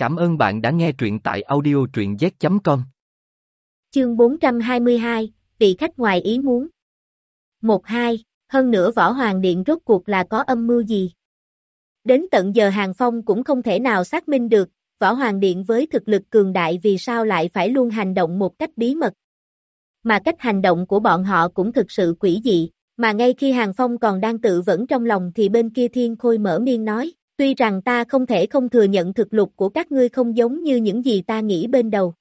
Cảm ơn bạn đã nghe truyện tại audio truyện z.com. Chương 422, vị khách ngoài ý muốn. 1-2, hơn nữa Võ Hoàng Điện rốt cuộc là có âm mưu gì? Đến tận giờ Hàng Phong cũng không thể nào xác minh được, Võ Hoàng Điện với thực lực cường đại vì sao lại phải luôn hành động một cách bí mật. Mà cách hành động của bọn họ cũng thực sự quỷ dị, mà ngay khi Hàng Phong còn đang tự vẫn trong lòng thì bên kia Thiên Khôi mở miên nói, tuy rằng ta không thể không thừa nhận thực lực của các ngươi không giống như những gì ta nghĩ bên đầu.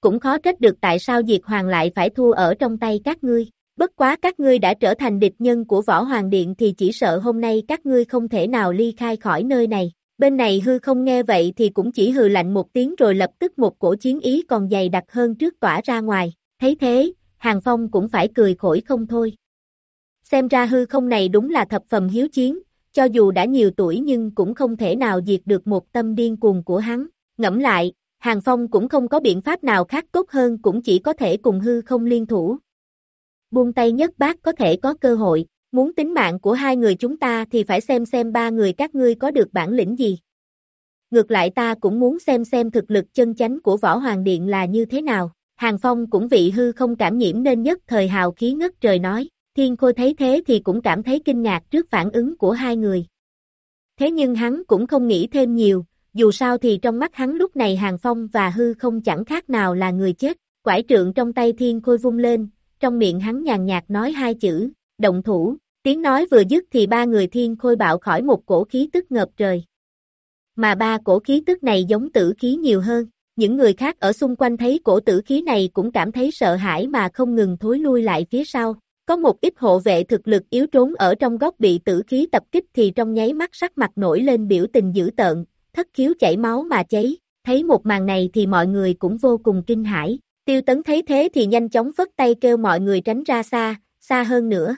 Cũng khó trách được tại sao Diệt Hoàng lại phải thua ở trong tay các ngươi. Bất quá các ngươi đã trở thành địch nhân của Võ Hoàng Điện thì chỉ sợ hôm nay các ngươi không thể nào ly khai khỏi nơi này. Bên này hư không nghe vậy thì cũng chỉ hừ lạnh một tiếng rồi lập tức một cổ chiến ý còn dày đặc hơn trước tỏa ra ngoài. Thấy thế, Hàng Phong cũng phải cười khổi không thôi. Xem ra hư không này đúng là thập phẩm hiếu chiến, cho dù đã nhiều tuổi nhưng cũng không thể nào diệt được một tâm điên cuồng của hắn. Ngẫm lại, Hàng Phong cũng không có biện pháp nào khác tốt hơn cũng chỉ có thể cùng hư không liên thủ. Buông tay nhất bác có thể có cơ hội, muốn tính mạng của hai người chúng ta thì phải xem xem ba người các ngươi có được bản lĩnh gì. Ngược lại ta cũng muốn xem xem thực lực chân chánh của Võ Hoàng Điện là như thế nào. Hàng Phong cũng vị hư không cảm nhiễm nên nhất thời hào khí ngất trời nói. Thiên Khôi thấy thế thì cũng cảm thấy kinh ngạc trước phản ứng của hai người. Thế nhưng hắn cũng không nghĩ thêm nhiều, dù sao thì trong mắt hắn lúc này Hàng Phong và hư không chẳng khác nào là người chết. Quải trượng trong tay Thiên Khôi vung lên, trong miệng hắn nhàn nhạt nói hai chữ, động thủ, tiếng nói vừa dứt thì ba người Thiên Khôi bạo khỏi một cổ khí tức ngợp trời. Mà ba cổ khí tức này giống tử khí nhiều hơn, những người khác ở xung quanh thấy cổ tử khí này cũng cảm thấy sợ hãi mà không ngừng thối lui lại phía sau. Có một ít hộ vệ thực lực yếu trốn ở trong góc bị tử khí tập kích thì trong nháy mắt sắc mặt nổi lên biểu tình dữ tợn, thất khiếu chảy máu mà cháy, thấy một màn này thì mọi người cũng vô cùng kinh hãi. Tiêu tấn thấy thế thì nhanh chóng phất tay kêu mọi người tránh ra xa, xa hơn nữa.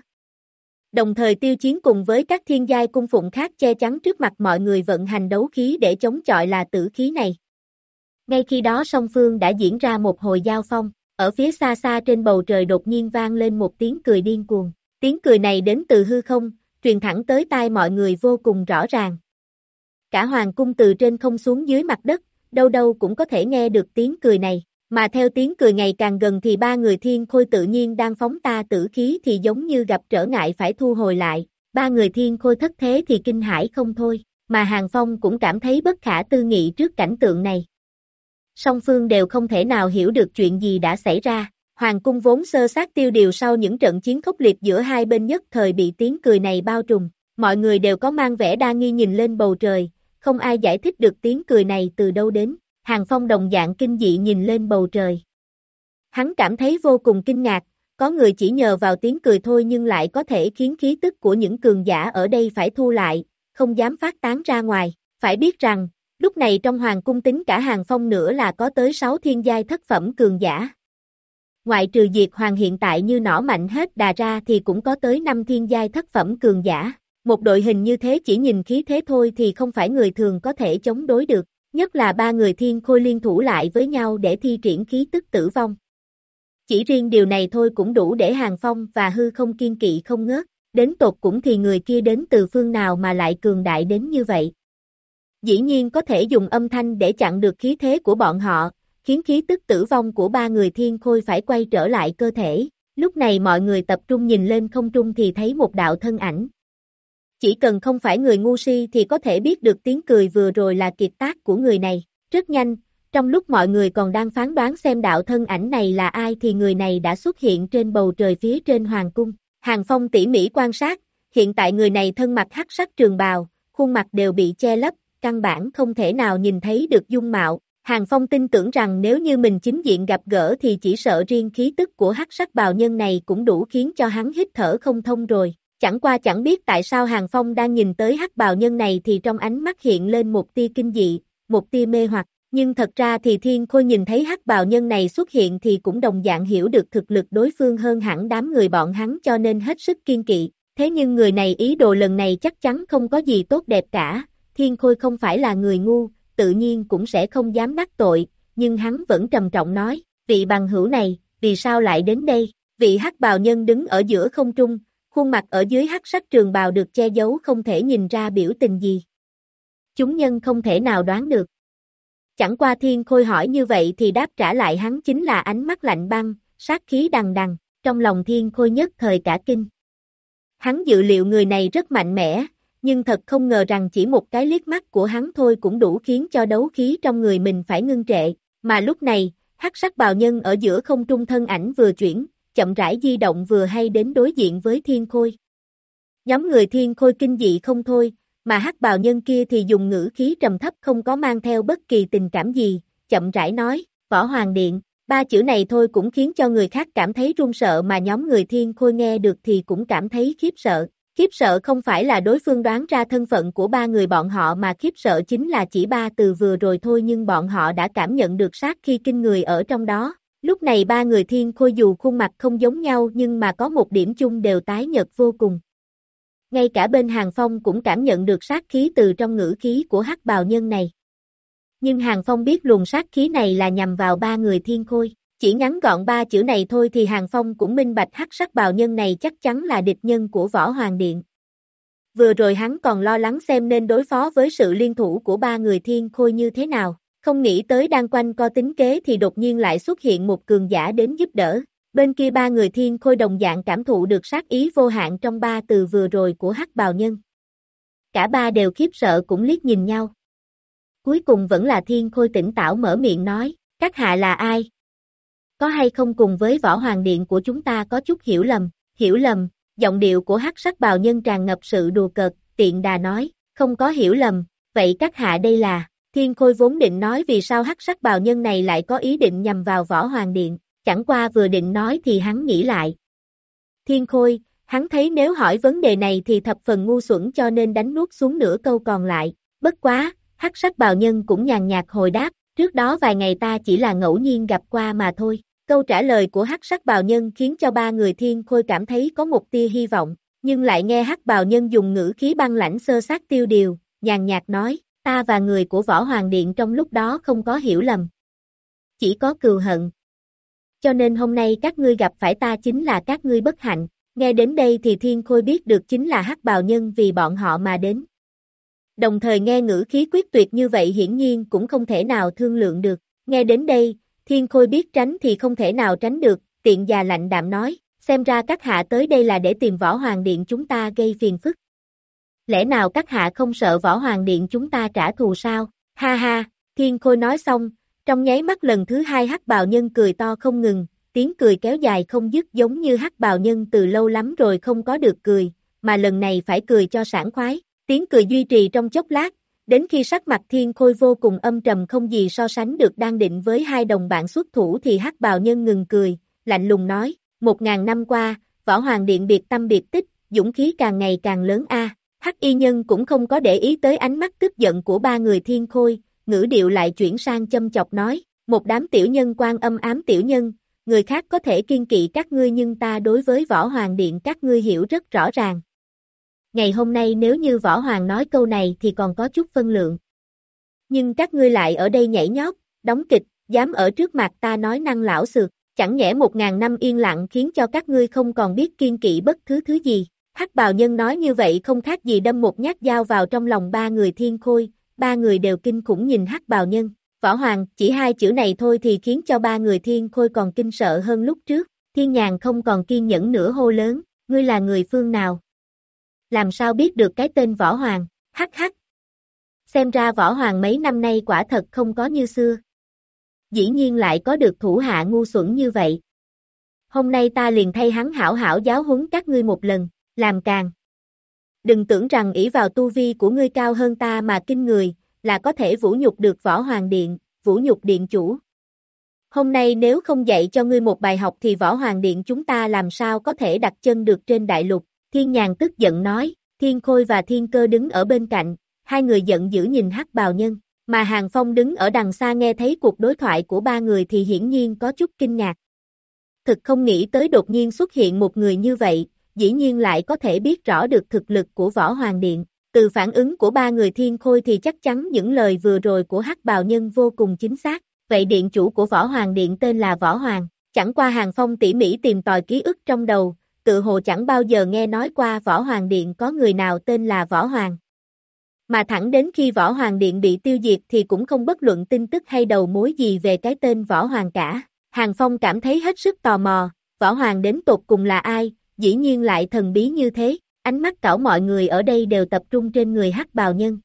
Đồng thời tiêu chiến cùng với các thiên giai cung phụng khác che chắn trước mặt mọi người vận hành đấu khí để chống chọi là tử khí này. Ngay khi đó song phương đã diễn ra một hồi giao phong. Ở phía xa xa trên bầu trời đột nhiên vang lên một tiếng cười điên cuồng. Tiếng cười này đến từ hư không, truyền thẳng tới tai mọi người vô cùng rõ ràng. Cả hoàng cung từ trên không xuống dưới mặt đất, đâu đâu cũng có thể nghe được tiếng cười này. Mà theo tiếng cười ngày càng gần thì ba người thiên khôi tự nhiên đang phóng ta tử khí thì giống như gặp trở ngại phải thu hồi lại. Ba người thiên khôi thất thế thì kinh hãi không thôi, mà Hàng Phong cũng cảm thấy bất khả tư nghị trước cảnh tượng này song phương đều không thể nào hiểu được chuyện gì đã xảy ra. Hoàng cung vốn sơ sát tiêu điều sau những trận chiến khốc liệt giữa hai bên nhất thời bị tiếng cười này bao trùm. Mọi người đều có mang vẻ đa nghi nhìn lên bầu trời, không ai giải thích được tiếng cười này từ đâu đến. Hàng Phong đồng dạng kinh dị nhìn lên bầu trời. Hắn cảm thấy vô cùng kinh ngạc, có người chỉ nhờ vào tiếng cười thôi nhưng lại có thể khiến khí tức của những cường giả ở đây phải thu lại, không dám phát tán ra ngoài. Phải biết rằng, Lúc này trong hoàng cung tính cả hàng phong nữa là có tới 6 thiên giai thất phẩm cường giả. Ngoại trừ diệt hoàng hiện tại như nỏ mạnh hết đà ra thì cũng có tới 5 thiên giai thất phẩm cường giả. Một đội hình như thế chỉ nhìn khí thế thôi thì không phải người thường có thể chống đối được, nhất là ba người thiên khôi liên thủ lại với nhau để thi triển khí tức tử vong. Chỉ riêng điều này thôi cũng đủ để hàng phong và hư không kiên kỵ không ngớt, đến tột cũng thì người kia đến từ phương nào mà lại cường đại đến như vậy dĩ nhiên có thể dùng âm thanh để chặn được khí thế của bọn họ, khiến khí tức tử vong của ba người thiên khôi phải quay trở lại cơ thể. Lúc này mọi người tập trung nhìn lên không trung thì thấy một đạo thân ảnh. Chỉ cần không phải người ngu si thì có thể biết được tiếng cười vừa rồi là kiệt tác của người này. Rất nhanh, trong lúc mọi người còn đang phán đoán xem đạo thân ảnh này là ai thì người này đã xuất hiện trên bầu trời phía trên hoàng cung. Hàng Phong tỉ mỉ quan sát, hiện tại người này thân mặc hắc sắc trường bào, khuôn mặt đều bị che lấp, căn bản không thể nào nhìn thấy được dung mạo. Hàng Phong tin tưởng rằng nếu như mình chính diện gặp gỡ thì chỉ sợ riêng khí tức của hắc sắc bào nhân này cũng đủ khiến cho hắn hít thở không thông rồi. Chẳng qua chẳng biết tại sao Hàng Phong đang nhìn tới hắc bào nhân này thì trong ánh mắt hiện lên một tia kinh dị, một tia mê hoặc. Nhưng thật ra thì Thiên Khôi nhìn thấy hắc bào nhân này xuất hiện thì cũng đồng dạng hiểu được thực lực đối phương hơn hẳn đám người bọn hắn cho nên hết sức kiên kỵ. Thế nhưng người này ý đồ lần này chắc chắn không có gì tốt đẹp cả, Thiên Khôi không phải là người ngu, tự nhiên cũng sẽ không dám đắc tội, nhưng hắn vẫn trầm trọng nói, vị bằng hữu này, vì sao lại đến đây? Vị hắc bào nhân đứng ở giữa không trung, khuôn mặt ở dưới hắc sắc trường bào được che giấu không thể nhìn ra biểu tình gì. Chúng nhân không thể nào đoán được. Chẳng qua thiên khôi hỏi như vậy thì đáp trả lại hắn chính là ánh mắt lạnh băng, sát khí đằng đằng, trong lòng thiên khôi nhất thời cả kinh. Hắn dự liệu người này rất mạnh mẽ, nhưng thật không ngờ rằng chỉ một cái liếc mắt của hắn thôi cũng đủ khiến cho đấu khí trong người mình phải ngưng trệ, mà lúc này, hắc sắc bào nhân ở giữa không trung thân ảnh vừa chuyển, chậm rãi di động vừa hay đến đối diện với thiên khôi. Nhóm người thiên khôi kinh dị không thôi, mà hắc bào nhân kia thì dùng ngữ khí trầm thấp không có mang theo bất kỳ tình cảm gì, chậm rãi nói, võ hoàng điện, ba chữ này thôi cũng khiến cho người khác cảm thấy run sợ mà nhóm người thiên khôi nghe được thì cũng cảm thấy khiếp sợ. Khiếp sợ không phải là đối phương đoán ra thân phận của ba người bọn họ mà khiếp sợ chính là chỉ ba từ vừa rồi thôi nhưng bọn họ đã cảm nhận được sát khi kinh người ở trong đó. Lúc này ba người thiên khôi dù khuôn mặt không giống nhau nhưng mà có một điểm chung đều tái nhật vô cùng. Ngay cả bên Hàng Phong cũng cảm nhận được sát khí từ trong ngữ khí của hắc bào nhân này. Nhưng Hàng Phong biết luồng sát khí này là nhằm vào ba người thiên khôi. Chỉ ngắn gọn ba chữ này thôi thì Hàng Phong cũng minh bạch hắc sắc bào nhân này chắc chắn là địch nhân của Võ Hoàng Điện. Vừa rồi hắn còn lo lắng xem nên đối phó với sự liên thủ của ba người thiên khôi như thế nào, không nghĩ tới đang quanh co tính kế thì đột nhiên lại xuất hiện một cường giả đến giúp đỡ. Bên kia ba người thiên khôi đồng dạng cảm thụ được sát ý vô hạn trong ba từ vừa rồi của hắc bào nhân. Cả ba đều khiếp sợ cũng liếc nhìn nhau. Cuối cùng vẫn là thiên khôi tỉnh tảo mở miệng nói, các hạ là ai? Có hay không cùng với võ hoàng điện của chúng ta có chút hiểu lầm, hiểu lầm, giọng điệu của hắc sắc bào nhân tràn ngập sự đùa cợt, tiện đà nói, không có hiểu lầm, vậy các hạ đây là, thiên khôi vốn định nói vì sao hắc sắc bào nhân này lại có ý định nhằm vào võ hoàng điện, chẳng qua vừa định nói thì hắn nghĩ lại. Thiên khôi, hắn thấy nếu hỏi vấn đề này thì thập phần ngu xuẩn cho nên đánh nuốt xuống nửa câu còn lại, bất quá, hắc sắc bào nhân cũng nhàn nhạt hồi đáp, trước đó vài ngày ta chỉ là ngẫu nhiên gặp qua mà thôi. Câu trả lời của hắc sắc bào nhân khiến cho ba người thiên khôi cảm thấy có một tia hy vọng, nhưng lại nghe hắc bào nhân dùng ngữ khí băng lãnh sơ sát tiêu điều, nhàn nhạt nói, ta và người của võ hoàng điện trong lúc đó không có hiểu lầm. Chỉ có cừu hận. Cho nên hôm nay các ngươi gặp phải ta chính là các ngươi bất hạnh, nghe đến đây thì thiên khôi biết được chính là hắc bào nhân vì bọn họ mà đến. Đồng thời nghe ngữ khí quyết tuyệt như vậy hiển nhiên cũng không thể nào thương lượng được, nghe đến đây, Thiên Khôi biết tránh thì không thể nào tránh được, tiện già lạnh đạm nói, xem ra các hạ tới đây là để tìm võ hoàng điện chúng ta gây phiền phức. Lẽ nào các hạ không sợ võ hoàng điện chúng ta trả thù sao? Ha ha, Thiên Khôi nói xong, trong nháy mắt lần thứ hai hắc bào nhân cười to không ngừng, tiếng cười kéo dài không dứt giống như hắc bào nhân từ lâu lắm rồi không có được cười, mà lần này phải cười cho sảng khoái, tiếng cười duy trì trong chốc lát, Đến khi sắc mặt thiên khôi vô cùng âm trầm không gì so sánh được đang định với hai đồng bạn xuất thủ thì hắc bào nhân ngừng cười, lạnh lùng nói, một ngàn năm qua, võ hoàng điện biệt tâm biệt tích, dũng khí càng ngày càng lớn a. Hắc y nhân cũng không có để ý tới ánh mắt tức giận của ba người thiên khôi, ngữ điệu lại chuyển sang châm chọc nói, một đám tiểu nhân quan âm ám tiểu nhân, người khác có thể kiên kỵ các ngươi nhưng ta đối với võ hoàng điện các ngươi hiểu rất rõ ràng, ngày hôm nay nếu như Võ Hoàng nói câu này thì còn có chút phân lượng. Nhưng các ngươi lại ở đây nhảy nhót, đóng kịch, dám ở trước mặt ta nói năng lão sược, chẳng nhẽ một ngàn năm yên lặng khiến cho các ngươi không còn biết kiên kỵ bất thứ thứ gì. Hắc bào nhân nói như vậy không khác gì đâm một nhát dao vào trong lòng ba người thiên khôi, ba người đều kinh khủng nhìn hắc bào nhân. Võ Hoàng, chỉ hai chữ này thôi thì khiến cho ba người thiên khôi còn kinh sợ hơn lúc trước. Thiên nhàn không còn kiên nhẫn nữa hô lớn, ngươi là người phương nào? Làm sao biết được cái tên Võ Hoàng, hắc hắc. Xem ra Võ Hoàng mấy năm nay quả thật không có như xưa. Dĩ nhiên lại có được thủ hạ ngu xuẩn như vậy. Hôm nay ta liền thay hắn hảo hảo giáo huấn các ngươi một lần, làm càng. Đừng tưởng rằng ỷ vào tu vi của ngươi cao hơn ta mà kinh người, là có thể vũ nhục được Võ Hoàng Điện, vũ nhục điện chủ. Hôm nay nếu không dạy cho ngươi một bài học thì Võ Hoàng Điện chúng ta làm sao có thể đặt chân được trên đại lục. Thiên nhàn tức giận nói, Thiên Khôi và Thiên Cơ đứng ở bên cạnh, hai người giận dữ nhìn hắc bào nhân, mà Hàng Phong đứng ở đằng xa nghe thấy cuộc đối thoại của ba người thì hiển nhiên có chút kinh ngạc. Thực không nghĩ tới đột nhiên xuất hiện một người như vậy, dĩ nhiên lại có thể biết rõ được thực lực của Võ Hoàng Điện. Từ phản ứng của ba người thiên khôi thì chắc chắn những lời vừa rồi của hắc bào nhân vô cùng chính xác. Vậy điện chủ của Võ Hoàng Điện tên là Võ Hoàng. Chẳng qua Hàng Phong tỉ mỉ tìm tòi ký ức trong đầu, tự hồ chẳng bao giờ nghe nói qua Võ Hoàng Điện có người nào tên là Võ Hoàng. mà thẳng đến khi Võ Hoàng Điện bị tiêu diệt thì cũng không bất luận tin tức hay đầu mối gì về cái tên Võ Hoàng cả. Hàng Phong cảm thấy hết sức tò mò, Võ Hoàng đến tột cùng là ai, dĩ nhiên lại thần bí như thế, ánh mắt cảo mọi người ở đây đều tập trung trên người hắc bào nhân.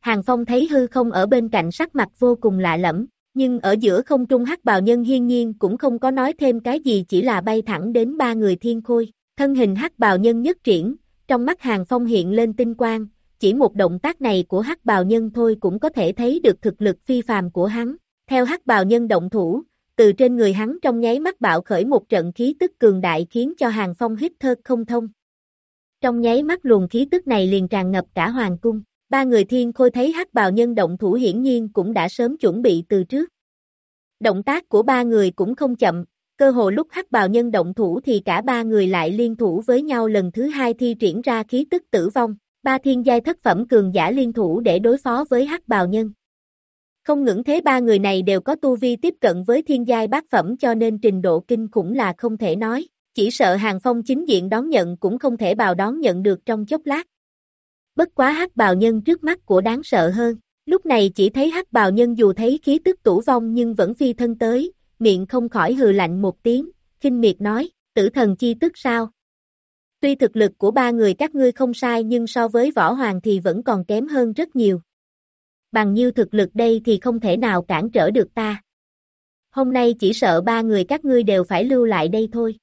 Hàng Phong thấy hư không ở bên cạnh sắc mặt vô cùng lạ lẫm, nhưng ở giữa không trung hắc bào nhân hiên nhiên cũng không có nói thêm cái gì chỉ là bay thẳng đến ba người thiên khôi, thân hình hắc bào nhân nhất triển, trong mắt Hàng Phong hiện lên tinh quang, chỉ một động tác này của hắc bào nhân thôi cũng có thể thấy được thực lực phi phàm của hắn, theo hắc bào nhân động thủ, từ trên người hắn trong nháy mắt bạo khởi một trận khí tức cường đại khiến cho Hàng Phong hít thở không thông. Trong nháy mắt luồng khí tức này liền tràn ngập cả hoàng cung. Ba người thiên khôi thấy hắc bào nhân động thủ hiển nhiên cũng đã sớm chuẩn bị từ trước. Động tác của ba người cũng không chậm, cơ hồ lúc hắc bào nhân động thủ thì cả ba người lại liên thủ với nhau lần thứ hai thi triển ra khí tức tử vong, ba thiên giai thất phẩm cường giả liên thủ để đối phó với hắc bào nhân. Không ngưỡng thế ba người này đều có tu vi tiếp cận với thiên giai bát phẩm cho nên trình độ kinh khủng là không thể nói, chỉ sợ hàng phong chính diện đón nhận cũng không thể bào đón nhận được trong chốc lát bất quá hắc bào nhân trước mắt của đáng sợ hơn. Lúc này chỉ thấy hắc bào nhân dù thấy khí tức tủ vong nhưng vẫn phi thân tới, miệng không khỏi hừ lạnh một tiếng, kinh miệt nói, tử thần chi tức sao? Tuy thực lực của ba người các ngươi không sai nhưng so với võ hoàng thì vẫn còn kém hơn rất nhiều. Bằng nhiêu thực lực đây thì không thể nào cản trở được ta. Hôm nay chỉ sợ ba người các ngươi đều phải lưu lại đây thôi.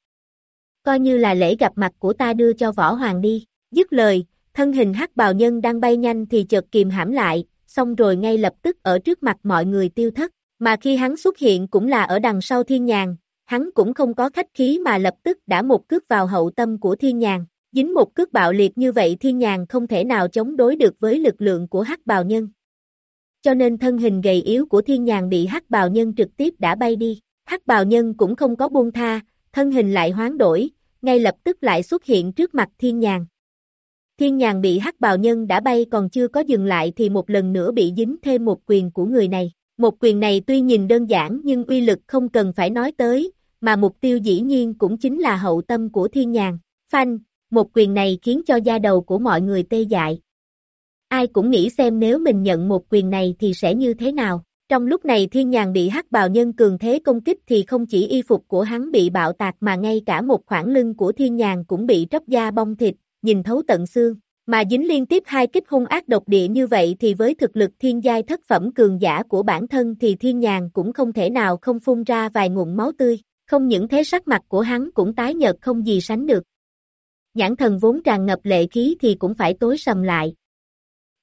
Coi như là lễ gặp mặt của ta đưa cho võ hoàng đi. Dứt lời, thân hình hắc bào nhân đang bay nhanh thì chợt kìm hãm lại, xong rồi ngay lập tức ở trước mặt mọi người tiêu thất, mà khi hắn xuất hiện cũng là ở đằng sau thiên nhàn, hắn cũng không có khách khí mà lập tức đã một cước vào hậu tâm của thiên nhàn, dính một cước bạo liệt như vậy thiên nhàn không thể nào chống đối được với lực lượng của hắc bào nhân. Cho nên thân hình gầy yếu của thiên nhàn bị hắc bào nhân trực tiếp đã bay đi, hắc bào nhân cũng không có buông tha, thân hình lại hoán đổi, ngay lập tức lại xuất hiện trước mặt thiên nhàn. Thiên nhàn bị hắc bào nhân đã bay còn chưa có dừng lại thì một lần nữa bị dính thêm một quyền của người này. Một quyền này tuy nhìn đơn giản nhưng uy lực không cần phải nói tới, mà mục tiêu dĩ nhiên cũng chính là hậu tâm của thiên nhàn. Phanh, một quyền này khiến cho da đầu của mọi người tê dại. Ai cũng nghĩ xem nếu mình nhận một quyền này thì sẽ như thế nào. Trong lúc này thiên nhàn bị hắc bào nhân cường thế công kích thì không chỉ y phục của hắn bị bạo tạc mà ngay cả một khoảng lưng của thiên nhàn cũng bị tróc da bong thịt, nhìn thấu tận xương, mà dính liên tiếp hai kích hung ác độc địa như vậy thì với thực lực thiên giai thất phẩm cường giả của bản thân thì thiên nhàn cũng không thể nào không phun ra vài ngụm máu tươi, không những thế sắc mặt của hắn cũng tái nhợt không gì sánh được. Nhãn thần vốn tràn ngập lệ khí thì cũng phải tối sầm lại.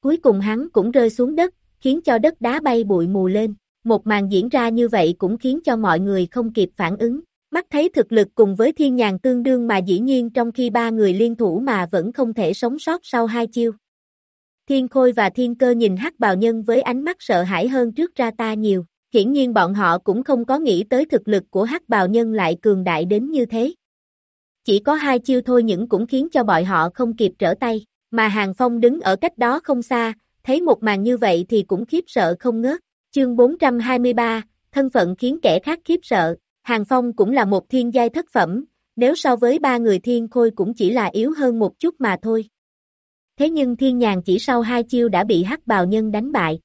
Cuối cùng hắn cũng rơi xuống đất, khiến cho đất đá bay bụi mù lên, một màn diễn ra như vậy cũng khiến cho mọi người không kịp phản ứng, Mắt thấy thực lực cùng với thiên nhàn tương đương mà dĩ nhiên trong khi ba người liên thủ mà vẫn không thể sống sót sau hai chiêu. Thiên Khôi và Thiên Cơ nhìn hắc bào nhân với ánh mắt sợ hãi hơn trước ra ta nhiều, hiển nhiên bọn họ cũng không có nghĩ tới thực lực của hắc bào nhân lại cường đại đến như thế. Chỉ có hai chiêu thôi những cũng khiến cho bọn họ không kịp trở tay, mà Hàng Phong đứng ở cách đó không xa, thấy một màn như vậy thì cũng khiếp sợ không ngớt. Chương 423, thân phận khiến kẻ khác khiếp sợ, Hàng Phong cũng là một thiên giai thất phẩm, nếu so với ba người thiên khôi cũng chỉ là yếu hơn một chút mà thôi. Thế nhưng thiên nhàn chỉ sau hai chiêu đã bị hắc bào nhân đánh bại.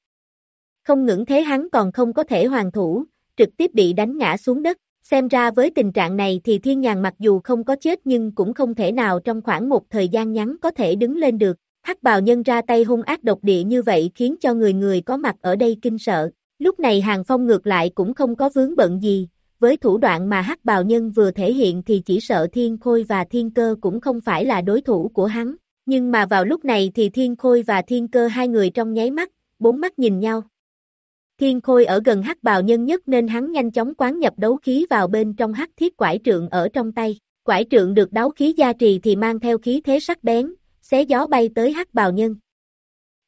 Không ngưỡng thế hắn còn không có thể hoàn thủ, trực tiếp bị đánh ngã xuống đất. Xem ra với tình trạng này thì thiên nhàn mặc dù không có chết nhưng cũng không thể nào trong khoảng một thời gian ngắn có thể đứng lên được. Hắc bào nhân ra tay hung ác độc địa như vậy khiến cho người người có mặt ở đây kinh sợ. Lúc này hàng phong ngược lại cũng không có vướng bận gì, với thủ đoạn mà hắc bào nhân vừa thể hiện thì chỉ sợ thiên khôi và thiên cơ cũng không phải là đối thủ của hắn, nhưng mà vào lúc này thì thiên khôi và thiên cơ hai người trong nháy mắt, bốn mắt nhìn nhau. Thiên khôi ở gần hắc bào nhân nhất nên hắn nhanh chóng quán nhập đấu khí vào bên trong hắc thiết quải trượng ở trong tay, quải trượng được đấu khí gia trì thì mang theo khí thế sắc bén, xé gió bay tới hắc bào nhân.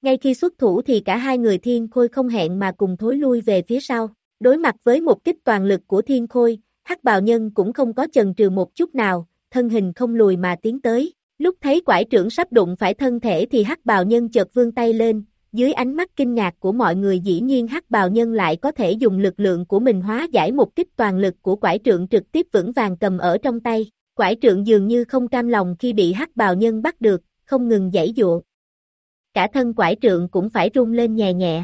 Ngay khi xuất thủ thì cả hai người thiên khôi không hẹn mà cùng thối lui về phía sau. Đối mặt với một kích toàn lực của thiên khôi, hắc bào nhân cũng không có chần trừ một chút nào, thân hình không lùi mà tiến tới. Lúc thấy quải trưởng sắp đụng phải thân thể thì hắc bào nhân chợt vươn tay lên, dưới ánh mắt kinh ngạc của mọi người dĩ nhiên hắc bào nhân lại có thể dùng lực lượng của mình hóa giải một kích toàn lực của quải trượng trực tiếp vững vàng cầm ở trong tay. Quải trượng dường như không cam lòng khi bị hắc bào nhân bắt được, không ngừng giãy dụa. cả thân quải trượng cũng phải rung lên nhẹ nhẹ.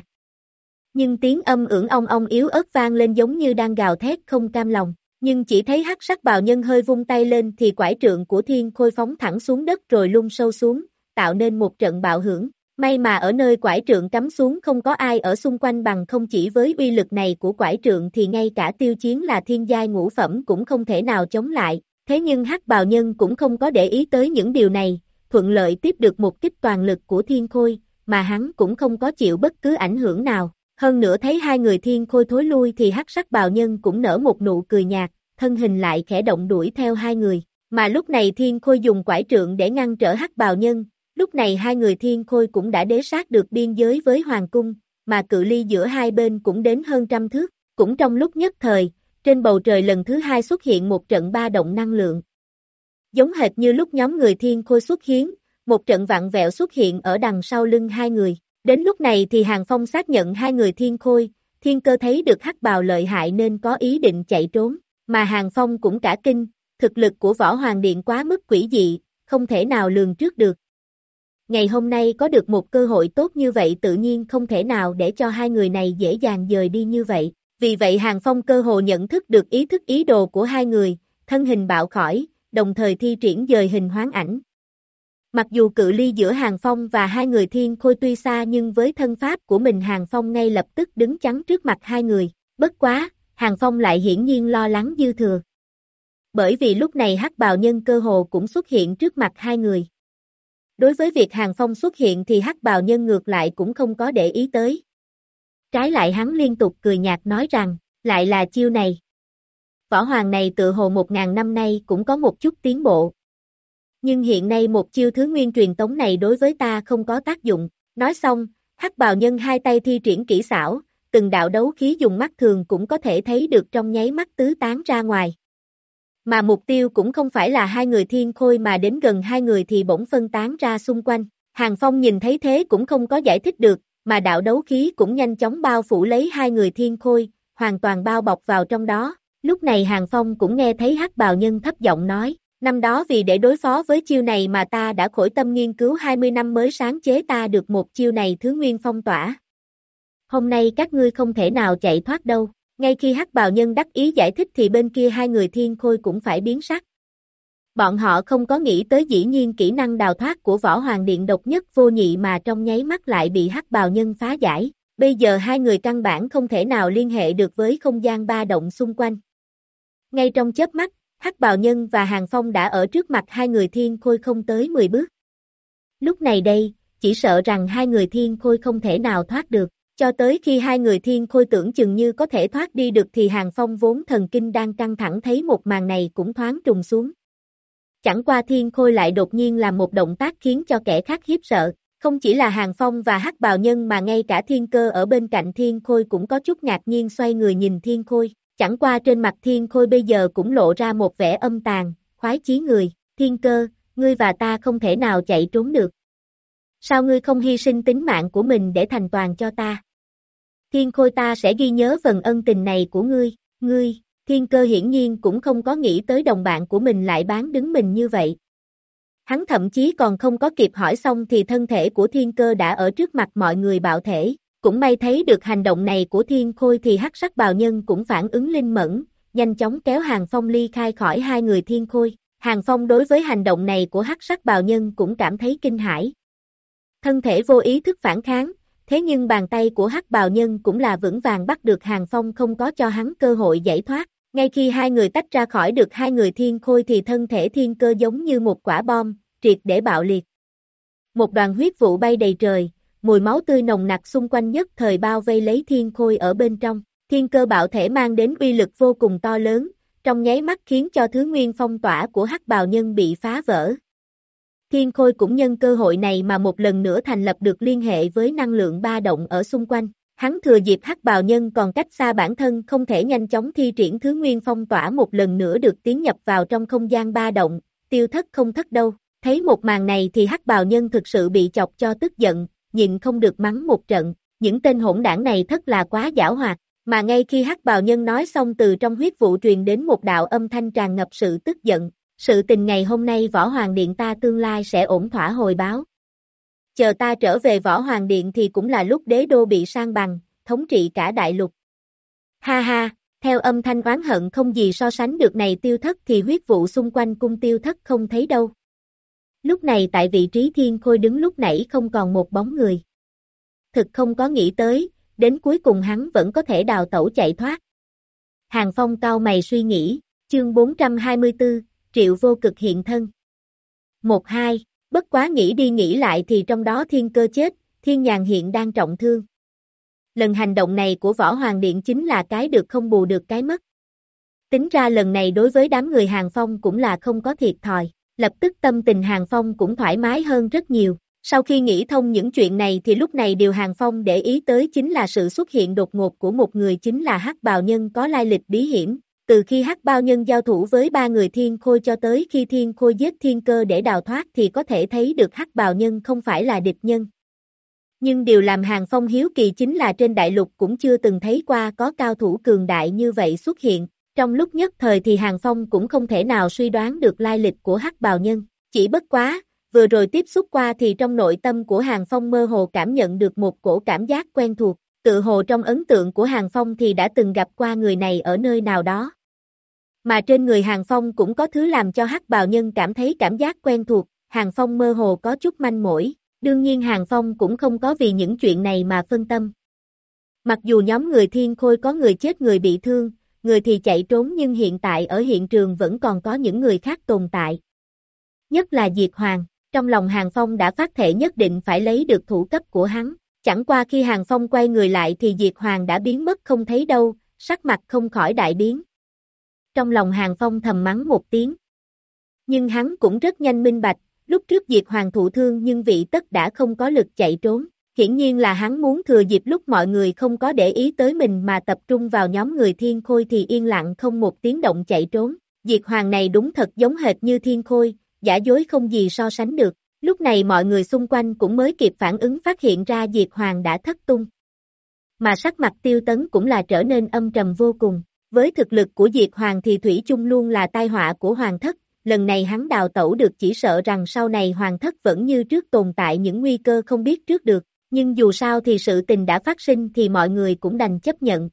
Nhưng tiếng âm ưỡng ong ong yếu ớt vang lên giống như đang gào thét không cam lòng, nhưng chỉ thấy hắc sắc bào nhân hơi vung tay lên thì quải trượng của thiên khôi phóng thẳng xuống đất rồi lung sâu xuống, tạo nên một trận bạo hưởng. May mà ở nơi quải trượng cắm xuống không có ai ở xung quanh bằng không chỉ với uy lực này của quải trượng thì ngay cả tiêu chiến là thiên giai ngũ phẩm cũng không thể nào chống lại, thế nhưng hắc bào nhân cũng không có để ý tới những điều này, thuận lợi tiếp được một kích toàn lực của thiên khôi, mà hắn cũng không có chịu bất cứ ảnh hưởng nào. Hơn nữa thấy hai người thiên khôi thối lui thì hắc sắc bào nhân cũng nở một nụ cười nhạt, thân hình lại khẽ động đuổi theo hai người. Mà lúc này thiên khôi dùng quải trượng để ngăn trở hắc bào nhân, lúc này hai người thiên khôi cũng đã đế sát được biên giới với hoàng cung, mà cự ly giữa hai bên cũng đến hơn trăm thước. Cũng trong lúc nhất thời, trên bầu trời lần thứ hai xuất hiện một trận ba động năng lượng. Giống hệt như lúc nhóm người thiên khôi xuất hiến, một trận vạn vẹo xuất hiện ở đằng sau lưng hai người. Đến lúc này thì Hàng Phong xác nhận hai người thiên khôi, thiên cơ thấy được hắc bào lợi hại nên có ý định chạy trốn, mà Hàng Phong cũng cả kinh, thực lực của võ hoàng điện quá mức quỷ dị, không thể nào lường trước được. Ngày hôm nay có được một cơ hội tốt như vậy tự nhiên không thể nào để cho hai người này dễ dàng dời đi như vậy. Vì vậy Hàng Phong cơ hồ nhận thức được ý thức ý đồ của hai người, thân hình bạo khỏi, đồng thời thi triển dời hình hoán ảnh. Mặc dù cự ly giữa Hàng Phong và hai người thiên khôi tuy xa nhưng với thân pháp của mình Hàng Phong ngay lập tức đứng chắn trước mặt hai người, bất quá, Hàng Phong lại hiển nhiên lo lắng dư thừa. Bởi vì lúc này hắc bào nhân cơ hồ cũng xuất hiện trước mặt hai người. Đối với việc Hàng Phong xuất hiện thì hắc bào nhân ngược lại cũng không có để ý tới. Trái lại hắn liên tục cười nhạt nói rằng, lại là chiêu này. Võ hoàng này tự hồ một ngàn năm nay cũng có một chút tiến bộ. Nhưng hiện nay một chiêu thứ nguyên truyền tống này đối với ta không có tác dụng. Nói xong, hắc bào nhân hai tay thi triển kỹ xảo, từng đạo đấu khí dùng mắt thường cũng có thể thấy được trong nháy mắt tứ tán ra ngoài. Mà mục tiêu cũng không phải là hai người thiên khôi mà đến gần hai người thì bỗng phân tán ra xung quanh. Hàng Phong nhìn thấy thế cũng không có giải thích được, mà đạo đấu khí cũng nhanh chóng bao phủ lấy hai người thiên khôi, hoàn toàn bao bọc vào trong đó. Lúc này Hàng Phong cũng nghe thấy hắc bào nhân thấp giọng nói, năm đó vì để đối phó với chiêu này mà ta đã khổ tâm nghiên cứu 20 năm mới sáng chế ta được một chiêu này thứ nguyên phong tỏa. Hôm nay các ngươi không thể nào chạy thoát đâu. Ngay khi hắc bào nhân đắc ý giải thích thì bên kia hai người thiên khôi cũng phải biến sắc. Bọn họ không có nghĩ tới dĩ nhiên kỹ năng đào thoát của võ hoàng điện độc nhất vô nhị mà trong nháy mắt lại bị hắc bào nhân phá giải. Bây giờ hai người căn bản không thể nào liên hệ được với không gian ba động xung quanh. Ngay trong chớp mắt, hắc bào nhân và hàng phong đã ở trước mặt hai người thiên khôi không tới 10 bước. Lúc này đây, chỉ sợ rằng hai người thiên khôi không thể nào thoát được. Cho tới khi hai người thiên khôi tưởng chừng như có thể thoát đi được thì hàng phong vốn thần kinh đang căng thẳng thấy một màn này cũng thoáng trùng xuống. Chẳng qua thiên khôi lại đột nhiên làm một động tác khiến cho kẻ khác hiếp sợ, không chỉ là hàng phong và hắc bào nhân mà ngay cả thiên cơ ở bên cạnh thiên khôi cũng có chút ngạc nhiên xoay người nhìn thiên khôi, chẳng qua trên mặt thiên khôi bây giờ cũng lộ ra một vẻ âm tàn, khoái chí người, thiên cơ, ngươi và ta không thể nào chạy trốn được. Sao ngươi không hy sinh tính mạng của mình để thành toàn cho ta? Thiên khôi ta sẽ ghi nhớ phần ân tình này của ngươi, ngươi, thiên cơ hiển nhiên cũng không có nghĩ tới đồng bạn của mình lại bán đứng mình như vậy. Hắn thậm chí còn không có kịp hỏi xong thì thân thể của thiên cơ đã ở trước mặt mọi người bạo thể, cũng may thấy được hành động này của thiên khôi thì hắc sắc bào nhân cũng phản ứng linh mẫn, nhanh chóng kéo hàng phong ly khai khỏi hai người thiên khôi. Hàng phong đối với hành động này của hắc sắc bào nhân cũng cảm thấy kinh hãi. Thân thể vô ý thức phản kháng, thế nhưng bàn tay của hắc bào nhân cũng là vững vàng bắt được hàng phong không có cho hắn cơ hội giải thoát. Ngay khi hai người tách ra khỏi được hai người thiên khôi thì thân thể thiên cơ giống như một quả bom, triệt để bạo liệt. Một đoàn huyết vụ bay đầy trời, mùi máu tươi nồng nặc xung quanh nhất thời bao vây lấy thiên khôi ở bên trong. Thiên cơ bạo thể mang đến uy lực vô cùng to lớn, trong nháy mắt khiến cho thứ nguyên phong tỏa của hắc bào nhân bị phá vỡ. Thiên Khôi cũng nhân cơ hội này mà một lần nữa thành lập được liên hệ với năng lượng ba động ở xung quanh. Hắn thừa dịp hắc bào nhân còn cách xa bản thân không thể nhanh chóng thi triển thứ nguyên phong tỏa một lần nữa được tiến nhập vào trong không gian ba động, tiêu thất không thất đâu. Thấy một màn này thì hắc bào nhân thực sự bị chọc cho tức giận, nhịn không được mắng một trận, những tên hỗn đảng này thật là quá giả hoạt, mà ngay khi hắc bào nhân nói xong từ trong huyết vụ truyền đến một đạo âm thanh tràn ngập sự tức giận, sự tình ngày hôm nay Võ Hoàng Điện ta tương lai sẽ ổn thỏa hồi báo. chờ ta trở về võ hoàng điện thì cũng là lúc đế đô bị sang bằng, thống trị cả đại lục. Ha ha, theo âm thanh oán hận không gì so sánh được này tiêu thất thì huyết vụ xung quanh cung tiêu thất không thấy đâu. Lúc này tại vị trí thiên khôi đứng lúc nãy không còn một bóng người. Thực không có nghĩ tới, đến cuối cùng hắn vẫn có thể đào tẩu chạy thoát. Hàng Phong cao mày suy nghĩ, chương 424, triệu vô cực hiện thân. Một hai, bất quá nghĩ đi nghĩ lại thì trong đó thiên cơ chết, thiên nhàn hiện đang trọng thương. Lần hành động này của Võ Hoàng Điện chính là cái được không bù được cái mất. Tính ra lần này đối với đám người Hàng Phong cũng là không có thiệt thòi, lập tức tâm tình Hàng Phong cũng thoải mái hơn rất nhiều. Sau khi nghĩ thông những chuyện này thì lúc này điều Hàng Phong để ý tới chính là sự xuất hiện đột ngột của một người chính là hắc bào nhân có lai lịch bí hiểm. Từ khi hắc bao nhân giao thủ với ba người thiên khôi cho tới khi thiên khôi giết thiên cơ để đào thoát thì có thể thấy được hắc bào nhân không phải là địch nhân. Nhưng điều làm Hàng Phong hiếu kỳ chính là trên đại lục cũng chưa từng thấy qua có cao thủ cường đại như vậy xuất hiện. Trong lúc nhất thời thì Hàng Phong cũng không thể nào suy đoán được lai lịch của hắc bào nhân. Chỉ bất quá, vừa rồi tiếp xúc qua thì trong nội tâm của Hàng Phong mơ hồ cảm nhận được một cổ cảm giác quen thuộc. Tự hồ trong ấn tượng của Hàng Phong thì đã từng gặp qua người này ở nơi nào đó. Mà trên người Hàng Phong cũng có thứ làm cho hắc bào nhân cảm thấy cảm giác quen thuộc, Hàng Phong mơ hồ có chút manh mỏi, đương nhiên Hàng Phong cũng không có vì những chuyện này mà phân tâm. Mặc dù nhóm người thiên khôi có người chết người bị thương, người thì chạy trốn nhưng hiện tại ở hiện trường vẫn còn có những người khác tồn tại. Nhất là Diệt Hoàng, trong lòng Hàng Phong đã phát thể nhất định phải lấy được thủ cấp của hắn, chẳng qua khi Hàng Phong quay người lại thì Diệt Hoàng đã biến mất không thấy đâu, sắc mặt không khỏi đại biến. Trong lòng Hàng Phong thầm mắng một tiếng. Nhưng hắn cũng rất nhanh minh bạch, Lúc trước Diệt Hoàng thụ thương nhưng vị tất đã không có lực chạy trốn. Hiển nhiên là hắn muốn thừa dịp lúc mọi người không có để ý tới mình mà tập trung vào nhóm người thiên khôi thì yên lặng không một tiếng động chạy trốn. Diệt Hoàng này đúng thật giống hệt như thiên khôi, giả dối không gì so sánh được. Lúc này mọi người xung quanh cũng mới kịp phản ứng phát hiện ra Diệt Hoàng đã thất tung. Mà sắc mặt tiêu tấn cũng là trở nên âm trầm vô cùng. Với thực lực của Diệt Hoàng thì Thủy chung luôn là tai họa của Hoàng thất, lần này hắn đào tẩu được chỉ sợ rằng sau này hoàng thất vẫn như trước tồn tại những nguy cơ không biết trước được, nhưng dù sao thì sự tình đã phát sinh thì mọi người cũng đành chấp nhận.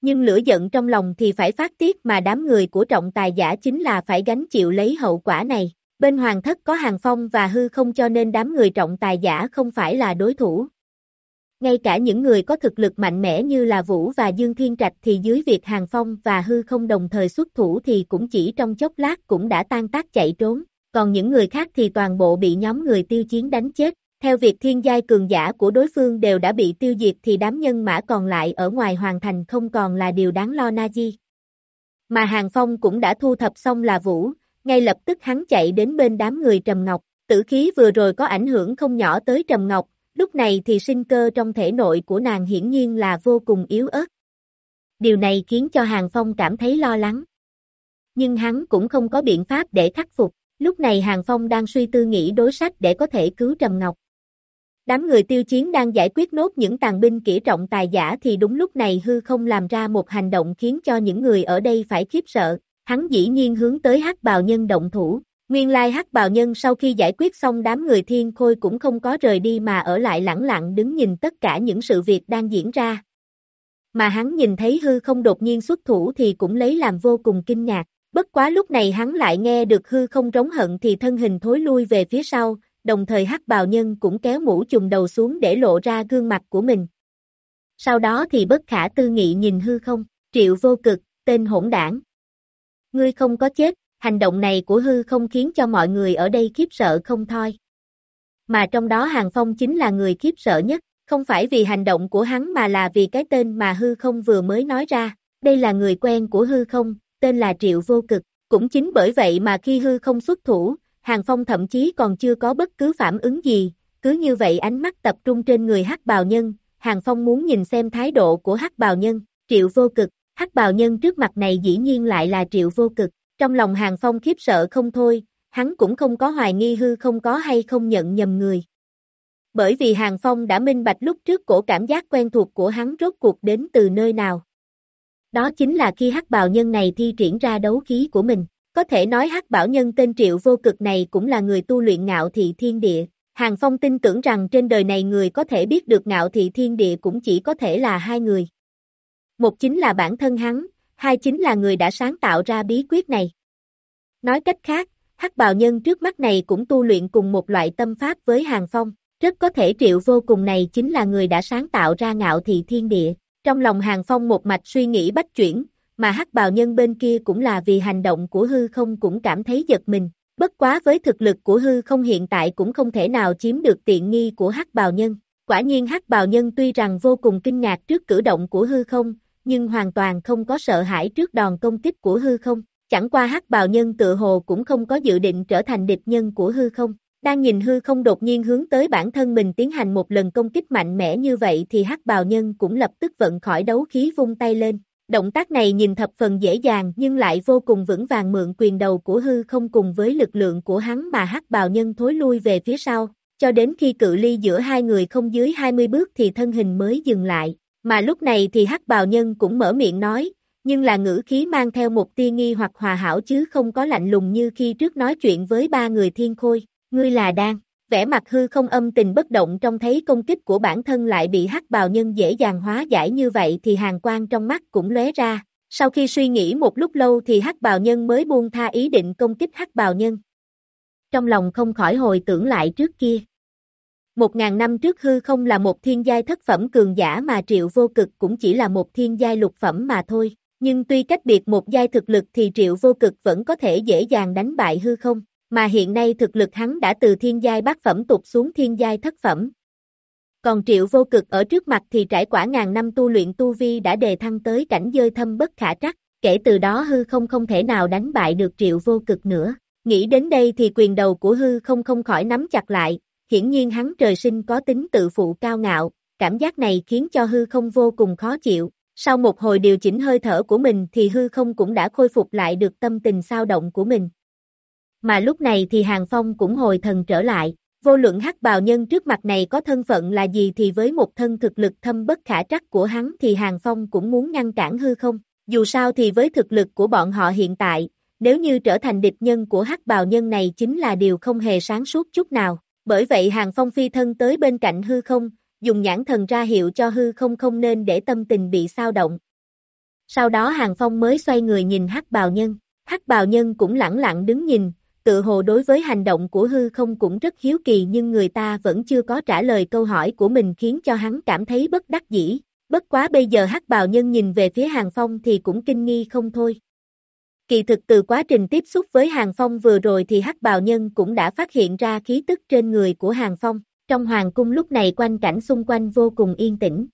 Nhưng lửa giận trong lòng thì phải phát tiết mà đám người của trọng tài giả chính là phải gánh chịu lấy hậu quả này. Bên hoàng thất có hàng phong và hư không cho nên đám người trọng tài giả không phải là đối thủ. Ngay cả những người có thực lực mạnh mẽ như là Vũ và Dương Thiên Trạch thì dưới việc Hàng Phong và Hư không đồng thời xuất thủ thì cũng chỉ trong chốc lát cũng đã tan tác chạy trốn, còn những người khác thì toàn bộ bị nhóm người tiêu chiến đánh chết. Theo việc thiên giai cường giả của đối phương đều đã bị tiêu diệt thì đám nhân mã còn lại ở ngoài hoàn thành không còn là điều đáng lo na gì. Mà Hàng Phong cũng đã thu thập xong là Vũ, ngay lập tức hắn chạy đến bên đám người Trầm Ngọc, tử khí vừa rồi có ảnh hưởng không nhỏ tới Trầm Ngọc, Lúc này thì sinh cơ trong thể nội của nàng hiển nhiên là vô cùng yếu ớt. Điều này khiến cho Hàng Phong cảm thấy lo lắng. Nhưng hắn cũng không có biện pháp để khắc phục, lúc này Hàng Phong đang suy tư nghĩ đối sách để có thể cứu Trầm Ngọc. Đám người tiêu chiến đang giải quyết nốt những tàn binh kỹ trọng tài giả thì đúng lúc này hư không làm ra một hành động khiến cho những người ở đây phải khiếp sợ, hắn dĩ nhiên hướng tới hắc bào nhân động thủ, Nguyên lai hắc bào nhân sau khi giải quyết xong đám người thiên khôi cũng không có rời đi mà ở lại lẳng lặng đứng nhìn tất cả những sự việc đang diễn ra. Mà hắn nhìn thấy hư không đột nhiên xuất thủ thì cũng lấy làm vô cùng kinh ngạc, bất quá lúc này hắn lại nghe được hư không rống hận thì thân hình thối lui về phía sau, đồng thời hắc bào nhân cũng kéo mũ trùng đầu xuống để lộ ra gương mặt của mình. Sau đó thì bất khả tư nghị nhìn hư không, triệu vô cực, tên hỗn đảng. Ngươi không có chết, hành động này của hư không khiến cho mọi người ở đây khiếp sợ không thôi. Mà trong đó Hàng Phong chính là người khiếp sợ nhất, không phải vì hành động của hắn mà là vì cái tên mà hư không vừa mới nói ra. Đây là người quen của hư không, tên là Triệu Vô Cực. Cũng chính bởi vậy mà khi hư không xuất thủ, Hàng Phong thậm chí còn chưa có bất cứ phản ứng gì, cứ như vậy ánh mắt tập trung trên người hắc bào nhân, Hàng Phong muốn nhìn xem thái độ của hắc bào nhân, Triệu Vô Cực, hắc bào nhân trước mặt này dĩ nhiên lại là Triệu Vô Cực, trong lòng Hàng Phong khiếp sợ không thôi, hắn cũng không có hoài nghi hư không có hay không nhận nhầm người. Bởi vì Hàng Phong đã minh bạch lúc trước cổ cảm giác quen thuộc của hắn rốt cuộc đến từ nơi nào. Đó chính là khi hắc bào nhân này thi triển ra đấu khí của mình. Có thể nói hắc bảo nhân tên triệu vô cực này cũng là người tu luyện ngạo thị thiên địa. Hàng Phong tin tưởng rằng trên đời này người có thể biết được ngạo thị thiên địa cũng chỉ có thể là hai người. Một chính là bản thân hắn, hai chính là người đã sáng tạo ra bí quyết này. Nói cách khác, hắc bào nhân trước mắt này cũng tu luyện cùng một loại tâm pháp với Hàng Phong, rất có thể triệu vô cùng này chính là người đã sáng tạo ra ngạo thị thiên địa. Trong lòng Hàng Phong một mạch suy nghĩ bách chuyển, mà hắc bào nhân bên kia cũng là vì hành động của hư không cũng cảm thấy giật mình. Bất quá với thực lực của hư không hiện tại cũng không thể nào chiếm được tiện nghi của hắc bào nhân. Quả nhiên hắc bào nhân tuy rằng vô cùng kinh ngạc trước cử động của hư không, nhưng hoàn toàn không có sợ hãi trước đòn công kích của hư không. Chẳng qua hắc bào nhân tự hồ cũng không có dự định trở thành địch nhân của hư không. Đang nhìn hư không đột nhiên hướng tới bản thân mình tiến hành một lần công kích mạnh mẽ như vậy thì hắc bào nhân cũng lập tức vận khỏi đấu khí vung tay lên. Động tác này nhìn thập phần dễ dàng nhưng lại vô cùng vững vàng mượn quyền đầu của hư không cùng với lực lượng của hắn mà hắc bào nhân thối lui về phía sau, cho đến khi cự ly giữa hai người không dưới 20 bước thì thân hình mới dừng lại, mà lúc này thì hắc bào nhân cũng mở miệng nói, nhưng là ngữ khí mang theo một tia nghi hoặc hòa hảo chứ không có lạnh lùng như khi trước nói chuyện với ba người thiên khôi, ngươi là đang vẻ mặt hư không âm tình bất động trong thấy công kích của bản thân lại bị hắc bào nhân dễ dàng hóa giải như vậy thì hàng quang trong mắt cũng lóe ra. Sau khi suy nghĩ một lúc lâu thì hắc bào nhân mới buông tha ý định công kích hắc bào nhân. Trong lòng không khỏi hồi tưởng lại trước kia. Một ngàn năm trước hư không là một thiên giai thất phẩm cường giả mà triệu vô cực cũng chỉ là một thiên giai lục phẩm mà thôi. Nhưng tuy cách biệt một giai thực lực thì triệu vô cực vẫn có thể dễ dàng đánh bại hư không mà hiện nay thực lực hắn đã từ thiên giai bát phẩm tụt xuống thiên giai thất phẩm. Còn triệu vô cực ở trước mặt thì trải qua ngàn năm tu luyện tu vi đã đề thăng tới cảnh dơi thâm bất khả trắc, kể từ đó hư không không thể nào đánh bại được triệu vô cực nữa. Nghĩ đến đây thì quyền đầu của hư không không khỏi nắm chặt lại, hiển nhiên hắn trời sinh có tính tự phụ cao ngạo, cảm giác này khiến cho hư không vô cùng khó chịu. Sau một hồi điều chỉnh hơi thở của mình thì hư không cũng đã khôi phục lại được tâm tình sao động của mình. Mà lúc này thì Hàng Phong cũng hồi thần trở lại, vô luận hắc bào nhân trước mặt này có thân phận là gì thì với một thân thực lực thâm bất khả trắc của hắn thì Hàng Phong cũng muốn ngăn cản hư không, dù sao thì với thực lực của bọn họ hiện tại, nếu như trở thành địch nhân của hắc bào nhân này chính là điều không hề sáng suốt chút nào, bởi vậy Hàng Phong phi thân tới bên cạnh hư không, dùng nhãn thần ra hiệu cho hư không không nên để tâm tình bị sao động. Sau đó Hàng Phong mới xoay người nhìn hắc bào nhân, hắc bào nhân cũng lẳng lặng đứng nhìn, tự hồ đối với hành động của hư không cũng rất hiếu kỳ nhưng người ta vẫn chưa có trả lời câu hỏi của mình khiến cho hắn cảm thấy bất đắc dĩ. Bất quá bây giờ hắc bào nhân nhìn về phía Hàng Phong thì cũng kinh nghi không thôi. Kỳ thực từ quá trình tiếp xúc với Hàng Phong vừa rồi thì hắc bào nhân cũng đã phát hiện ra khí tức trên người của Hàng Phong. Trong hoàng cung lúc này quanh cảnh xung quanh vô cùng yên tĩnh.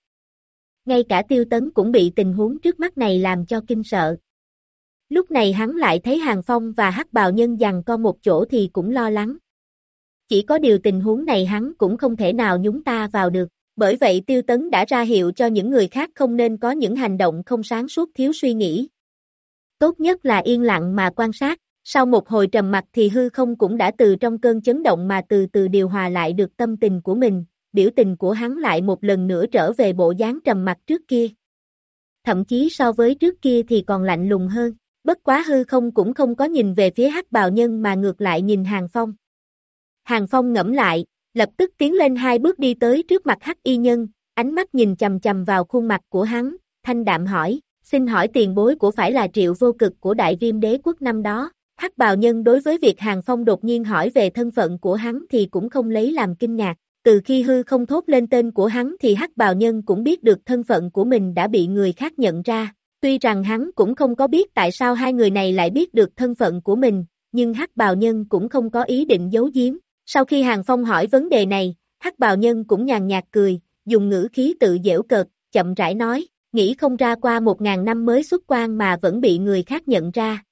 Ngay cả tiêu tấn cũng bị tình huống trước mắt này làm cho kinh sợ. Lúc này hắn lại thấy Hàng Phong và hắc bào nhân dằn co một chỗ thì cũng lo lắng. Chỉ có điều tình huống này hắn cũng không thể nào nhúng ta vào được, bởi vậy tiêu tấn đã ra hiệu cho những người khác không nên có những hành động không sáng suốt thiếu suy nghĩ. Tốt nhất là yên lặng mà quan sát, sau một hồi trầm mặt thì hư không cũng đã từ trong cơn chấn động mà từ từ điều hòa lại được tâm tình của mình, biểu tình của hắn lại một lần nữa trở về bộ dáng trầm mặt trước kia. Thậm chí so với trước kia thì còn lạnh lùng hơn. Bất quá hư không cũng không có nhìn về phía hắc bào nhân mà ngược lại nhìn Hàng Phong. Hàng Phong ngẫm lại, lập tức tiến lên hai bước đi tới trước mặt hắc y nhân, ánh mắt nhìn chầm chầm vào khuôn mặt của hắn, thanh đạm hỏi, xin hỏi tiền bối của phải là triệu vô cực của đại viêm đế quốc năm đó. Hắc bào nhân đối với việc Hàng Phong đột nhiên hỏi về thân phận của hắn thì cũng không lấy làm kinh ngạc. Từ khi hư không thốt lên tên của hắn thì hắc bào nhân cũng biết được thân phận của mình đã bị người khác nhận ra, Tuy rằng hắn cũng không có biết tại sao hai người này lại biết được thân phận của mình, nhưng hắc bào nhân cũng không có ý định giấu giếm. Sau khi Hàng Phong hỏi vấn đề này, hắc bào nhân cũng nhàn nhạt cười, dùng ngữ khí tự dễu cợt, chậm rãi nói, nghĩ không ra qua một ngàn năm mới xuất quan mà vẫn bị người khác nhận ra.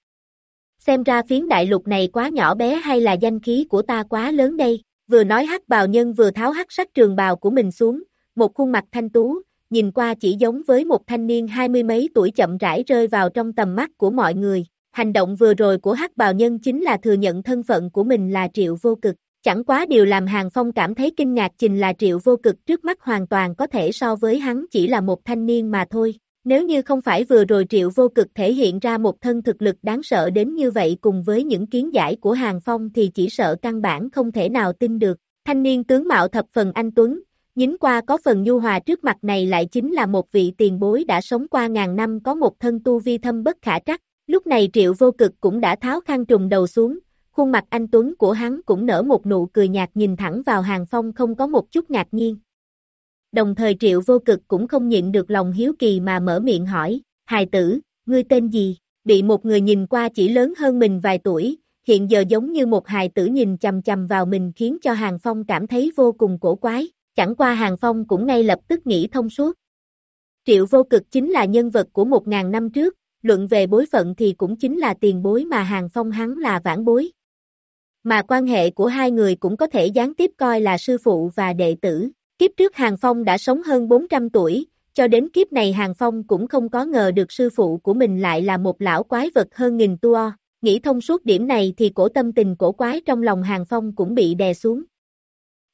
Xem ra phiến đại lục này quá nhỏ bé hay là danh khí của ta quá lớn đây, vừa nói hắc bào nhân vừa tháo hắc sắc trường bào của mình xuống, một khuôn mặt thanh tú, nhìn qua chỉ giống với một thanh niên hai mươi mấy tuổi chậm rãi rơi vào trong tầm mắt của mọi người. Hành động vừa rồi của hắc bào nhân chính là thừa nhận thân phận của mình là triệu vô cực. Chẳng quá điều làm Hàng Phong cảm thấy kinh ngạc trình là triệu vô cực trước mắt hoàn toàn có thể so với hắn chỉ là một thanh niên mà thôi. Nếu như không phải vừa rồi triệu vô cực thể hiện ra một thân thực lực đáng sợ đến như vậy cùng với những kiến giải của Hàng Phong thì chỉ sợ căn bản không thể nào tin được. Thanh niên tướng mạo thập phần anh Tuấn, nhính qua có phần nhu hòa trước mặt này lại chính là một vị tiền bối đã sống qua ngàn năm có một thân tu vi thâm bất khả trắc. Lúc này triệu vô cực cũng đã tháo khăn trùng đầu xuống, khuôn mặt anh Tuấn của hắn cũng nở một nụ cười nhạt nhìn thẳng vào hàng phong không có một chút ngạc nhiên. Đồng thời triệu vô cực cũng không nhịn được lòng hiếu kỳ mà mở miệng hỏi, hài tử, ngươi tên gì? Bị một người nhìn qua chỉ lớn hơn mình vài tuổi, hiện giờ giống như một hài tử nhìn chầm chầm vào mình khiến cho Hàng Phong cảm thấy vô cùng cổ quái, chẳng qua Hàng Phong cũng ngay lập tức nghĩ thông suốt. Triệu vô cực chính là nhân vật của một ngàn năm trước, luận về bối phận thì cũng chính là tiền bối mà Hàng Phong hắn là vãn bối. Mà quan hệ của hai người cũng có thể gián tiếp coi là sư phụ và đệ tử. Kiếp trước Hàng Phong đã sống hơn 400 tuổi, cho đến kiếp này Hàng Phong cũng không có ngờ được sư phụ của mình lại là một lão quái vật hơn nghìn tua. Nghĩ thông suốt điểm này thì cổ tâm tình cổ quái trong lòng Hàng Phong cũng bị đè xuống.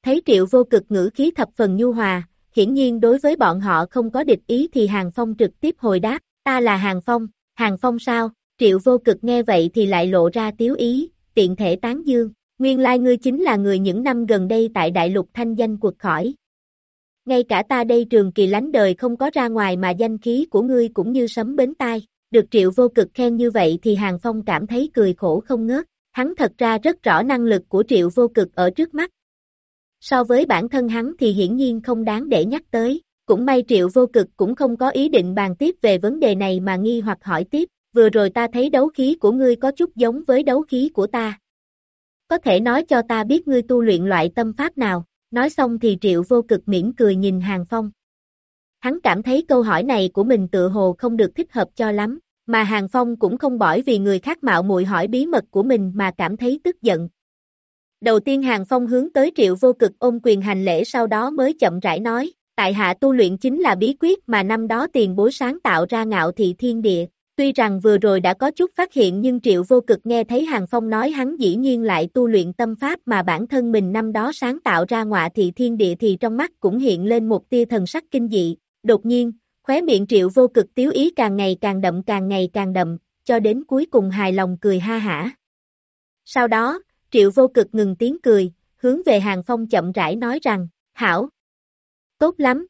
Thấy triệu vô cực ngữ khí thập phần nhu hòa, hiển nhiên đối với bọn họ không có địch ý thì Hàng Phong trực tiếp hồi đáp, ta là Hàng Phong, Hàng Phong sao, triệu vô cực nghe vậy thì lại lộ ra tiếu ý, tiện thể tán dương, nguyên lai ngươi chính là người những năm gần đây tại đại lục thanh danh cuộc khỏi. Ngay cả ta đây trường kỳ lánh đời không có ra ngoài mà danh khí của ngươi cũng như sấm bến tai, được triệu vô cực khen như vậy thì Hàng Phong cảm thấy cười khổ không ngớt, hắn thật ra rất rõ năng lực của triệu vô cực ở trước mắt. So với bản thân hắn thì hiển nhiên không đáng để nhắc tới, cũng may triệu vô cực cũng không có ý định bàn tiếp về vấn đề này mà nghi hoặc hỏi tiếp, vừa rồi ta thấy đấu khí của ngươi có chút giống với đấu khí của ta. Có thể nói cho ta biết ngươi tu luyện loại tâm pháp nào, nói xong thì triệu vô cực mỉm cười nhìn Hàng Phong. Hắn cảm thấy câu hỏi này của mình tự hồ không được thích hợp cho lắm, mà Hàng Phong cũng không bởi vì người khác mạo muội hỏi bí mật của mình mà cảm thấy tức giận. Đầu tiên Hàng Phong hướng tới triệu vô cực ôm quyền hành lễ sau đó mới chậm rãi nói, tại hạ tu luyện chính là bí quyết mà năm đó tiền bối sáng tạo ra ngạo thị thiên địa, Tuy rằng vừa rồi đã có chút phát hiện nhưng Triệu Vô Cực nghe thấy Hàng Phong nói hắn dĩ nhiên lại tu luyện tâm pháp mà bản thân mình năm đó sáng tạo ra ngọa thị thiên địa thì trong mắt cũng hiện lên một tia thần sắc kinh dị. Đột nhiên, khóe miệng Triệu Vô Cực tiếu ý càng ngày càng đậm càng ngày càng đậm, cho đến cuối cùng hài lòng cười ha hả. Sau đó, Triệu Vô Cực ngừng tiếng cười, hướng về Hàng Phong chậm rãi nói rằng, hảo, tốt lắm,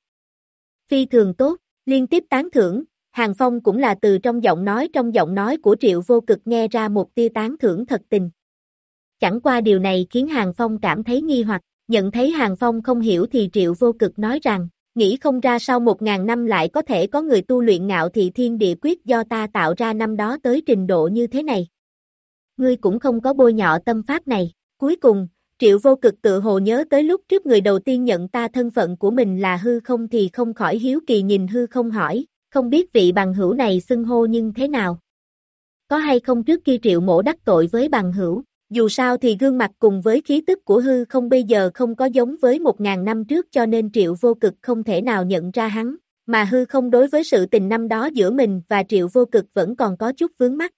phi thường tốt, liên tiếp tán thưởng, Hàng Phong cũng là từ trong giọng nói trong giọng nói của Triệu Vô Cực nghe ra một tia tán thưởng thật tình. Chẳng qua điều này khiến Hàng Phong cảm thấy nghi hoặc, nhận thấy Hàng Phong không hiểu thì Triệu Vô Cực nói rằng, nghĩ không ra sau một ngàn năm lại có thể có người tu luyện ngạo thị thiên địa quyết do ta tạo ra năm đó tới trình độ như thế này. Ngươi cũng không có bôi nhọ tâm pháp này. Cuối cùng, Triệu Vô Cực tự hồ nhớ tới lúc trước người đầu tiên nhận ta thân phận của mình là hư không thì không khỏi hiếu kỳ nhìn hư không hỏi, không biết vị bằng hữu này xưng hô nhưng thế nào. Có hay không trước khi triệu mổ đắc tội với bằng hữu, dù sao thì gương mặt cùng với khí tức của hư không bây giờ không có giống với một ngàn năm trước cho nên triệu vô cực không thể nào nhận ra hắn, mà hư không đối với sự tình năm đó giữa mình và triệu vô cực vẫn còn có chút vướng mắt.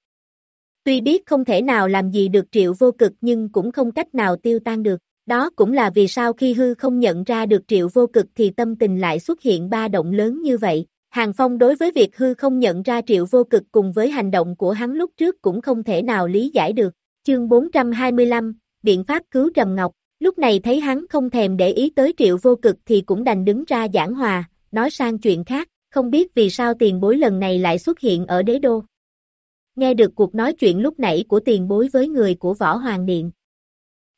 Tuy biết không thể nào làm gì được triệu vô cực nhưng cũng không cách nào tiêu tan được, đó cũng là vì sao khi hư không nhận ra được triệu vô cực thì tâm tình lại xuất hiện ba động lớn như vậy, Hàng Phong đối với việc hư không nhận ra triệu vô cực cùng với hành động của hắn lúc trước cũng không thể nào lý giải được. Chương 425, Biện pháp cứu Trầm Ngọc, lúc này thấy hắn không thèm để ý tới triệu vô cực thì cũng đành đứng ra giảng hòa, nói sang chuyện khác, không biết vì sao tiền bối lần này lại xuất hiện ở đế đô. Nghe được cuộc nói chuyện lúc nãy của tiền bối với người của Võ Hoàng Điện.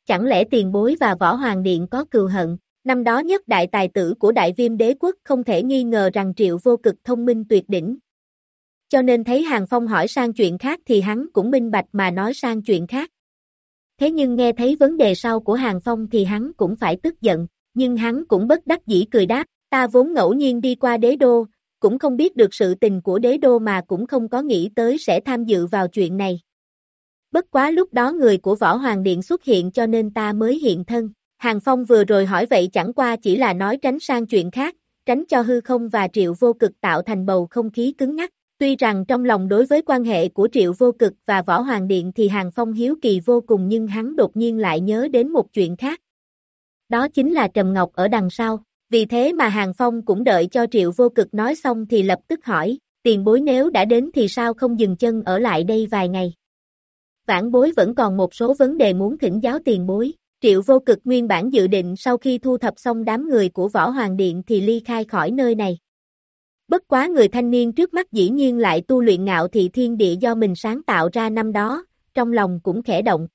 Chẳng lẽ tiền bối và Võ Hoàng Điện có cừu hận, Năm đó nhất đại tài tử của đại viêm đế quốc không thể nghi ngờ rằng triệu vô cực thông minh tuyệt đỉnh. Cho nên thấy Hàng Phong hỏi sang chuyện khác thì hắn cũng minh bạch mà nói sang chuyện khác. Thế nhưng nghe thấy vấn đề sau của Hàng Phong thì hắn cũng phải tức giận, nhưng hắn cũng bất đắc dĩ cười đáp, ta vốn ngẫu nhiên đi qua đế đô, cũng không biết được sự tình của đế đô mà cũng không có nghĩ tới sẽ tham dự vào chuyện này. Bất quá lúc đó người của Võ Hoàng Điện xuất hiện cho nên ta mới hiện thân. Hàng Phong vừa rồi hỏi vậy chẳng qua chỉ là nói tránh sang chuyện khác, tránh cho hư không và triệu vô cực tạo thành bầu không khí cứng ngắc. Tuy rằng trong lòng đối với quan hệ của triệu vô cực và võ hoàng điện thì Hàng Phong hiếu kỳ vô cùng nhưng hắn đột nhiên lại nhớ đến một chuyện khác. Đó chính là Trầm Ngọc ở đằng sau, vì thế mà Hàng Phong cũng đợi cho triệu vô cực nói xong thì lập tức hỏi, tiền bối nếu đã đến thì sao không dừng chân ở lại đây vài ngày. Vãn bối vẫn còn một số vấn đề muốn thỉnh giáo tiền bối. Triệu vô cực nguyên bản dự định sau khi thu thập xong đám người của Võ Hoàng Điện thì ly khai khỏi nơi này. Bất quá người thanh niên trước mắt dĩ nhiên lại tu luyện ngạo thị thiên địa do mình sáng tạo ra năm đó, trong lòng cũng khẽ động.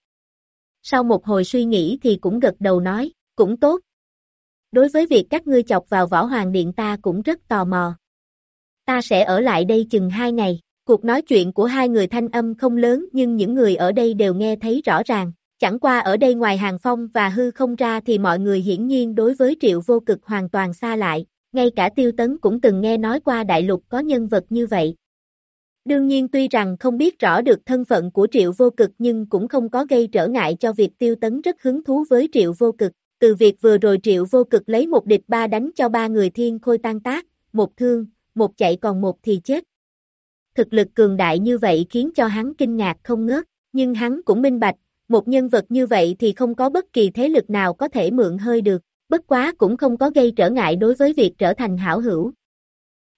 Sau một hồi suy nghĩ thì cũng gật đầu nói, cũng tốt. Đối với việc các ngươi chọc vào Võ Hoàng Điện ta cũng rất tò mò. Ta sẽ ở lại đây chừng hai ngày. Cuộc nói chuyện của hai người thanh âm không lớn nhưng những người ở đây đều nghe thấy rõ ràng. Chẳng qua ở đây ngoài hàng phong và hư không ra thì mọi người hiển nhiên đối với triệu vô cực hoàn toàn xa lại, ngay cả tiêu tấn cũng từng nghe nói qua đại lục có nhân vật như vậy. Đương nhiên tuy rằng không biết rõ được thân phận của triệu vô cực nhưng cũng không có gây trở ngại cho việc tiêu tấn rất hứng thú với triệu vô cực. Từ việc vừa rồi triệu vô cực lấy một địch ba đánh cho ba người thiên khôi tan tác, một thương, một chạy còn một thì chết. Thực lực cường đại như vậy khiến cho hắn kinh ngạc không ngớt, nhưng hắn cũng minh bạch, một nhân vật như vậy thì không có bất kỳ thế lực nào có thể mượn hơi được, bất quá cũng không có gây trở ngại đối với việc trở thành hảo hữu.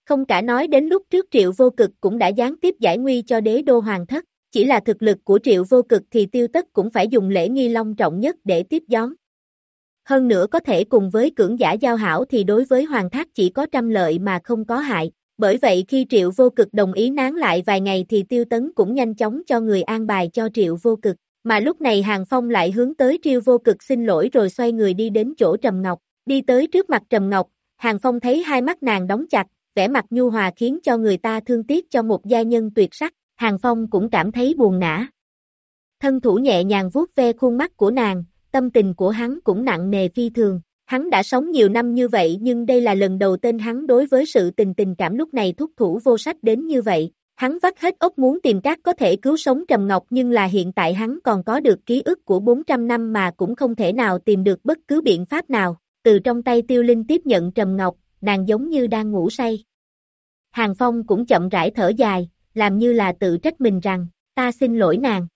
Không cả nói đến lúc trước triệu vô cực cũng đã gián tiếp giải nguy cho đế đô hoàng thất, chỉ là thực lực của triệu vô cực thì tiêu tất cũng phải dùng lễ nghi long trọng nhất để tiếp gión. Hơn nữa có thể cùng với cưỡng giả giao hảo thì đối với hoàng thác chỉ có trăm lợi mà không có hại. Bởi vậy khi triệu vô cực đồng ý nán lại vài ngày thì tiêu tấn cũng nhanh chóng cho người an bài cho triệu vô cực. Mà lúc này Hàng Phong lại hướng tới triệu Vô Cực xin lỗi rồi xoay người đi đến chỗ Trầm Ngọc, đi tới trước mặt Trầm Ngọc, Hàng Phong thấy hai mắt nàng đóng chặt, vẻ mặt nhu hòa khiến cho người ta thương tiếc cho một gia nhân tuyệt sắc, Hàng Phong cũng cảm thấy buồn nã. Thân thủ nhẹ nhàng vuốt ve khuôn mắt của nàng, tâm tình của hắn cũng nặng nề phi thường. Hắn đã sống nhiều năm như vậy nhưng đây là lần đầu tên hắn đối với sự tình tình cảm lúc này thúc thủ vô sách đến như vậy. Hắn vắt hết ốc muốn tìm các có thể cứu sống Trầm Ngọc nhưng là hiện tại hắn còn có được ký ức của 400 năm mà cũng không thể nào tìm được bất cứ biện pháp nào. Từ trong tay Tiêu Linh tiếp nhận Trầm Ngọc, nàng giống như đang ngủ say. Hàng Phong cũng chậm rãi thở dài, làm như là tự trách mình rằng, ta xin lỗi nàng.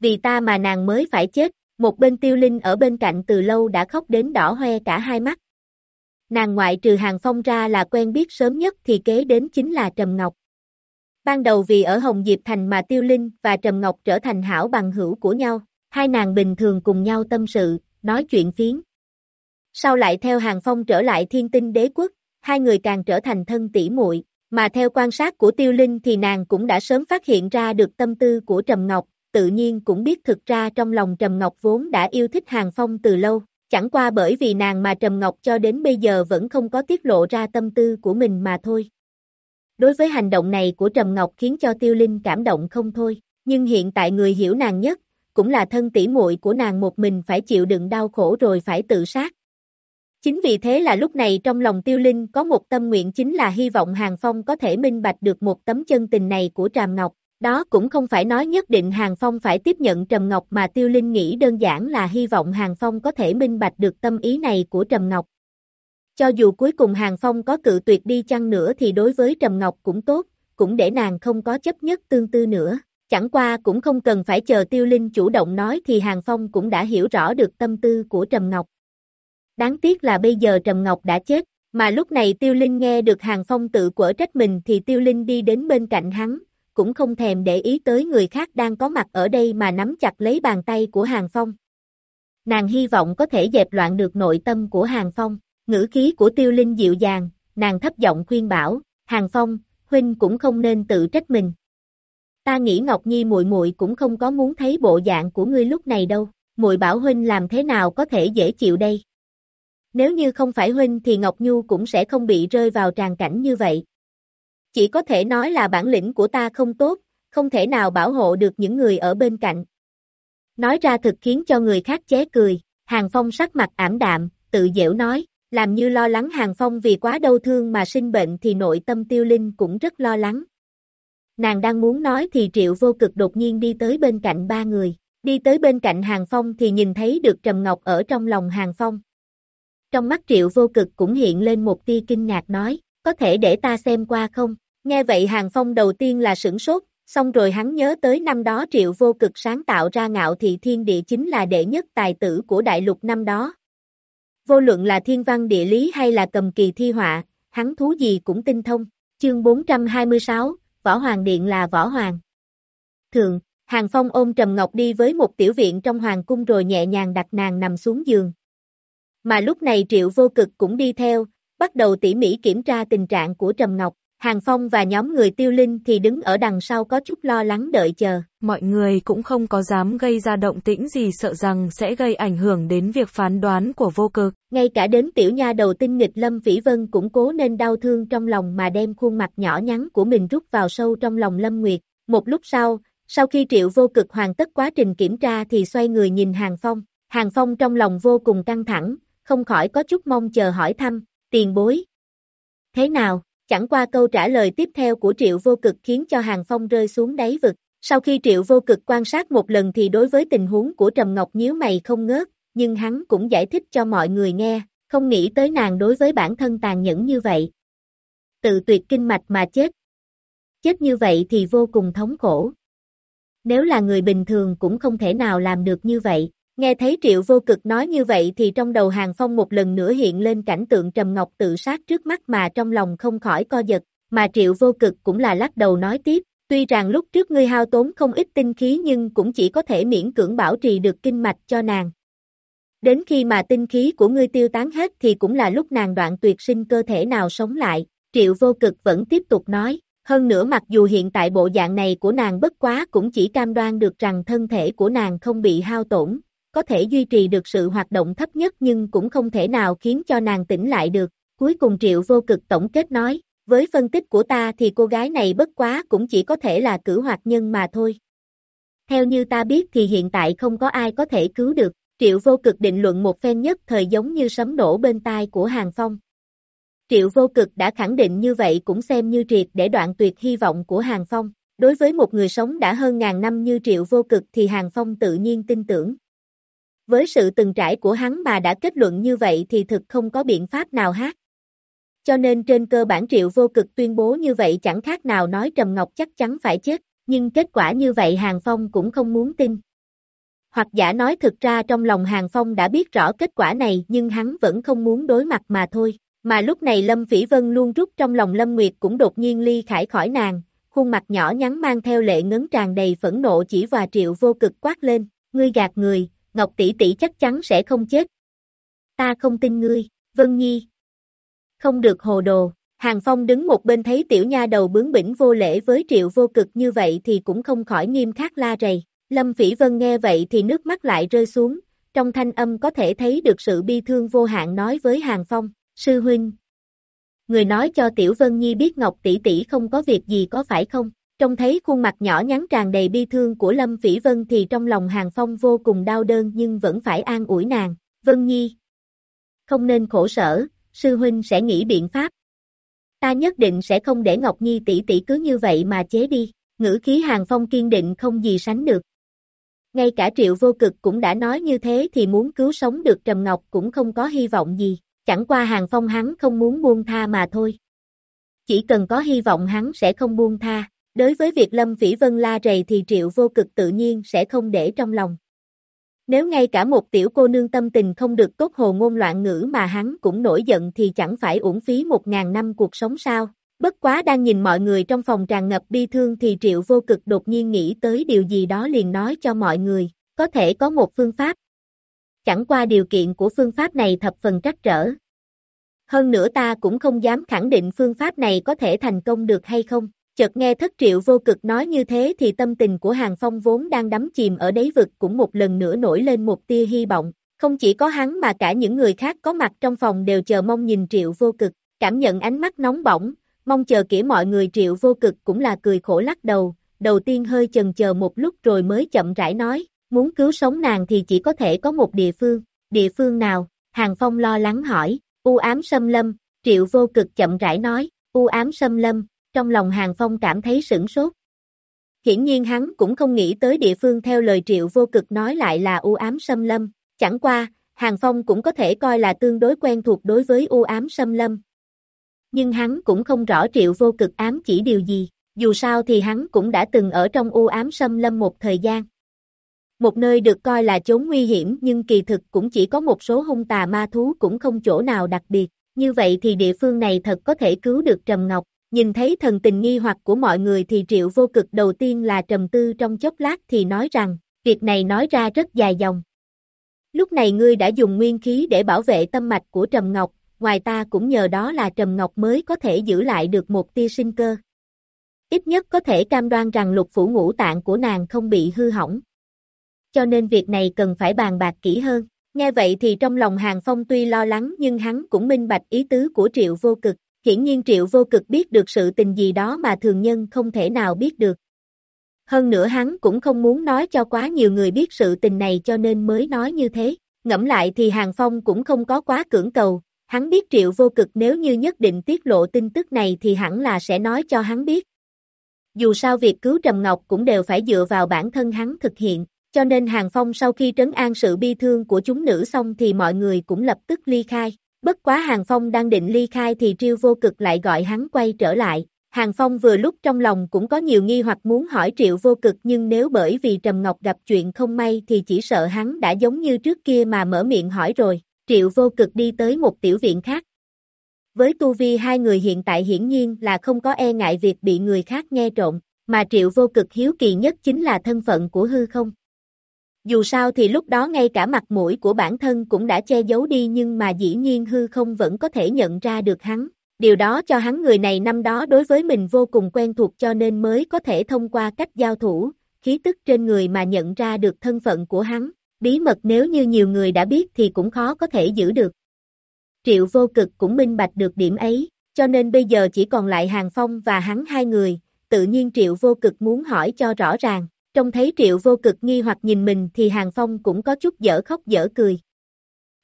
Vì ta mà nàng mới phải chết, một bên Tiêu Linh ở bên cạnh từ lâu đã khóc đến đỏ hoe cả hai mắt. Nàng ngoại trừ Hàng Phong ra là quen biết sớm nhất thì kế đến chính là Trầm Ngọc. Ban đầu vì ở Hồng Diệp Thành mà Tiêu Linh và Trầm Ngọc trở thành hảo bằng hữu của nhau, hai nàng bình thường cùng nhau tâm sự, nói chuyện phiến. Sau lại theo Hàng Phong trở lại thiên tinh đế quốc, hai người càng trở thành thân tỷ muội, mà theo quan sát của Tiêu Linh thì nàng cũng đã sớm phát hiện ra được tâm tư của Trầm Ngọc, tự nhiên cũng biết thực ra trong lòng Trầm Ngọc vốn đã yêu thích Hàng Phong từ lâu, chẳng qua bởi vì nàng mà Trầm Ngọc cho đến bây giờ vẫn không có tiết lộ ra tâm tư của mình mà thôi. Đối với hành động này của Trầm Ngọc khiến cho Tiêu Linh cảm động không thôi, nhưng hiện tại người hiểu nàng nhất, cũng là thân tỷ muội của nàng một mình phải chịu đựng đau khổ rồi phải tự sát. Chính vì thế là lúc này trong lòng Tiêu Linh có một tâm nguyện chính là hy vọng Hàng Phong có thể minh bạch được một tấm chân tình này của Tràm Ngọc. Đó cũng không phải nói nhất định Hàng Phong phải tiếp nhận Trầm Ngọc mà Tiêu Linh nghĩ đơn giản là hy vọng Hàng Phong có thể minh bạch được tâm ý này của Trầm Ngọc. Cho dù cuối cùng Hàng Phong có cự tuyệt đi chăng nữa thì đối với Trầm Ngọc cũng tốt, cũng để nàng không có chấp nhất tương tư nữa. Chẳng qua cũng không cần phải chờ Tiêu Linh chủ động nói thì Hàng Phong cũng đã hiểu rõ được tâm tư của Trầm Ngọc. Đáng tiếc là bây giờ Trầm Ngọc đã chết, mà lúc này Tiêu Linh nghe được Hàng Phong tự quở trách mình thì Tiêu Linh đi đến bên cạnh hắn, cũng không thèm để ý tới người khác đang có mặt ở đây mà nắm chặt lấy bàn tay của Hàng Phong. Nàng hy vọng có thể dẹp loạn được nội tâm của Hàng Phong. Ngữ khí của tiêu linh dịu dàng, nàng thấp giọng khuyên bảo, Hàng Phong, huynh cũng không nên tự trách mình. Ta nghĩ Ngọc Nhi muội muội cũng không có muốn thấy bộ dạng của ngươi lúc này đâu, muội bảo huynh làm thế nào có thể dễ chịu đây. Nếu như không phải huynh thì Ngọc Nhu cũng sẽ không bị rơi vào tràn cảnh như vậy. Chỉ có thể nói là bản lĩnh của ta không tốt, không thể nào bảo hộ được những người ở bên cạnh. Nói ra thực khiến cho người khác chế cười, Hàng Phong sắc mặt ảm đạm, tự dễu nói, làm như lo lắng Hàng Phong vì quá đau thương mà sinh bệnh thì nội tâm tiêu linh cũng rất lo lắng. Nàng đang muốn nói thì triệu vô cực đột nhiên đi tới bên cạnh ba người, đi tới bên cạnh Hàng Phong thì nhìn thấy được Trầm Ngọc ở trong lòng Hàng Phong. Trong mắt triệu vô cực cũng hiện lên một tia kinh ngạc nói, có thể để ta xem qua không? Nghe vậy Hàng Phong đầu tiên là sửng sốt, xong rồi hắn nhớ tới năm đó triệu vô cực sáng tạo ra ngạo thị thiên địa chính là đệ nhất tài tử của đại lục năm đó, Vô luận là thiên văn địa lý hay là cầm kỳ thi họa, hắn thú gì cũng tinh thông. Chương 426, Võ Hoàng Điện là Võ Hoàng. Thường, Hàng Phong ôm Trầm Ngọc đi với một tiểu viện trong hoàng cung rồi nhẹ nhàng đặt nàng nằm xuống giường. Mà lúc này Triệu Vô Cực cũng đi theo, bắt đầu tỉ mỉ kiểm tra tình trạng của Trầm Ngọc. Hàng Phong và nhóm người tiêu linh thì đứng ở đằng sau có chút lo lắng đợi chờ. Mọi người cũng không có dám gây ra động tĩnh gì sợ rằng sẽ gây ảnh hưởng đến việc phán đoán của vô cực. Ngay cả đến tiểu nha đầu tinh nghịch Lâm Vĩ Vân cũng cố nên đau thương trong lòng mà đem khuôn mặt nhỏ nhắn của mình rút vào sâu trong lòng Lâm Nguyệt. Một lúc sau, sau khi triệu vô cực hoàn tất quá trình kiểm tra thì xoay người nhìn Hàng Phong. Hàng Phong trong lòng vô cùng căng thẳng, không khỏi có chút mong chờ hỏi thăm, tiền bối. Thế nào? Chẳng qua câu trả lời tiếp theo của Triệu Vô Cực khiến cho Hàng Phong rơi xuống đáy vực. Sau khi Triệu Vô Cực quan sát một lần thì đối với tình huống của Trầm Ngọc nhíu mày không ngớt, nhưng hắn cũng giải thích cho mọi người nghe, không nghĩ tới nàng đối với bản thân tàn nhẫn như vậy. Tự tuyệt kinh mạch mà chết. Chết như vậy thì vô cùng thống khổ. Nếu là người bình thường cũng không thể nào làm được như vậy. Nghe thấy Triệu Vô Cực nói như vậy thì trong đầu Hàng Phong một lần nữa hiện lên cảnh tượng Trầm Ngọc tự sát trước mắt mà trong lòng không khỏi co giật, mà Triệu Vô Cực cũng là lắc đầu nói tiếp, tuy rằng lúc trước ngươi hao tốn không ít tinh khí nhưng cũng chỉ có thể miễn cưỡng bảo trì được kinh mạch cho nàng. Đến khi mà tinh khí của ngươi tiêu tán hết thì cũng là lúc nàng đoạn tuyệt sinh cơ thể nào sống lại, Triệu Vô Cực vẫn tiếp tục nói, hơn nữa mặc dù hiện tại bộ dạng này của nàng bất quá cũng chỉ cam đoan được rằng thân thể của nàng không bị hao tổn, có thể duy trì được sự hoạt động thấp nhất nhưng cũng không thể nào khiến cho nàng tỉnh lại được. Cuối cùng Triệu vô cực tổng kết nói, với phân tích của ta thì cô gái này bất quá cũng chỉ có thể là cử hoạt nhân mà thôi. Theo như ta biết thì hiện tại không có ai có thể cứu được, Triệu vô cực định luận một phen nhất thời giống như sấm nổ bên tai của Hàng Phong. Triệu vô cực đã khẳng định như vậy cũng xem như triệt để đoạn tuyệt hy vọng của Hàng Phong. Đối với một người sống đã hơn ngàn năm như Triệu vô cực thì Hàng Phong tự nhiên tin tưởng. Với sự từng trải của hắn mà đã kết luận như vậy thì thực không có biện pháp nào hát. Cho nên trên cơ bản triệu vô cực tuyên bố như vậy chẳng khác nào nói Trầm Ngọc chắc chắn phải chết, nhưng kết quả như vậy Hàng Phong cũng không muốn tin. Hoặc giả nói thực ra trong lòng Hàng Phong đã biết rõ kết quả này nhưng hắn vẫn không muốn đối mặt mà thôi. Mà lúc này Lâm Phỉ Vân luôn rút trong lòng Lâm Nguyệt cũng đột nhiên ly khải khỏi nàng, khuôn mặt nhỏ nhắn mang theo lệ ngấn tràn đầy phẫn nộ chỉ và triệu vô cực quát lên, ngươi gạt người, Ngọc tỷ tỷ chắc chắn sẽ không chết. Ta không tin ngươi, Vân Nhi. Không được hồ đồ, Hàng Phong đứng một bên thấy tiểu nha đầu bướng bỉnh vô lễ với triệu vô cực như vậy thì cũng không khỏi nghiêm khắc la rầy. Lâm Phỉ Vân nghe vậy thì nước mắt lại rơi xuống, trong thanh âm có thể thấy được sự bi thương vô hạn nói với Hàng Phong, sư huynh. Người nói cho Tiểu Vân Nhi biết Ngọc tỷ tỷ không có việc gì có phải không? Trông thấy khuôn mặt nhỏ nhắn tràn đầy bi thương của Lâm Phỉ Vân thì trong lòng Hàng Phong vô cùng đau đơn nhưng vẫn phải an ủi nàng, Vân Nhi. Không nên khổ sở, sư huynh sẽ nghĩ biện pháp. Ta nhất định sẽ không để Ngọc Nhi tỷ tỷ cứ như vậy mà chế đi, ngữ khí Hàng Phong kiên định không gì sánh được. Ngay cả triệu vô cực cũng đã nói như thế thì muốn cứu sống được Trầm Ngọc cũng không có hy vọng gì, chẳng qua Hàng Phong hắn không muốn buông tha mà thôi. Chỉ cần có hy vọng hắn sẽ không buông tha. Đối với việc Lâm Vĩ Vân la rầy thì Triệu vô cực tự nhiên sẽ không để trong lòng. Nếu ngay cả một tiểu cô nương tâm tình không được tốt hồ ngôn loạn ngữ mà hắn cũng nổi giận thì chẳng phải uổng phí một ngàn năm cuộc sống sao. Bất quá đang nhìn mọi người trong phòng tràn ngập bi thương thì Triệu vô cực đột nhiên nghĩ tới điều gì đó liền nói cho mọi người, có thể có một phương pháp. Chẳng qua điều kiện của phương pháp này thập phần trắc trở. Hơn nữa ta cũng không dám khẳng định phương pháp này có thể thành công được hay không. Chợt nghe thất triệu vô cực nói như thế thì tâm tình của Hàng Phong vốn đang đắm chìm ở đáy vực cũng một lần nữa nổi lên một tia hy vọng. Không chỉ có hắn mà cả những người khác có mặt trong phòng đều chờ mong nhìn triệu vô cực, cảm nhận ánh mắt nóng bỏng, mong chờ kỹ mọi người triệu vô cực cũng là cười khổ lắc đầu, đầu tiên hơi chần chờ một lúc rồi mới chậm rãi nói, muốn cứu sống nàng thì chỉ có thể có một địa phương, địa phương nào, Hàng Phong lo lắng hỏi, u ám xâm lâm, triệu vô cực chậm rãi nói, u ám xâm lâm, trong lòng Hàng Phong cảm thấy sửng sốt. Hiển nhiên hắn cũng không nghĩ tới địa phương theo lời triệu vô cực nói lại là u ám xâm lâm, chẳng qua, Hàng Phong cũng có thể coi là tương đối quen thuộc đối với u ám xâm lâm. Nhưng hắn cũng không rõ triệu vô cực ám chỉ điều gì, dù sao thì hắn cũng đã từng ở trong u ám xâm lâm một thời gian. Một nơi được coi là chốn nguy hiểm nhưng kỳ thực cũng chỉ có một số hung tà ma thú cũng không chỗ nào đặc biệt, như vậy thì địa phương này thật có thể cứu được Trầm Ngọc, Nhìn thấy thần tình nghi hoặc của mọi người thì triệu vô cực đầu tiên là trầm tư trong chốc lát thì nói rằng, việc này nói ra rất dài dòng. Lúc này ngươi đã dùng nguyên khí để bảo vệ tâm mạch của Trầm Ngọc, ngoài ta cũng nhờ đó là Trầm Ngọc mới có thể giữ lại được một tia sinh cơ. Ít nhất có thể cam đoan rằng lục phủ ngũ tạng của nàng không bị hư hỏng. Cho nên việc này cần phải bàn bạc kỹ hơn. Nghe vậy thì trong lòng Hàng Phong tuy lo lắng nhưng hắn cũng minh bạch ý tứ của Triệu Vô Cực. Hiển nhiên Triệu Vô Cực biết được sự tình gì đó mà thường nhân không thể nào biết được. Hơn nữa hắn cũng không muốn nói cho quá nhiều người biết sự tình này cho nên mới nói như thế. Ngẫm lại thì Hàng Phong cũng không có quá cưỡng cầu, hắn biết Triệu Vô Cực nếu như nhất định tiết lộ tin tức này thì hẳn là sẽ nói cho hắn biết. Dù sao việc cứu Trầm Ngọc cũng đều phải dựa vào bản thân hắn thực hiện, cho nên Hàng Phong sau khi trấn an sự bi thương của chúng nữ xong thì mọi người cũng lập tức ly khai. Bất quá Hàng Phong đang định ly khai thì Triêu Vô Cực lại gọi hắn quay trở lại. Hàng Phong vừa lúc trong lòng cũng có nhiều nghi hoặc muốn hỏi Triệu Vô Cực nhưng nếu bởi vì Trầm Ngọc gặp chuyện không may thì chỉ sợ hắn đã giống như trước kia mà mở miệng hỏi rồi. Triệu Vô Cực đi tới một tiểu viện khác. Với tu vi hai người hiện tại hiển nhiên là không có e ngại việc bị người khác nghe trộm, mà Triệu Vô Cực hiếu kỳ nhất chính là thân phận của hư không. Dù sao thì lúc đó ngay cả mặt mũi của bản thân cũng đã che giấu đi nhưng mà dĩ nhiên hư không vẫn có thể nhận ra được hắn. Điều đó cho hắn người này năm đó đối với mình vô cùng quen thuộc cho nên mới có thể thông qua cách giao thủ, khí tức trên người mà nhận ra được thân phận của hắn. Bí mật nếu như nhiều người đã biết thì cũng khó có thể giữ được. Triệu vô cực cũng minh bạch được điểm ấy, cho nên bây giờ chỉ còn lại Hàng Phong và hắn hai người, tự nhiên Triệu vô cực muốn hỏi cho rõ ràng, Trông thấy triệu vô cực nghi hoặc nhìn mình thì Hàng Phong cũng có chút dở khóc dở cười.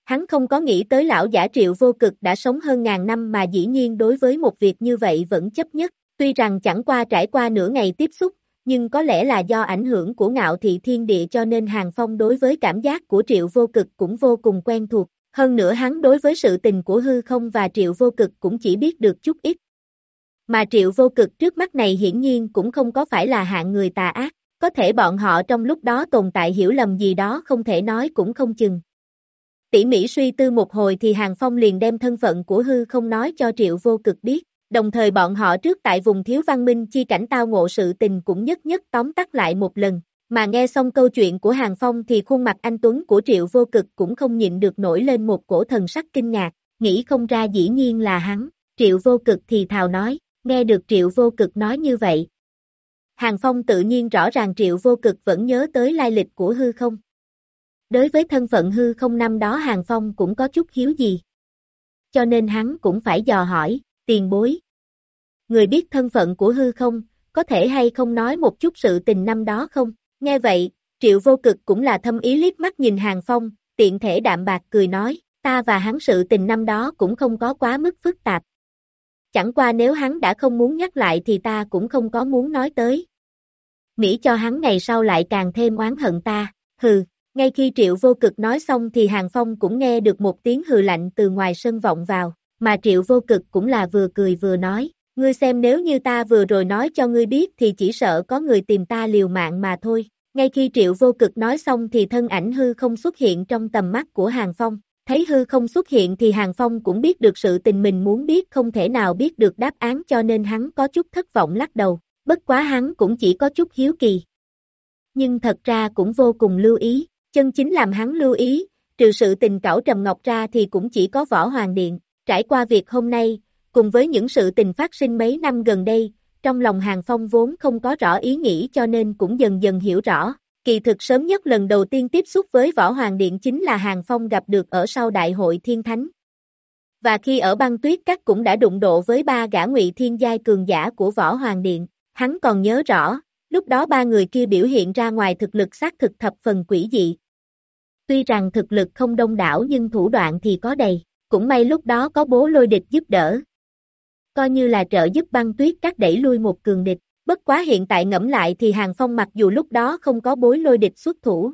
Hắn không có nghĩ tới lão giả triệu vô cực đã sống hơn ngàn năm mà dĩ nhiên đối với một việc như vậy vẫn chấp nhất, tuy rằng chẳng qua trải qua nửa ngày tiếp xúc, nhưng có lẽ là do ảnh hưởng của ngạo thị thiên địa cho nên Hàng Phong đối với cảm giác của triệu vô cực cũng vô cùng quen thuộc, hơn nữa hắn đối với sự tình của hư không và triệu vô cực cũng chỉ biết được chút ít. Mà triệu vô cực trước mắt này hiển nhiên cũng không có phải là hạng người tà ác, có thể bọn họ trong lúc đó tồn tại hiểu lầm gì đó không thể nói cũng không chừng. Tỉ mỉ suy tư một hồi thì Hàng Phong liền đem thân phận của hư không nói cho Triệu Vô Cực biết, đồng thời bọn họ trước tại vùng thiếu văn minh chi cảnh tao ngộ sự tình cũng nhất nhất tóm tắt lại một lần, mà nghe xong câu chuyện của Hàng Phong thì khuôn mặt anh Tuấn của Triệu Vô Cực cũng không nhịn được nổi lên một cổ thần sắc kinh ngạc, nghĩ không ra dĩ nhiên là hắn, Triệu Vô Cực thì thào nói, nghe được Triệu Vô Cực nói như vậy, Hàng Phong tự nhiên rõ ràng triệu vô cực vẫn nhớ tới lai lịch của hư không. Đối với thân phận hư không năm đó Hàng Phong cũng có chút hiếu gì. Cho nên hắn cũng phải dò hỏi, tiền bối. Người biết thân phận của hư không, có thể hay không nói một chút sự tình năm đó không? Nghe vậy, triệu vô cực cũng là thâm ý liếc mắt nhìn Hàng Phong, tiện thể đạm bạc cười nói, ta và hắn sự tình năm đó cũng không có quá mức phức tạp. Chẳng qua nếu hắn đã không muốn nhắc lại thì ta cũng không có muốn nói tới. nghĩ cho hắn ngày sau lại càng thêm oán hận ta, hừ, ngay khi triệu vô cực nói xong thì Hàng Phong cũng nghe được một tiếng hừ lạnh từ ngoài sân vọng vào, mà triệu vô cực cũng là vừa cười vừa nói, ngươi xem nếu như ta vừa rồi nói cho ngươi biết thì chỉ sợ có người tìm ta liều mạng mà thôi. Ngay khi triệu vô cực nói xong thì thân ảnh hư không xuất hiện trong tầm mắt của Hàng Phong, thấy hư không xuất hiện thì Hàng Phong cũng biết được sự tình mình muốn biết không thể nào biết được đáp án cho nên hắn có chút thất vọng lắc đầu, bất quá hắn cũng chỉ có chút hiếu kỳ. Nhưng thật ra cũng vô cùng lưu ý, chân chính làm hắn lưu ý, trừ sự tình cảo Trầm Ngọc ra thì cũng chỉ có Võ Hoàng Điện, trải qua việc hôm nay, cùng với những sự tình phát sinh mấy năm gần đây, trong lòng Hàng Phong vốn không có rõ ý nghĩ cho nên cũng dần dần hiểu rõ. Kỳ thực sớm nhất lần đầu tiên tiếp xúc với Võ Hoàng Điện chính là Hàng Phong gặp được ở sau Đại hội Thiên Thánh. Và khi ở băng tuyết các cũng đã đụng độ với ba gã ngụy thiên giai cường giả của Võ Hoàng Điện. Hắn còn nhớ rõ, lúc đó ba người kia biểu hiện ra ngoài thực lực xác thực thập phần quỷ dị. Tuy rằng thực lực không đông đảo nhưng thủ đoạn thì có đầy, cũng may lúc đó có bố lôi địch giúp đỡ. Coi như là trợ giúp băng tuyết các đẩy lui một cường địch, bất quá hiện tại ngẫm lại thì Hàng Phong mặc dù lúc đó không có bối lôi địch xuất thủ.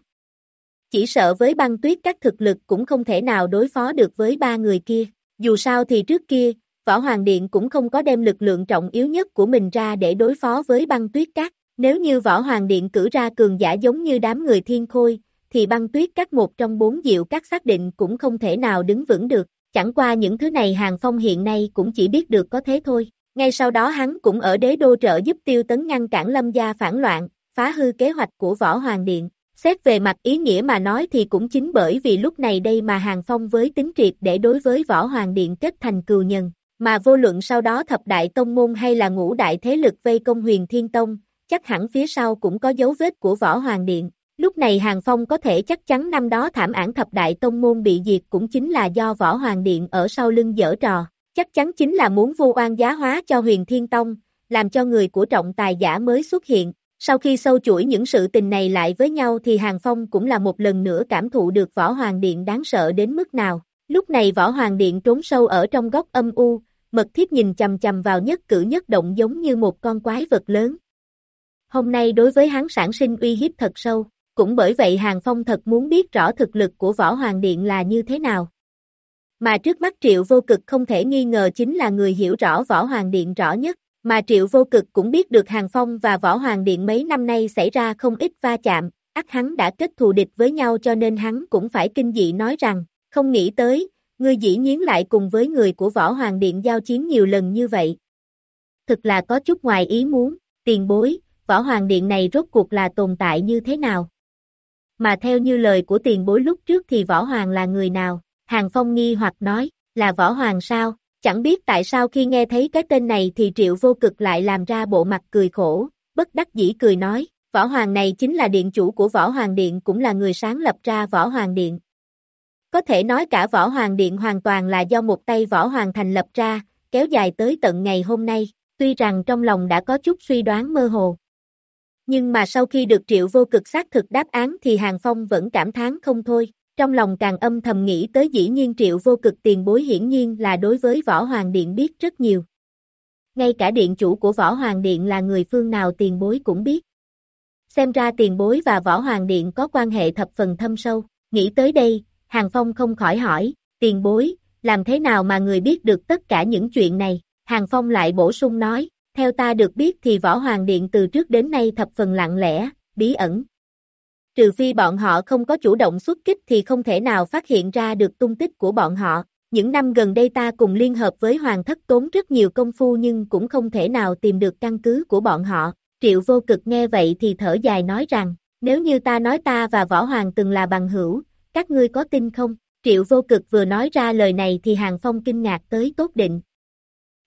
Chỉ sợ với băng tuyết các thực lực cũng không thể nào đối phó được với ba người kia, dù sao thì trước kia, Võ Hoàng Điện cũng không có đem lực lượng trọng yếu nhất của mình ra để đối phó với băng tuyết các Nếu như Võ Hoàng Điện cử ra cường giả giống như đám người thiên khôi, thì băng tuyết các một trong bốn diệu các xác định cũng không thể nào đứng vững được. Chẳng qua những thứ này Hàng Phong hiện nay cũng chỉ biết được có thế thôi. Ngay sau đó hắn cũng ở đế đô trợ giúp tiêu tấn ngăn cản lâm gia phản loạn, phá hư kế hoạch của Võ Hoàng Điện. Xét về mặt ý nghĩa mà nói thì cũng chính bởi vì lúc này đây mà Hàng Phong với tính triệt để đối với Võ Hoàng Điện kết thành cừu nhân, mà vô luận sau đó thập đại tông môn hay là ngũ đại thế lực vây công huyền thiên tông, chắc hẳn phía sau cũng có dấu vết của Võ Hoàng Điện. Lúc này Hàng Phong có thể chắc chắn năm đó thảm án thập đại tông môn bị diệt cũng chính là do Võ Hoàng Điện ở sau lưng dở trò, chắc chắn chính là muốn vu oan giá hóa cho huyền thiên tông, làm cho người của trọng tài giả mới xuất hiện. Sau khi sâu chuỗi những sự tình này lại với nhau thì Hàng Phong cũng là một lần nữa cảm thụ được Võ Hoàng Điện đáng sợ đến mức nào. Lúc này Võ Hoàng Điện trốn sâu ở trong góc âm u, mật thiết nhìn chầm chầm vào nhất cử nhất động giống như một con quái vật lớn. Hôm nay đối với hắn sản sinh uy hiếp thật sâu. Cũng bởi vậy Hàng Phong thật muốn biết rõ thực lực của Võ Hoàng Điện là như thế nào. Mà trước mắt Triệu Vô Cực không thể nghi ngờ chính là người hiểu rõ Võ Hoàng Điện rõ nhất, mà Triệu Vô Cực cũng biết được Hàng Phong và Võ Hoàng Điện mấy năm nay xảy ra không ít va chạm, ắt hắn đã kết thù địch với nhau cho nên hắn cũng phải kinh dị nói rằng, không nghĩ tới, ngươi dĩ nhiên lại cùng với người của Võ Hoàng Điện giao chiến nhiều lần như vậy. Thực là có chút ngoài ý muốn, tiền bối, Võ Hoàng Điện này rốt cuộc là tồn tại như thế nào? mà theo như lời của tiền bối lúc trước thì Võ Hoàng là người nào? Hàng Phong nghi hoặc nói, là Võ Hoàng sao? Chẳng biết tại sao khi nghe thấy cái tên này thì Triệu Vô Cực lại làm ra bộ mặt cười khổ, bất đắc dĩ cười nói, Võ Hoàng này chính là điện chủ của Võ Hoàng Điện cũng là người sáng lập ra Võ Hoàng Điện. Có thể nói cả Võ Hoàng Điện hoàn toàn là do một tay Võ Hoàng thành lập ra, kéo dài tới tận ngày hôm nay, tuy rằng trong lòng đã có chút suy đoán mơ hồ. Nhưng mà sau khi được triệu vô cực xác thực đáp án thì Hàng Phong vẫn cảm thán không thôi, trong lòng càng âm thầm nghĩ tới dĩ nhiên triệu vô cực tiền bối hiển nhiên là đối với Võ Hoàng Điện biết rất nhiều. Ngay cả điện chủ của Võ Hoàng Điện là người phương nào tiền bối cũng biết. Xem ra tiền bối và Võ Hoàng Điện có quan hệ thập phần thâm sâu, nghĩ tới đây, Hàng Phong không khỏi hỏi, tiền bối, làm thế nào mà người biết được tất cả những chuyện này, Hàng Phong lại bổ sung nói, theo ta được biết thì Võ Hoàng Điện từ trước đến nay thập phần lặng lẽ, bí ẩn. Trừ phi bọn họ không có chủ động xuất kích thì không thể nào phát hiện ra được tung tích của bọn họ. Những năm gần đây ta cùng liên hợp với Hoàng thất tốn rất nhiều công phu nhưng cũng không thể nào tìm được căn cứ của bọn họ. Triệu vô cực nghe vậy thì thở dài nói rằng, nếu như ta nói ta và Võ Hoàng từng là bằng hữu, các ngươi có tin không? Triệu vô cực vừa nói ra lời này thì Hàng Phong kinh ngạc tới tốt định,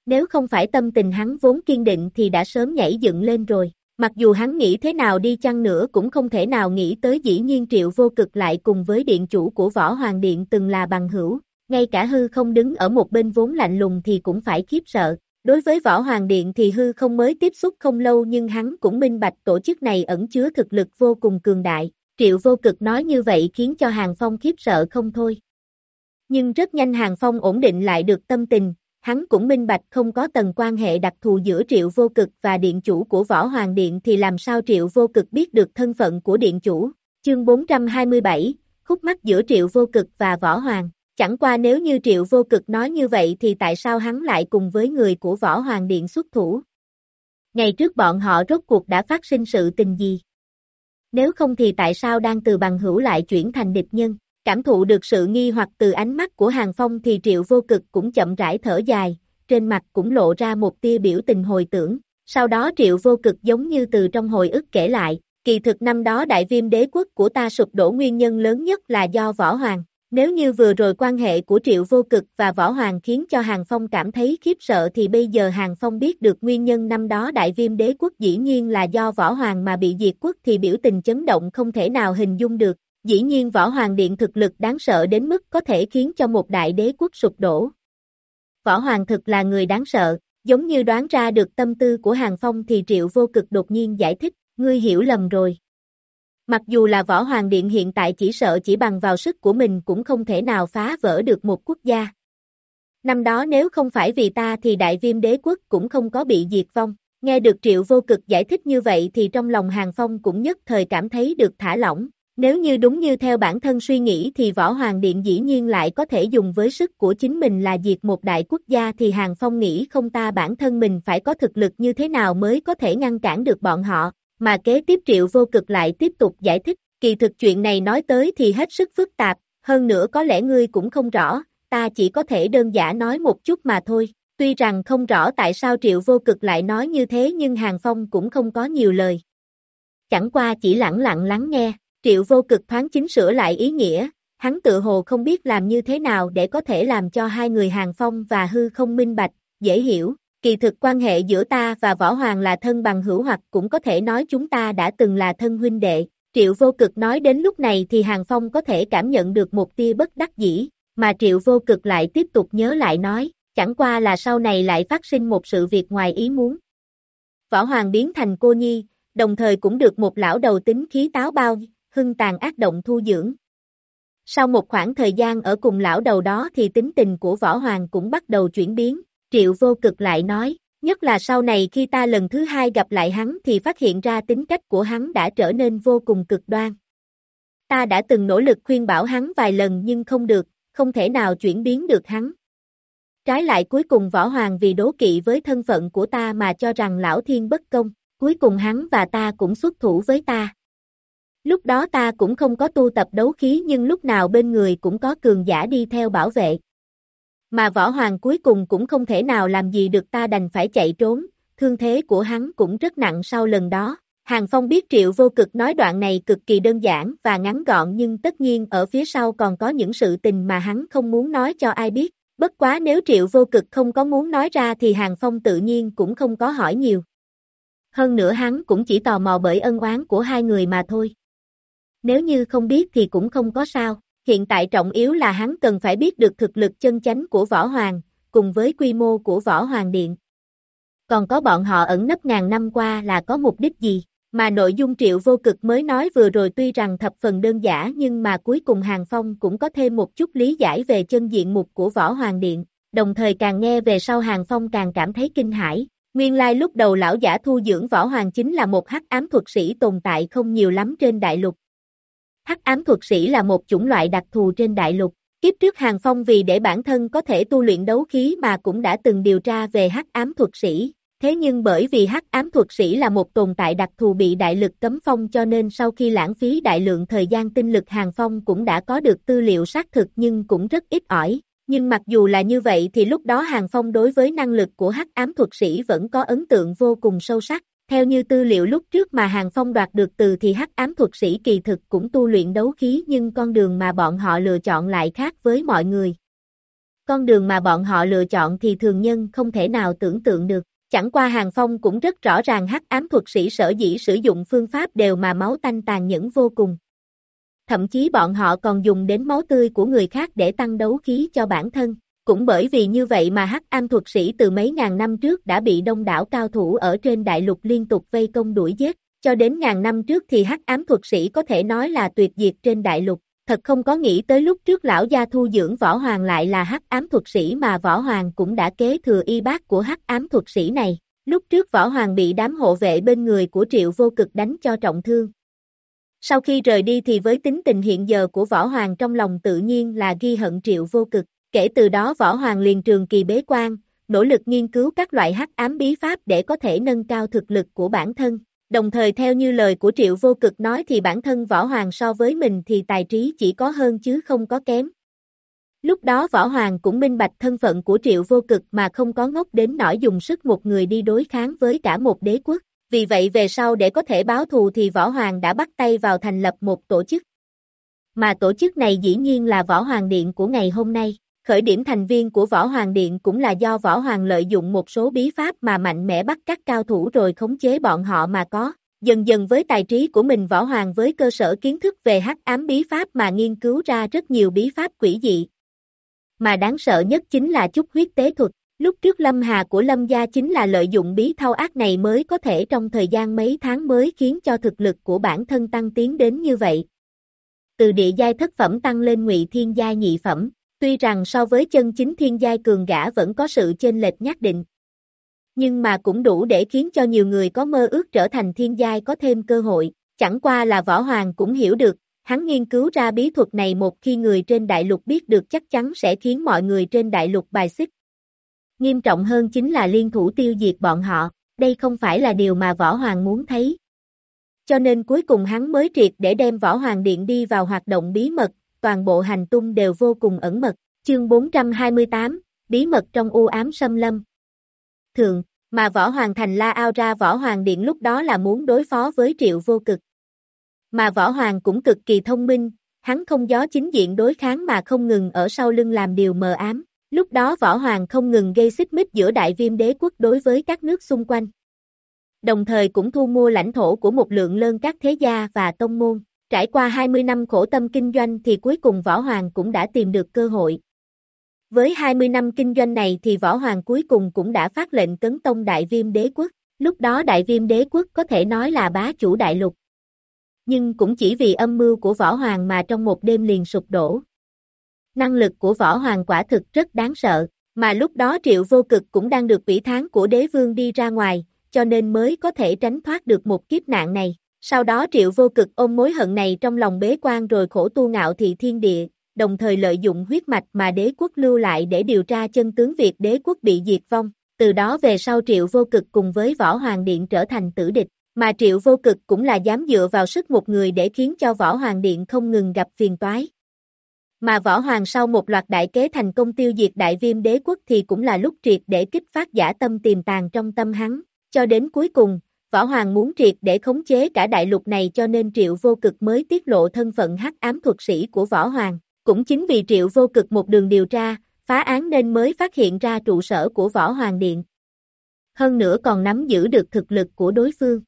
nếu không phải tâm tình hắn vốn kiên định thì đã sớm nhảy dựng lên rồi. Mặc dù hắn nghĩ thế nào đi chăng nữa cũng không thể nào nghĩ tới dĩ nhiên triệu vô cực lại cùng với điện chủ của Võ Hoàng Điện từng là bằng hữu, ngay cả hư không đứng ở một bên vốn lạnh lùng thì cũng phải khiếp sợ. Đối với Võ Hoàng Điện thì hư không mới tiếp xúc không lâu nhưng hắn cũng minh bạch tổ chức này ẩn chứa thực lực vô cùng cường đại. Triệu vô cực nói như vậy khiến cho Hàng Phong khiếp sợ không thôi. Nhưng rất nhanh Hàng Phong ổn định lại được tâm tình, hắn cũng minh bạch không có tầng quan hệ đặc thù giữa triệu vô cực và điện chủ của Võ Hoàng Điện thì làm sao triệu vô cực biết được thân phận của điện chủ. Chương 427, khúc mắc giữa triệu vô cực và Võ Hoàng. Chẳng qua nếu như triệu vô cực nói như vậy thì tại sao hắn lại cùng với người của Võ Hoàng Điện xuất thủ? Ngày trước bọn họ rốt cuộc đã phát sinh sự tình gì? Nếu không thì tại sao đang từ bằng hữu lại chuyển thành địch nhân? Cảm thụ được sự nghi hoặc từ ánh mắt của Hàng Phong thì triệu vô cực cũng chậm rãi thở dài, trên mặt cũng lộ ra một tia biểu tình hồi tưởng. Sau đó triệu vô cực giống như từ trong hồi ức kể lại, kỳ thực năm đó đại viêm đế quốc của ta sụp đổ nguyên nhân lớn nhất là do Võ Hoàng. Nếu như vừa rồi quan hệ của Triệu Vô Cực và Võ Hoàng khiến cho Hàng Phong cảm thấy khiếp sợ thì bây giờ Hàng Phong biết được nguyên nhân năm đó đại viêm đế quốc dĩ nhiên là do Võ Hoàng mà bị diệt quốc thì biểu tình chấn động không thể nào hình dung được. Dĩ nhiên Võ Hoàng Điện thực lực đáng sợ đến mức có thể khiến cho một đại đế quốc sụp đổ. Võ Hoàng thực là người đáng sợ, giống như đoán ra được tâm tư của Hàng Phong thì Triệu Vô Cực đột nhiên giải thích, ngươi hiểu lầm rồi. Mặc dù là Võ Hoàng Điện hiện tại chỉ sợ chỉ bằng vào sức của mình cũng không thể nào phá vỡ được một quốc gia. Năm đó nếu không phải vì ta thì đại viêm đế quốc cũng không có bị diệt vong. Nghe được Triệu Vô Cực giải thích như vậy thì trong lòng Hàng Phong cũng nhất thời cảm thấy được thả lỏng. Nếu như đúng như theo bản thân suy nghĩ thì Võ Hoàng Điện dĩ nhiên lại có thể dùng với sức của chính mình là diệt một đại quốc gia thì Hàng Phong nghĩ không ta bản thân mình phải có thực lực như thế nào mới có thể ngăn cản được bọn họ, mà kế tiếp triệu vô cực lại tiếp tục giải thích, kỳ thực chuyện này nói tới thì hết sức phức tạp, hơn nữa có lẽ ngươi cũng không rõ, ta chỉ có thể đơn giản nói một chút mà thôi. Tuy rằng không rõ tại sao Triệu Vô Cực lại nói như thế nhưng Hàng Phong cũng không có nhiều lời. Chẳng qua chỉ lặng lặng lắng nghe, Triệu Vô Cực thoáng chính sửa lại ý nghĩa, hắn tự hồ không biết làm như thế nào để có thể làm cho hai người Hàng Phong và hư không minh bạch, dễ hiểu, kỳ thực quan hệ giữa ta và Võ Hoàng là thân bằng hữu hoặc cũng có thể nói chúng ta đã từng là thân huynh đệ. Triệu vô cực nói đến lúc này thì Hàng Phong có thể cảm nhận được một tia bất đắc dĩ, mà Triệu vô cực lại tiếp tục nhớ lại nói, chẳng qua là sau này lại phát sinh một sự việc ngoài ý muốn. Võ Hoàng biến thành cô nhi, đồng thời cũng được một lão đầu tính khí táo bao, hưng tàn ác động thu dưỡng. Sau một khoảng thời gian ở cùng lão đầu đó thì tính tình của Võ Hoàng cũng bắt đầu chuyển biến, Triệu vô cực lại nói, nhất là sau này khi ta lần thứ hai gặp lại hắn thì phát hiện ra tính cách của hắn đã trở nên vô cùng cực đoan. Ta đã từng nỗ lực khuyên bảo hắn vài lần nhưng không được, không thể nào chuyển biến được hắn. Trái lại cuối cùng Võ Hoàng vì đố kỵ với thân phận của ta mà cho rằng Lão Thiên bất công, cuối cùng hắn và ta cũng xuất thủ với ta. Lúc đó ta cũng không có tu tập đấu khí nhưng lúc nào bên người cũng có cường giả đi theo bảo vệ. Mà võ hoàng cuối cùng cũng không thể nào làm gì được ta đành phải chạy trốn, thương thế của hắn cũng rất nặng sau lần đó. Hàng Phong biết triệu vô cực nói đoạn này cực kỳ đơn giản và ngắn gọn nhưng tất nhiên ở phía sau còn có những sự tình mà hắn không muốn nói cho ai biết. Bất quá nếu triệu vô cực không có muốn nói ra thì Hàng Phong tự nhiên cũng không có hỏi nhiều. Hơn nữa hắn cũng chỉ tò mò bởi ân oán của hai người mà thôi. Nếu như không biết thì cũng không có sao hiện tại trọng yếu là hắn cần phải biết được thực lực chân chánh của Võ Hoàng, cùng với quy mô của Võ Hoàng Điện. Còn có bọn họ ẩn nấp ngàn năm qua là có mục đích gì, mà nội dung triệu vô cực mới nói vừa rồi tuy rằng thập phần đơn giản nhưng mà cuối cùng Hàng Phong cũng có thêm một chút lý giải về chân diện mục của Võ Hoàng Điện, đồng thời càng nghe về sau Hàng Phong càng cảm thấy kinh hãi. Nguyên lai lúc đầu lão giả thu dưỡng Võ Hoàng chính là một hắc ám thuật sĩ tồn tại không nhiều lắm trên đại lục, Hắc ám thuật sĩ là một chủng loại đặc thù trên đại lục. Kiếp trước Hàng Phong vì để bản thân có thể tu luyện đấu khí mà cũng đã từng điều tra về hắc ám thuật sĩ. Thế nhưng bởi vì hắc ám thuật sĩ là một tồn tại đặc thù bị đại lực cấm phong cho nên sau khi lãng phí đại lượng thời gian tinh lực Hàng Phong cũng đã có được tư liệu xác thực nhưng cũng rất ít ỏi. Nhưng mặc dù là như vậy thì lúc đó Hàng Phong đối với năng lực của hắc ám thuật sĩ vẫn có ấn tượng vô cùng sâu sắc. Theo như tư liệu lúc trước mà Hàng Phong đoạt được từ thì hắc ám thuật sĩ kỳ thực cũng tu luyện đấu khí nhưng con đường mà bọn họ lựa chọn lại khác với mọi người. Con đường mà bọn họ lựa chọn thì thường nhân không thể nào tưởng tượng được. Chẳng qua Hàng Phong cũng rất rõ ràng hắc ám thuật sĩ sở dĩ sử dụng phương pháp đều mà máu tanh tàn nhẫn vô cùng. Thậm chí bọn họ còn dùng đến máu tươi của người khác để tăng đấu khí cho bản thân. Cũng bởi vì như vậy mà hắc am thuật sĩ từ mấy ngàn năm trước đã bị đông đảo cao thủ ở trên đại lục liên tục vây công đuổi giết, cho đến ngàn năm trước thì hắc ám thuật sĩ có thể nói là tuyệt diệt trên đại lục. Thật không có nghĩ tới lúc trước lão gia thu dưỡng võ hoàng lại là hắc ám thuật sĩ mà võ hoàng cũng đã kế thừa y bác của hắc ám thuật sĩ này. Lúc trước võ hoàng bị đám hộ vệ bên người của triệu vô cực đánh cho trọng thương. Sau khi rời đi thì với tính tình hiện giờ của võ hoàng trong lòng tự nhiên là ghi hận triệu vô cực. Kể từ đó Võ Hoàng liền trường kỳ bế quan, nỗ lực nghiên cứu các loại hắc ám bí pháp để có thể nâng cao thực lực của bản thân. Đồng thời theo như lời của Triệu Vô Cực nói thì bản thân Võ Hoàng so với mình thì tài trí chỉ có hơn chứ không có kém. Lúc đó Võ Hoàng cũng minh bạch thân phận của Triệu Vô Cực mà không có ngốc đến nỗi dùng sức một người đi đối kháng với cả một đế quốc. Vì vậy về sau để có thể báo thù thì Võ Hoàng đã bắt tay vào thành lập một tổ chức. Mà tổ chức này dĩ nhiên là Võ Hoàng Điện của ngày hôm nay. Khởi điểm thành viên của Võ Hoàng Điện cũng là do Võ Hoàng lợi dụng một số bí pháp mà mạnh mẽ bắt các cao thủ rồi khống chế bọn họ mà có. Dần dần với tài trí của mình Võ Hoàng với cơ sở kiến thức về hắc ám bí pháp mà nghiên cứu ra rất nhiều bí pháp quỷ dị. Mà đáng sợ nhất chính là chút huyết tế thuật. Lúc trước Lâm Hà của Lâm gia chính là lợi dụng bí thao ác này mới có thể trong thời gian mấy tháng mới khiến cho thực lực của bản thân tăng tiến đến như vậy. Từ địa giai thất phẩm tăng lên ngụy thiên giai nhị phẩm, Tuy rằng so với chân chính thiên giai cường gã vẫn có sự chênh lệch nhất định. Nhưng mà cũng đủ để khiến cho nhiều người có mơ ước trở thành thiên giai có thêm cơ hội, chẳng qua là võ hoàng cũng hiểu được, hắn nghiên cứu ra bí thuật này một khi người trên đại lục biết được chắc chắn sẽ khiến mọi người trên đại lục bài xích. Nghiêm trọng hơn chính là liên thủ tiêu diệt bọn họ, đây không phải là điều mà võ hoàng muốn thấy. Cho nên cuối cùng hắn mới triệt để đem võ hoàng điện đi vào hoạt động bí mật, toàn bộ hành tung đều vô cùng ẩn mật. Chương 428, bí mật trong u ám xâm lâm. Thường, mà Võ Hoàng Thành la ao ra Võ Hoàng Điện lúc đó là muốn đối phó với triệu vô cực. Mà Võ Hoàng cũng cực kỳ thông minh, hắn không gió chính diện đối kháng mà không ngừng ở sau lưng làm điều mờ ám. Lúc đó Võ Hoàng không ngừng gây xích mích giữa đại viêm đế quốc đối với các nước xung quanh. Đồng thời cũng thu mua lãnh thổ của một lượng lớn các thế gia và tông môn. Trải qua 20 năm khổ tâm kinh doanh thì cuối cùng Võ Hoàng cũng đã tìm được cơ hội. Với 20 năm kinh doanh này thì Võ Hoàng cuối cùng cũng đã phát lệnh tấn tông Đại Viêm Đế Quốc. Lúc đó Đại Viêm Đế Quốc có thể nói là bá chủ đại lục. Nhưng cũng chỉ vì âm mưu của Võ Hoàng mà trong một đêm liền sụp đổ. Năng lực của Võ Hoàng quả thực rất đáng sợ, mà lúc đó Triệu Vô Cực cũng đang được ủy thán của đế vương đi ra ngoài, cho nên mới có thể tránh thoát được một kiếp nạn này. Sau đó Triệu Vô Cực ôm mối hận này trong lòng bế quan rồi khổ tu ngạo thị thiên địa, đồng thời lợi dụng huyết mạch mà đế quốc lưu lại để điều tra chân tướng việc đế quốc bị diệt vong. Từ đó về sau Triệu Vô Cực cùng với Võ Hoàng Điện trở thành tử địch, mà Triệu Vô Cực cũng là dám dựa vào sức một người để khiến cho Võ Hoàng Điện không ngừng gặp phiền toái. Mà Võ Hoàng sau một loạt đại kế thành công tiêu diệt đại viêm đế quốc thì cũng là lúc triệt để kích phát giả tâm tiềm tàng trong tâm hắn, cho đến cuối cùng, Võ Hoàng muốn triệt để khống chế cả đại lục này cho nên Triệu Vô Cực mới tiết lộ thân phận hắc ám thuật sĩ của Võ Hoàng. Cũng chính vì Triệu Vô Cực một đường điều tra, phá án nên mới phát hiện ra trụ sở của Võ Hoàng Điện. Hơn nữa còn nắm giữ được thực lực của đối phương.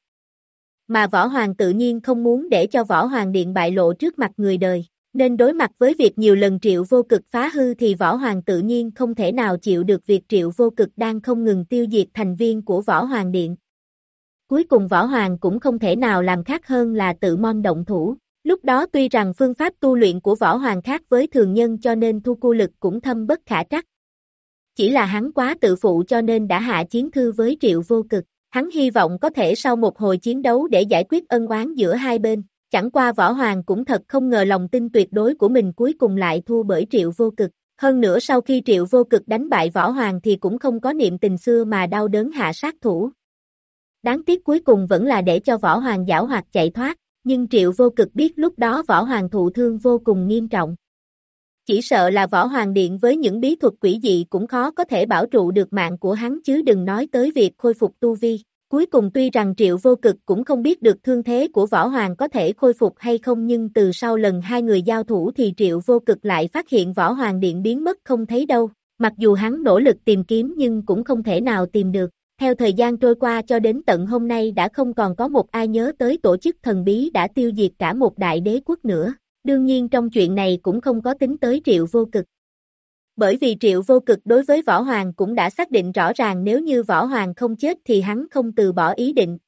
Mà Võ Hoàng tự nhiên không muốn để cho Võ Hoàng Điện bại lộ trước mặt người đời, nên đối mặt với việc nhiều lần Triệu Vô Cực phá hư thì Võ Hoàng tự nhiên không thể nào chịu được việc Triệu Vô Cực đang không ngừng tiêu diệt thành viên của Võ Hoàng Điện. Cuối cùng Võ Hoàng cũng không thể nào làm khác hơn là tự mon động thủ. Lúc đó tuy rằng phương pháp tu luyện của Võ Hoàng khác với thường nhân cho nên thu cu lực cũng thâm bất khả trắc. Chỉ là hắn quá tự phụ cho nên đã hạ chiến thư với Triệu Vô Cực. Hắn hy vọng có thể sau một hồi chiến đấu để giải quyết ân oán giữa hai bên. Chẳng qua Võ Hoàng cũng thật không ngờ lòng tin tuyệt đối của mình cuối cùng lại thua bởi Triệu Vô Cực. Hơn nữa sau khi Triệu Vô Cực đánh bại Võ Hoàng thì cũng không có niệm tình xưa mà đau đớn hạ sát thủ. Đáng tiếc cuối cùng vẫn là để cho Võ Hoàng giảo hoạt chạy thoát, nhưng Triệu Vô Cực biết lúc đó Võ Hoàng thụ thương vô cùng nghiêm trọng. Chỉ sợ là Võ Hoàng Điện với những bí thuật quỷ dị cũng khó có thể bảo trụ được mạng của hắn chứ đừng nói tới việc khôi phục tu vi. Cuối cùng tuy rằng Triệu Vô Cực cũng không biết được thương thế của Võ Hoàng có thể khôi phục hay không nhưng từ sau lần hai người giao thủ thì Triệu Vô Cực lại phát hiện Võ Hoàng Điện biến mất không thấy đâu. Mặc dù hắn nỗ lực tìm kiếm nhưng cũng không thể nào tìm được. Theo thời gian trôi qua cho đến tận hôm nay đã không còn có một ai nhớ tới tổ chức thần bí đã tiêu diệt cả một đại đế quốc nữa. Đương nhiên trong chuyện này cũng không có tính tới triệu vô cực. Bởi vì triệu vô cực đối với võ hoàng cũng đã xác định rõ ràng nếu như võ hoàng không chết thì hắn không từ bỏ ý định.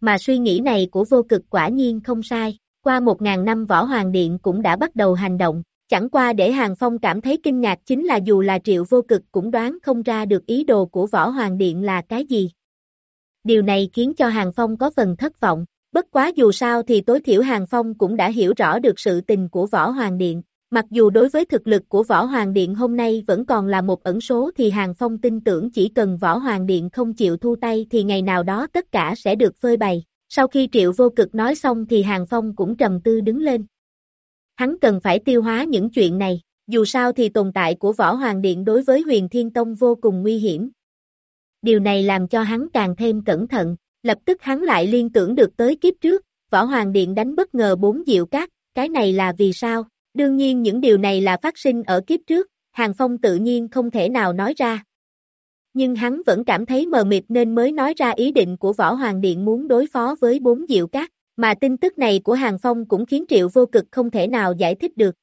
Mà suy nghĩ này của vô cực quả nhiên không sai, qua một ngàn năm võ hoàng điện cũng đã bắt đầu hành động, Chẳng qua để Hàng Phong cảm thấy kinh ngạc chính là dù là triệu vô cực cũng đoán không ra được ý đồ của Võ Hoàng Điện là cái gì. Điều này khiến cho Hàng Phong có phần thất vọng, bất quá dù sao thì tối thiểu Hàng Phong cũng đã hiểu rõ được sự tình của Võ Hoàng Điện. Mặc dù đối với thực lực của Võ Hoàng Điện hôm nay vẫn còn là một ẩn số thì Hàng Phong tin tưởng chỉ cần Võ Hoàng Điện không chịu thu tay thì ngày nào đó tất cả sẽ được phơi bày. Sau khi Triệu Vô Cực nói xong thì Hàng Phong cũng trầm tư đứng lên, Hắn cần phải tiêu hóa những chuyện này, dù sao thì tồn tại của Võ Hoàng Điện đối với huyền Thiên Tông vô cùng nguy hiểm. Điều này làm cho hắn càng thêm cẩn thận, lập tức hắn lại liên tưởng được tới kiếp trước, Võ Hoàng Điện đánh bất ngờ bốn diệu cát, cái này là vì sao? Đương nhiên những điều này là phát sinh ở kiếp trước, Hàng Phong tự nhiên không thể nào nói ra. Nhưng hắn vẫn cảm thấy mờ mịt nên mới nói ra ý định của Võ Hoàng Điện muốn đối phó với bốn diệu cát. Mà tin tức này của Hàng Phong cũng khiến Triệu Vô Cực không thể nào giải thích được.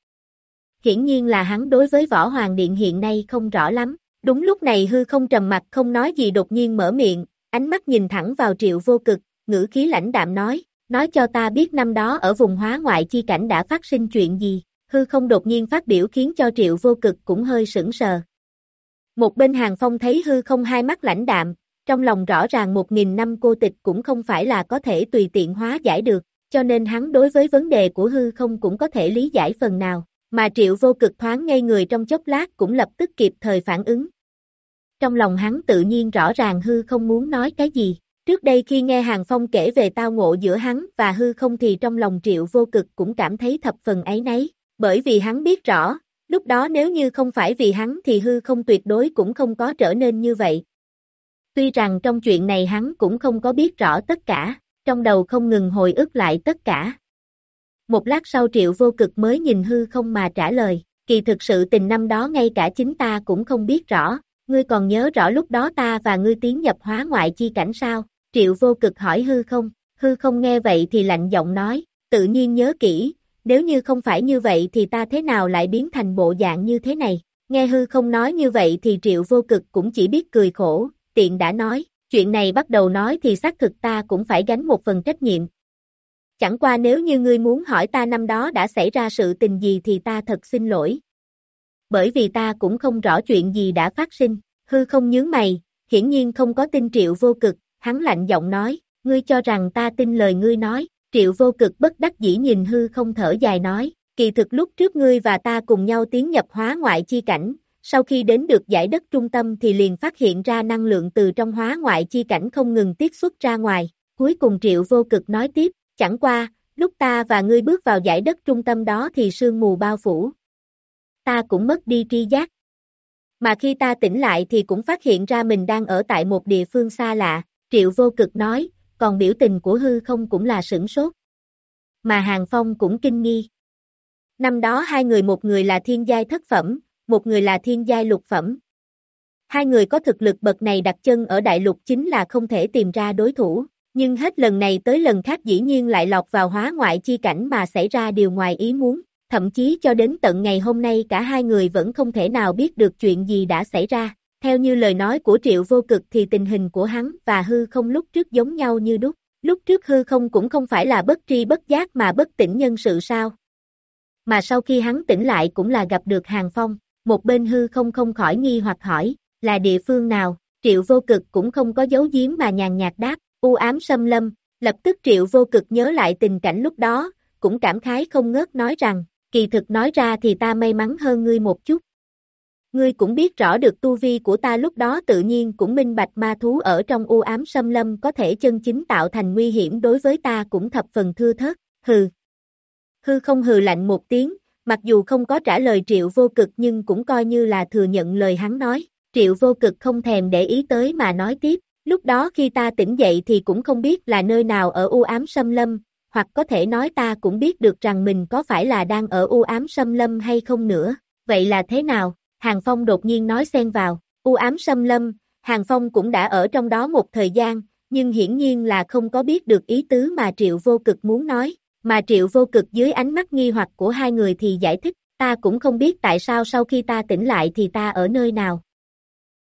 Hiển nhiên là hắn đối với Võ Hoàng Điện hiện nay không rõ lắm. Đúng lúc này hư không trầm mặt không nói gì đột nhiên mở miệng, ánh mắt nhìn thẳng vào Triệu Vô Cực, ngữ khí lãnh đạm nói, nói cho ta biết năm đó ở vùng hóa ngoại chi cảnh đã phát sinh chuyện gì. Hư không đột nhiên phát biểu khiến cho Triệu Vô Cực cũng hơi sững sờ. Một bên Hàng Phong thấy hư không hai mắt lãnh đạm, trong lòng rõ ràng một nghìn năm cô tịch cũng không phải là có thể tùy tiện hóa giải được, cho nên hắn đối với vấn đề của hư không cũng có thể lý giải phần nào, mà triệu vô cực thoáng ngây người trong chốc lát cũng lập tức kịp thời phản ứng. Trong lòng hắn tự nhiên rõ ràng hư không muốn nói cái gì, trước đây khi nghe Hàng Phong kể về tao ngộ giữa hắn và hư không thì trong lòng triệu vô cực cũng cảm thấy thập phần ấy nấy, bởi vì hắn biết rõ, Lúc đó nếu như không phải vì hắn thì hư không tuyệt đối cũng không có trở nên như vậy. Tuy rằng trong chuyện này hắn cũng không có biết rõ tất cả, trong đầu không ngừng hồi ức lại tất cả. Một lát sau triệu vô cực mới nhìn hư không mà trả lời, kỳ thực sự tình năm đó ngay cả chính ta cũng không biết rõ, ngươi còn nhớ rõ lúc đó ta và ngươi tiến nhập hóa ngoại chi cảnh sao? Triệu vô cực hỏi hư không, hư không nghe vậy thì lạnh giọng nói, tự nhiên nhớ kỹ, nếu như không phải như vậy thì ta thế nào lại biến thành bộ dạng như thế này? Nghe hư không nói như vậy thì triệu vô cực cũng chỉ biết cười khổ, tiện đã nói, chuyện này bắt đầu nói thì xác thực ta cũng phải gánh một phần trách nhiệm. Chẳng qua nếu như ngươi muốn hỏi ta năm đó đã xảy ra sự tình gì thì ta thật xin lỗi. Bởi vì ta cũng không rõ chuyện gì đã phát sinh, hư không nhướng mày, hiển nhiên không có tin triệu vô cực, hắn lạnh giọng nói, ngươi cho rằng ta tin lời ngươi nói, triệu vô cực bất đắc dĩ nhìn hư không thở dài nói, kỳ thực lúc trước ngươi và ta cùng nhau tiến nhập hóa ngoại chi cảnh, sau khi đến được giải đất trung tâm thì liền phát hiện ra năng lượng từ trong hóa ngoại chi cảnh không ngừng tiết xuất ra ngoài, cuối cùng triệu vô cực nói tiếp, chẳng qua, lúc ta và ngươi bước vào giải đất trung tâm đó thì sương mù bao phủ. Ta cũng mất đi tri giác. Mà khi ta tỉnh lại thì cũng phát hiện ra mình đang ở tại một địa phương xa lạ, triệu vô cực nói, còn biểu tình của hư không cũng là sửng sốt. Mà Hàng Phong cũng kinh nghi. Năm đó hai người một người là thiên giai thất phẩm, một người là thiên giai lục phẩm. Hai người có thực lực bậc này đặt chân ở đại lục chính là không thể tìm ra đối thủ, nhưng hết lần này tới lần khác dĩ nhiên lại lọt vào hóa ngoại chi cảnh mà xảy ra điều ngoài ý muốn, thậm chí cho đến tận ngày hôm nay cả hai người vẫn không thể nào biết được chuyện gì đã xảy ra. Theo như lời nói của Triệu Vô Cực thì tình hình của hắn và hư không lúc trước giống nhau như đúc. Lúc trước hư không cũng không phải là bất tri bất giác mà bất tỉnh nhân sự sao. Mà sau khi hắn tỉnh lại cũng là gặp được Hàng Phong, một bên hư không không khỏi nghi hoặc hỏi, là địa phương nào, Triệu Vô Cực cũng không có dấu giếm mà nhàn nhạt đáp, u ám xâm lâm, lập tức Triệu Vô Cực nhớ lại tình cảnh lúc đó, cũng cảm khái không ngớt nói rằng, kỳ thực nói ra thì ta may mắn hơn ngươi một chút. Ngươi cũng biết rõ được tu vi của ta lúc đó tự nhiên cũng minh bạch ma thú ở trong u ám xâm lâm có thể chân chính tạo thành nguy hiểm đối với ta cũng thập phần thưa thớt, hừ. Hư không hừ lạnh một tiếng, mặc dù không có trả lời triệu vô cực nhưng cũng coi như là thừa nhận lời hắn nói, triệu vô cực không thèm để ý tới mà nói tiếp, lúc đó khi ta tỉnh dậy thì cũng không biết là nơi nào ở u ám xâm lâm, hoặc có thể nói ta cũng biết được rằng mình có phải là đang ở u ám xâm lâm hay không nữa, vậy là thế nào? Hàng Phong đột nhiên nói xen vào, u ám xâm lâm, Hàng Phong cũng đã ở trong đó một thời gian, nhưng hiển nhiên là không có biết được ý tứ mà Triệu Vô Cực muốn nói, mà Triệu Vô Cực dưới ánh mắt nghi hoặc của hai người thì giải thích, ta cũng không biết tại sao sau khi ta tỉnh lại thì ta ở nơi nào.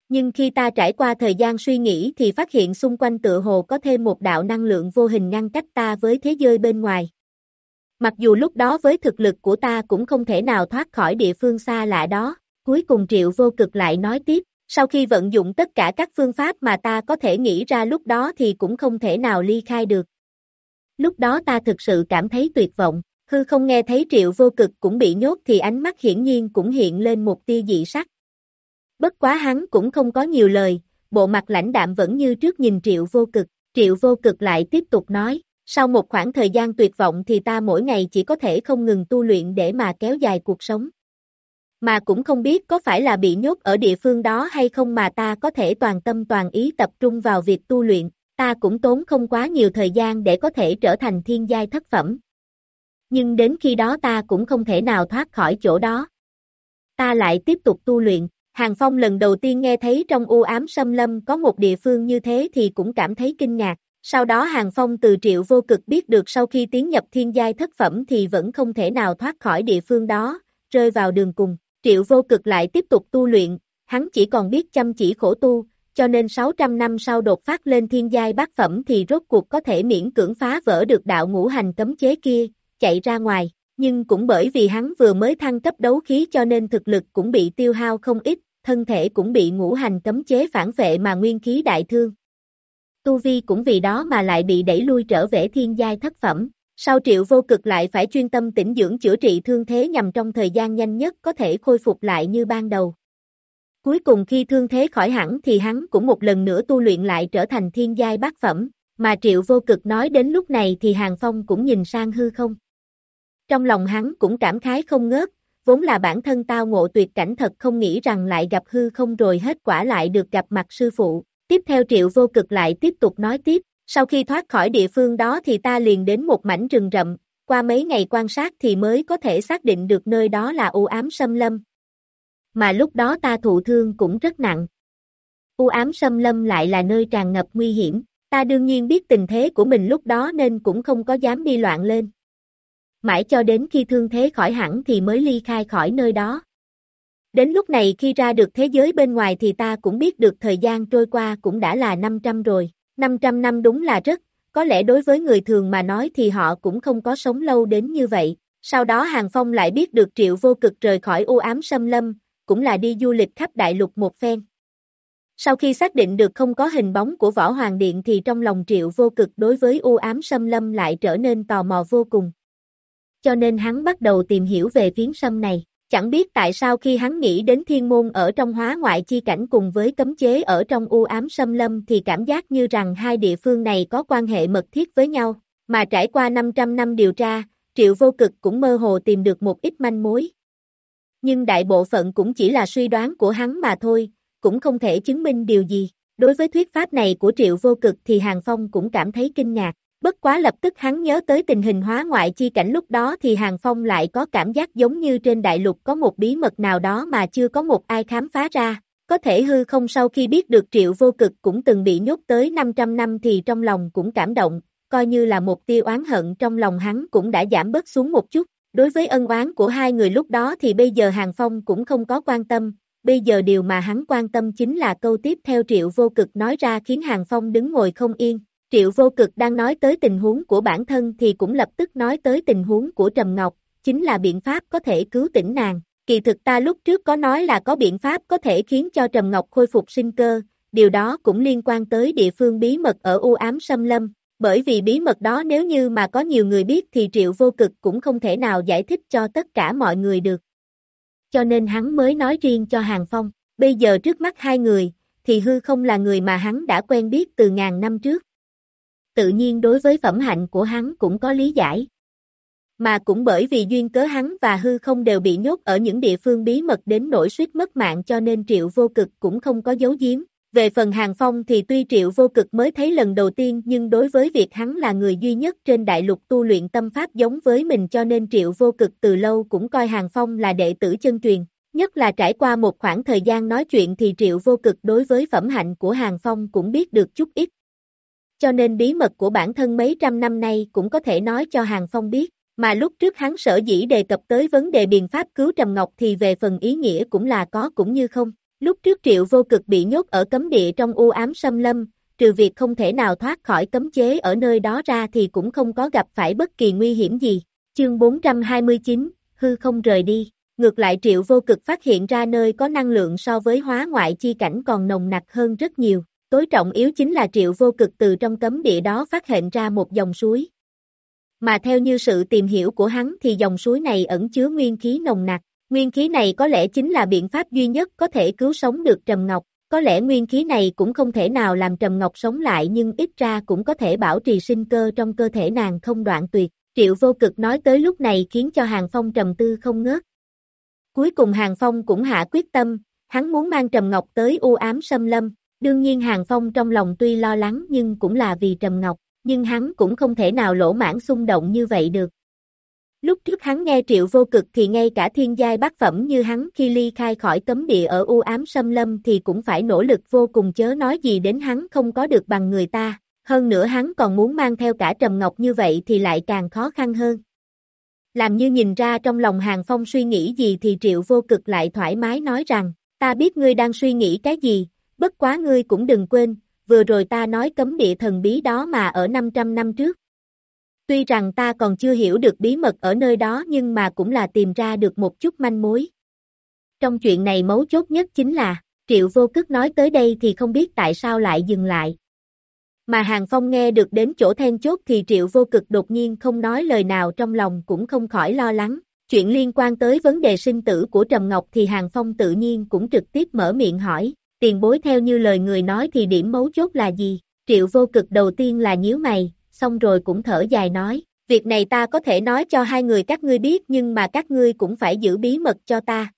Nhưng khi ta trải qua thời gian suy nghĩ thì phát hiện xung quanh tựa hồ có thêm một đạo năng lượng vô hình ngăn cách ta với thế giới bên ngoài. Mặc dù lúc đó với thực lực của ta cũng không thể nào thoát khỏi địa phương xa lạ đó, cuối cùng triệu vô cực lại nói tiếp, sau khi vận dụng tất cả các phương pháp mà ta có thể nghĩ ra lúc đó thì cũng không thể nào ly khai được. Lúc đó ta thực sự cảm thấy tuyệt vọng, hư không nghe thấy triệu vô cực cũng bị nhốt thì ánh mắt hiển nhiên cũng hiện lên một tia dị sắc. Bất quá hắn cũng không có nhiều lời, bộ mặt lãnh đạm vẫn như trước nhìn triệu vô cực, triệu vô cực lại tiếp tục nói, sau một khoảng thời gian tuyệt vọng thì ta mỗi ngày chỉ có thể không ngừng tu luyện để mà kéo dài cuộc sống. Mà cũng không biết có phải là bị nhốt ở địa phương đó hay không mà ta có thể toàn tâm toàn ý tập trung vào việc tu luyện, ta cũng tốn không quá nhiều thời gian để có thể trở thành thiên giai thất phẩm. Nhưng đến khi đó ta cũng không thể nào thoát khỏi chỗ đó. Ta lại tiếp tục tu luyện, Hàng Phong lần đầu tiên nghe thấy trong u ám xâm lâm có một địa phương như thế thì cũng cảm thấy kinh ngạc. Sau đó Hàng Phong từ triệu vô cực biết được sau khi tiến nhập thiên giai thất phẩm thì vẫn không thể nào thoát khỏi địa phương đó, rơi vào đường cùng. Triệu vô cực lại tiếp tục tu luyện, hắn chỉ còn biết chăm chỉ khổ tu, cho nên 600 năm sau đột phát lên thiên giai bát phẩm thì rốt cuộc có thể miễn cưỡng phá vỡ được đạo ngũ hành cấm chế kia, chạy ra ngoài, nhưng cũng bởi vì hắn vừa mới thăng cấp đấu khí cho nên thực lực cũng bị tiêu hao không ít, thân thể cũng bị ngũ hành cấm chế phản vệ mà nguyên khí đại thương. Tu Vi cũng vì đó mà lại bị đẩy lui trở về thiên giai thất phẩm. Sau triệu vô cực lại phải chuyên tâm tĩnh dưỡng chữa trị thương thế nhằm trong thời gian nhanh nhất có thể khôi phục lại như ban đầu. Cuối cùng khi thương thế khỏi hẳn thì hắn cũng một lần nữa tu luyện lại trở thành thiên giai bát phẩm, mà triệu vô cực nói đến lúc này thì Hàng Phong cũng nhìn sang hư không. Trong lòng hắn cũng cảm khái không ngớt, vốn là bản thân tao ngộ tuyệt cảnh thật không nghĩ rằng lại gặp hư không rồi hết quả lại được gặp mặt sư phụ. Tiếp theo triệu vô cực lại tiếp tục nói tiếp, sau khi thoát khỏi địa phương đó thì ta liền đến một mảnh rừng rậm, qua mấy ngày quan sát thì mới có thể xác định được nơi đó là u ám xâm lâm. Mà lúc đó ta thụ thương cũng rất nặng. U ám xâm lâm lại là nơi tràn ngập nguy hiểm, ta đương nhiên biết tình thế của mình lúc đó nên cũng không có dám đi loạn lên. Mãi cho đến khi thương thế khỏi hẳn thì mới ly khai khỏi nơi đó. Đến lúc này khi ra được thế giới bên ngoài thì ta cũng biết được thời gian trôi qua cũng đã là 500 rồi. 500 năm đúng là rất, có lẽ đối với người thường mà nói thì họ cũng không có sống lâu đến như vậy. Sau đó Hàng Phong lại biết được triệu vô cực rời khỏi u ám xâm lâm, cũng là đi du lịch khắp đại lục một phen. Sau khi xác định được không có hình bóng của Võ Hoàng Điện thì trong lòng triệu vô cực đối với u ám xâm lâm lại trở nên tò mò vô cùng. Cho nên hắn bắt đầu tìm hiểu về phiến sâm này. Chẳng biết tại sao khi hắn nghĩ đến thiên môn ở trong hóa ngoại chi cảnh cùng với cấm chế ở trong u ám xâm lâm thì cảm giác như rằng hai địa phương này có quan hệ mật thiết với nhau, mà trải qua 500 năm điều tra, triệu vô cực cũng mơ hồ tìm được một ít manh mối. Nhưng đại bộ phận cũng chỉ là suy đoán của hắn mà thôi, cũng không thể chứng minh điều gì. Đối với thuyết pháp này của triệu vô cực thì Hàng Phong cũng cảm thấy kinh ngạc. Bất quá lập tức hắn nhớ tới tình hình hóa ngoại chi cảnh lúc đó thì Hàng Phong lại có cảm giác giống như trên đại lục có một bí mật nào đó mà chưa có một ai khám phá ra. Có thể hư không sau khi biết được triệu vô cực cũng từng bị nhốt tới 500 năm thì trong lòng cũng cảm động, coi như là một tia oán hận trong lòng hắn cũng đã giảm bớt xuống một chút. Đối với ân oán của hai người lúc đó thì bây giờ Hàng Phong cũng không có quan tâm, bây giờ điều mà hắn quan tâm chính là câu tiếp theo triệu vô cực nói ra khiến Hàng Phong đứng ngồi không yên, Triệu vô cực đang nói tới tình huống của bản thân thì cũng lập tức nói tới tình huống của Trầm Ngọc, chính là biện pháp có thể cứu tỉnh nàng. Kỳ thực ta lúc trước có nói là có biện pháp có thể khiến cho Trầm Ngọc khôi phục sinh cơ, điều đó cũng liên quan tới địa phương bí mật ở u ám xâm lâm, bởi vì bí mật đó nếu như mà có nhiều người biết thì triệu vô cực cũng không thể nào giải thích cho tất cả mọi người được. Cho nên hắn mới nói riêng cho Hàng Phong, bây giờ trước mắt hai người, thì hư không là người mà hắn đã quen biết từ ngàn năm trước, tự nhiên đối với phẩm hạnh của hắn cũng có lý giải. Mà cũng bởi vì duyên cớ hắn và hư không đều bị nhốt ở những địa phương bí mật đến nỗi suýt mất mạng cho nên triệu vô cực cũng không có giấu giếm. Về phần hàng phong thì tuy triệu vô cực mới thấy lần đầu tiên nhưng đối với việc hắn là người duy nhất trên đại lục tu luyện tâm pháp giống với mình cho nên triệu vô cực từ lâu cũng coi hàng phong là đệ tử chân truyền. Nhất là trải qua một khoảng thời gian nói chuyện thì triệu vô cực đối với phẩm hạnh của hàng phong cũng biết được chút ít, cho nên bí mật của bản thân mấy trăm năm nay cũng có thể nói cho Hàng Phong biết, mà lúc trước hắn sở dĩ đề cập tới vấn đề biện pháp cứu Trầm Ngọc thì về phần ý nghĩa cũng là có cũng như không. Lúc trước triệu vô cực bị nhốt ở cấm địa trong u ám xâm lâm, trừ việc không thể nào thoát khỏi cấm chế ở nơi đó ra thì cũng không có gặp phải bất kỳ nguy hiểm gì. Chương 429, hư không rời đi. Ngược lại triệu vô cực phát hiện ra nơi có năng lượng so với hóa ngoại chi cảnh còn nồng nặc hơn rất nhiều. Tối trọng yếu chính là triệu vô cực từ trong cấm địa đó phát hiện ra một dòng suối. Mà theo như sự tìm hiểu của hắn thì dòng suối này ẩn chứa nguyên khí nồng nặc. Nguyên khí này có lẽ chính là biện pháp duy nhất có thể cứu sống được Trầm Ngọc. Có lẽ nguyên khí này cũng không thể nào làm Trầm Ngọc sống lại nhưng ít ra cũng có thể bảo trì sinh cơ trong cơ thể nàng không đoạn tuyệt. Triệu vô cực nói tới lúc này khiến cho Hàng Phong trầm tư không ngớt. Cuối cùng Hàng Phong cũng hạ quyết tâm, hắn muốn mang Trầm Ngọc tới u ám xâm lâm, Đương nhiên Hàng Phong trong lòng tuy lo lắng nhưng cũng là vì Trầm Ngọc, nhưng hắn cũng không thể nào lỗ mãn xung động như vậy được. Lúc trước hắn nghe triệu vô cực thì ngay cả thiên giai bác phẩm như hắn khi ly khai khỏi cấm địa ở u ám xâm lâm thì cũng phải nỗ lực vô cùng chớ nói gì đến hắn không có được bằng người ta, hơn nữa hắn còn muốn mang theo cả Trầm Ngọc như vậy thì lại càng khó khăn hơn. Làm như nhìn ra trong lòng Hàng Phong suy nghĩ gì thì triệu vô cực lại thoải mái nói rằng, ta biết ngươi đang suy nghĩ cái gì, bất quá ngươi cũng đừng quên, vừa rồi ta nói cấm địa thần bí đó mà ở 500 năm trước. Tuy rằng ta còn chưa hiểu được bí mật ở nơi đó nhưng mà cũng là tìm ra được một chút manh mối. Trong chuyện này mấu chốt nhất chính là, Triệu Vô Cức nói tới đây thì không biết tại sao lại dừng lại. Mà Hàng Phong nghe được đến chỗ then chốt thì Triệu Vô Cực đột nhiên không nói lời nào trong lòng cũng không khỏi lo lắng. Chuyện liên quan tới vấn đề sinh tử của Trầm Ngọc thì Hàng Phong tự nhiên cũng trực tiếp mở miệng hỏi, tiền bối theo như lời người nói thì điểm mấu chốt là gì? Triệu vô cực đầu tiên là nhíu mày, xong rồi cũng thở dài nói, việc này ta có thể nói cho hai người các ngươi biết nhưng mà các ngươi cũng phải giữ bí mật cho ta.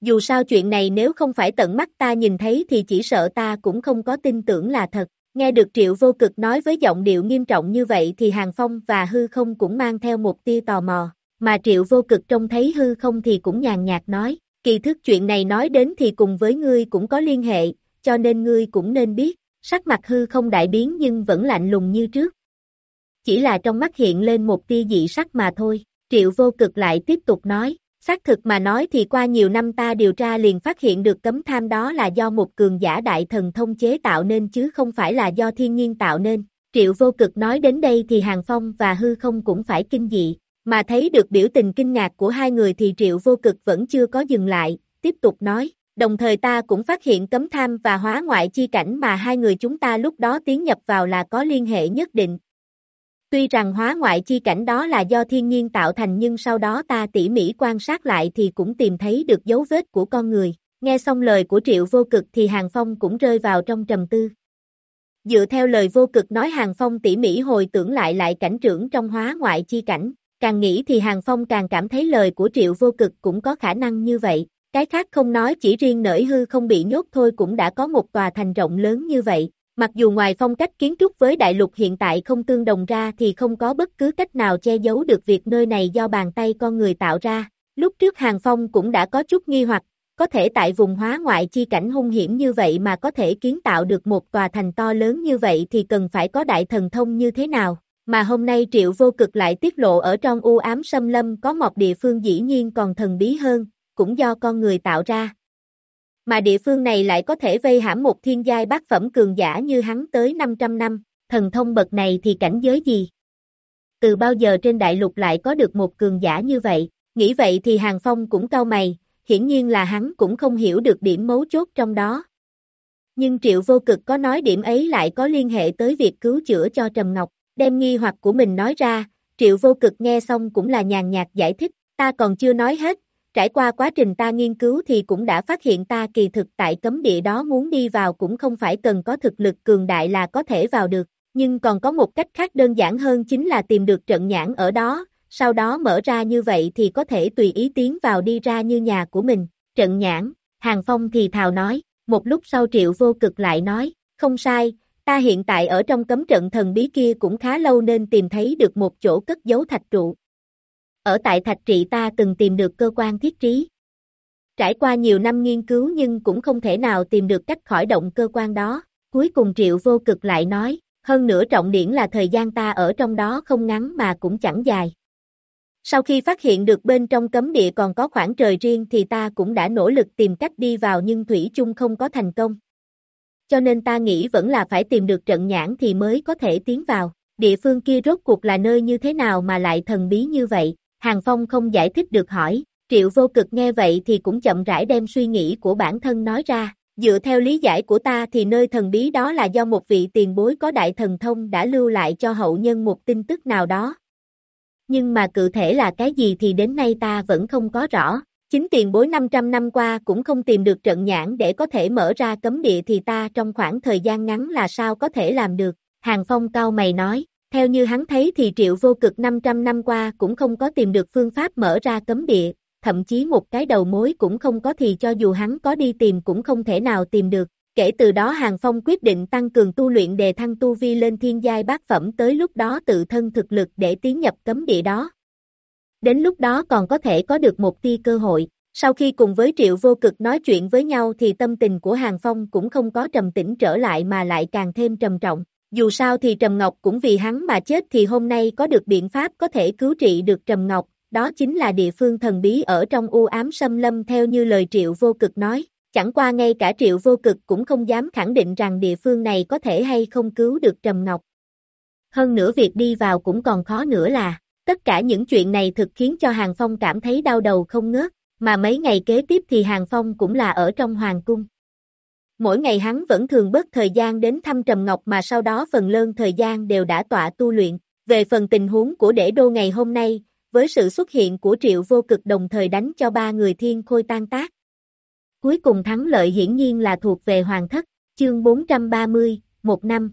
Dù sao chuyện này nếu không phải tận mắt ta nhìn thấy thì chỉ sợ ta cũng không có tin tưởng là thật. Nghe được triệu vô cực nói với giọng điệu nghiêm trọng như vậy thì Hàng Phong và hư không cũng mang theo một tia tò mò, mà triệu vô cực trông thấy hư không thì cũng nhàn nhạt nói, kỳ thức chuyện này nói đến thì cùng với ngươi cũng có liên hệ, cho nên ngươi cũng nên biết, sắc mặt hư không đại biến nhưng vẫn lạnh lùng như trước. Chỉ là trong mắt hiện lên một tia dị sắc mà thôi, triệu vô cực lại tiếp tục nói, xác thực mà nói thì qua nhiều năm ta điều tra liền phát hiện được cấm tham đó là do một cường giả đại thần thông chế tạo nên chứ không phải là do thiên nhiên tạo nên. Triệu vô cực nói đến đây thì Hàng Phong và hư không cũng phải kinh dị, mà thấy được biểu tình kinh ngạc của hai người thì triệu vô cực vẫn chưa có dừng lại, tiếp tục nói, đồng thời ta cũng phát hiện cấm tham và hóa ngoại chi cảnh mà hai người chúng ta lúc đó tiến nhập vào là có liên hệ nhất định. Tuy rằng hóa ngoại chi cảnh đó là do thiên nhiên tạo thành nhưng sau đó ta tỉ mỉ quan sát lại thì cũng tìm thấy được dấu vết của con người. Nghe xong lời của triệu vô cực thì Hàng Phong cũng rơi vào trong trầm tư. Dựa theo lời vô cực nói Hàng Phong tỉ mỉ hồi tưởng lại lại cảnh trưởng trong hóa ngoại chi cảnh, Càng nghĩ thì Hàng Phong càng cảm thấy lời của triệu vô cực cũng có khả năng như vậy. Cái khác không nói chỉ riêng nởi hư không bị nhốt thôi cũng đã có một tòa thành rộng lớn như vậy. Mặc dù ngoài phong cách kiến trúc với đại lục hiện tại không tương đồng ra thì không có bất cứ cách nào che giấu được việc nơi này do bàn tay con người tạo ra. Lúc trước Hàng Phong cũng đã có chút nghi hoặc, có thể tại vùng hóa ngoại chi cảnh hung hiểm như vậy mà có thể kiến tạo được một tòa thành to lớn như vậy thì cần phải có đại thần thông như thế nào. Mà hôm nay triệu vô cực lại tiết lộ ở trong u ám xâm lâm có một địa phương dĩ nhiên còn thần bí hơn, cũng do con người tạo ra. Mà địa phương này lại có thể vây hãm một thiên giai bát phẩm cường giả như hắn tới 500 năm, thần thông bậc này thì cảnh giới gì? Từ bao giờ trên đại lục lại có được một cường giả như vậy? Nghĩ vậy thì Hàng Phong cũng cau mày, hiển nhiên là hắn cũng không hiểu được điểm mấu chốt trong đó. Nhưng triệu vô cực có nói điểm ấy lại có liên hệ tới việc cứu chữa cho Trầm Ngọc đem nghi hoặc của mình nói ra, triệu vô cực nghe xong cũng là nhàn nhạt giải thích, ta còn chưa nói hết, trải qua quá trình ta nghiên cứu thì cũng đã phát hiện ta kỳ thực tại cấm địa đó muốn đi vào cũng không phải cần có thực lực cường đại là có thể vào được, nhưng còn có một cách khác đơn giản hơn chính là tìm được trận nhãn ở đó, sau đó mở ra như vậy thì có thể tùy ý tiến vào đi ra như nhà của mình, trận nhãn, Hàng Phong thì thào nói, một lúc sau triệu vô cực lại nói, không sai, Ta hiện tại ở trong cấm trận thần bí kia cũng khá lâu nên tìm thấy được một chỗ cất giấu thạch trụ. Ở tại thạch trị ta từng tìm được cơ quan thiết trí. Trải qua nhiều năm nghiên cứu nhưng cũng không thể nào tìm được cách khỏi động cơ quan đó. Cuối cùng triệu vô cực lại nói, hơn nữa trọng điểm là thời gian ta ở trong đó không ngắn mà cũng chẳng dài. Sau khi phát hiện được bên trong cấm địa còn có khoảng trời riêng thì ta cũng đã nỗ lực tìm cách đi vào nhưng Thủy chung không có thành công cho nên ta nghĩ vẫn là phải tìm được trận nhãn thì mới có thể tiến vào. Địa phương kia rốt cuộc là nơi như thế nào mà lại thần bí như vậy? Hàng Phong không giải thích được hỏi, triệu vô cực nghe vậy thì cũng chậm rãi đem suy nghĩ của bản thân nói ra. Dựa theo lý giải của ta thì nơi thần bí đó là do một vị tiền bối có đại thần thông đã lưu lại cho hậu nhân một tin tức nào đó. Nhưng mà cụ thể là cái gì thì đến nay ta vẫn không có rõ. Chính tiền bối 500 năm qua cũng không tìm được trận nhãn để có thể mở ra cấm địa thì ta trong khoảng thời gian ngắn là sao có thể làm được. Hàng Phong cao mày nói, theo như hắn thấy thì triệu vô cực 500 năm qua cũng không có tìm được phương pháp mở ra cấm địa, thậm chí một cái đầu mối cũng không có thì cho dù hắn có đi tìm cũng không thể nào tìm được. Kể từ đó Hàng Phong quyết định tăng cường tu luyện đề thăng tu vi lên thiên giai bát phẩm tới lúc đó tự thân thực lực để tiến nhập cấm địa đó đến lúc đó còn có thể có được một tia cơ hội. Sau khi cùng với Triệu Vô Cực nói chuyện với nhau thì tâm tình của Hàng Phong cũng không có trầm tĩnh trở lại mà lại càng thêm trầm trọng. Dù sao thì Trầm Ngọc cũng vì hắn mà chết thì hôm nay có được biện pháp có thể cứu trị được Trầm Ngọc, đó chính là địa phương thần bí ở trong u ám xâm lâm theo như lời Triệu Vô Cực nói. Chẳng qua ngay cả Triệu Vô Cực cũng không dám khẳng định rằng địa phương này có thể hay không cứu được Trầm Ngọc. Hơn nữa việc đi vào cũng còn khó nữa là Tất cả những chuyện này thực khiến cho Hàng Phong cảm thấy đau đầu không ngớt, mà mấy ngày kế tiếp thì Hàng Phong cũng là ở trong Hoàng Cung. Mỗi ngày hắn vẫn thường bớt thời gian đến thăm Trầm Ngọc mà sau đó phần lớn thời gian đều đã tọa tu luyện. Về phần tình huống của Đế Đô ngày hôm nay, với sự xuất hiện của Triệu Vô Cực đồng thời đánh cho ba người thiên khôi tan tác. Cuối cùng thắng lợi hiển nhiên là thuộc về Hoàng Thất, chương 430, một năm.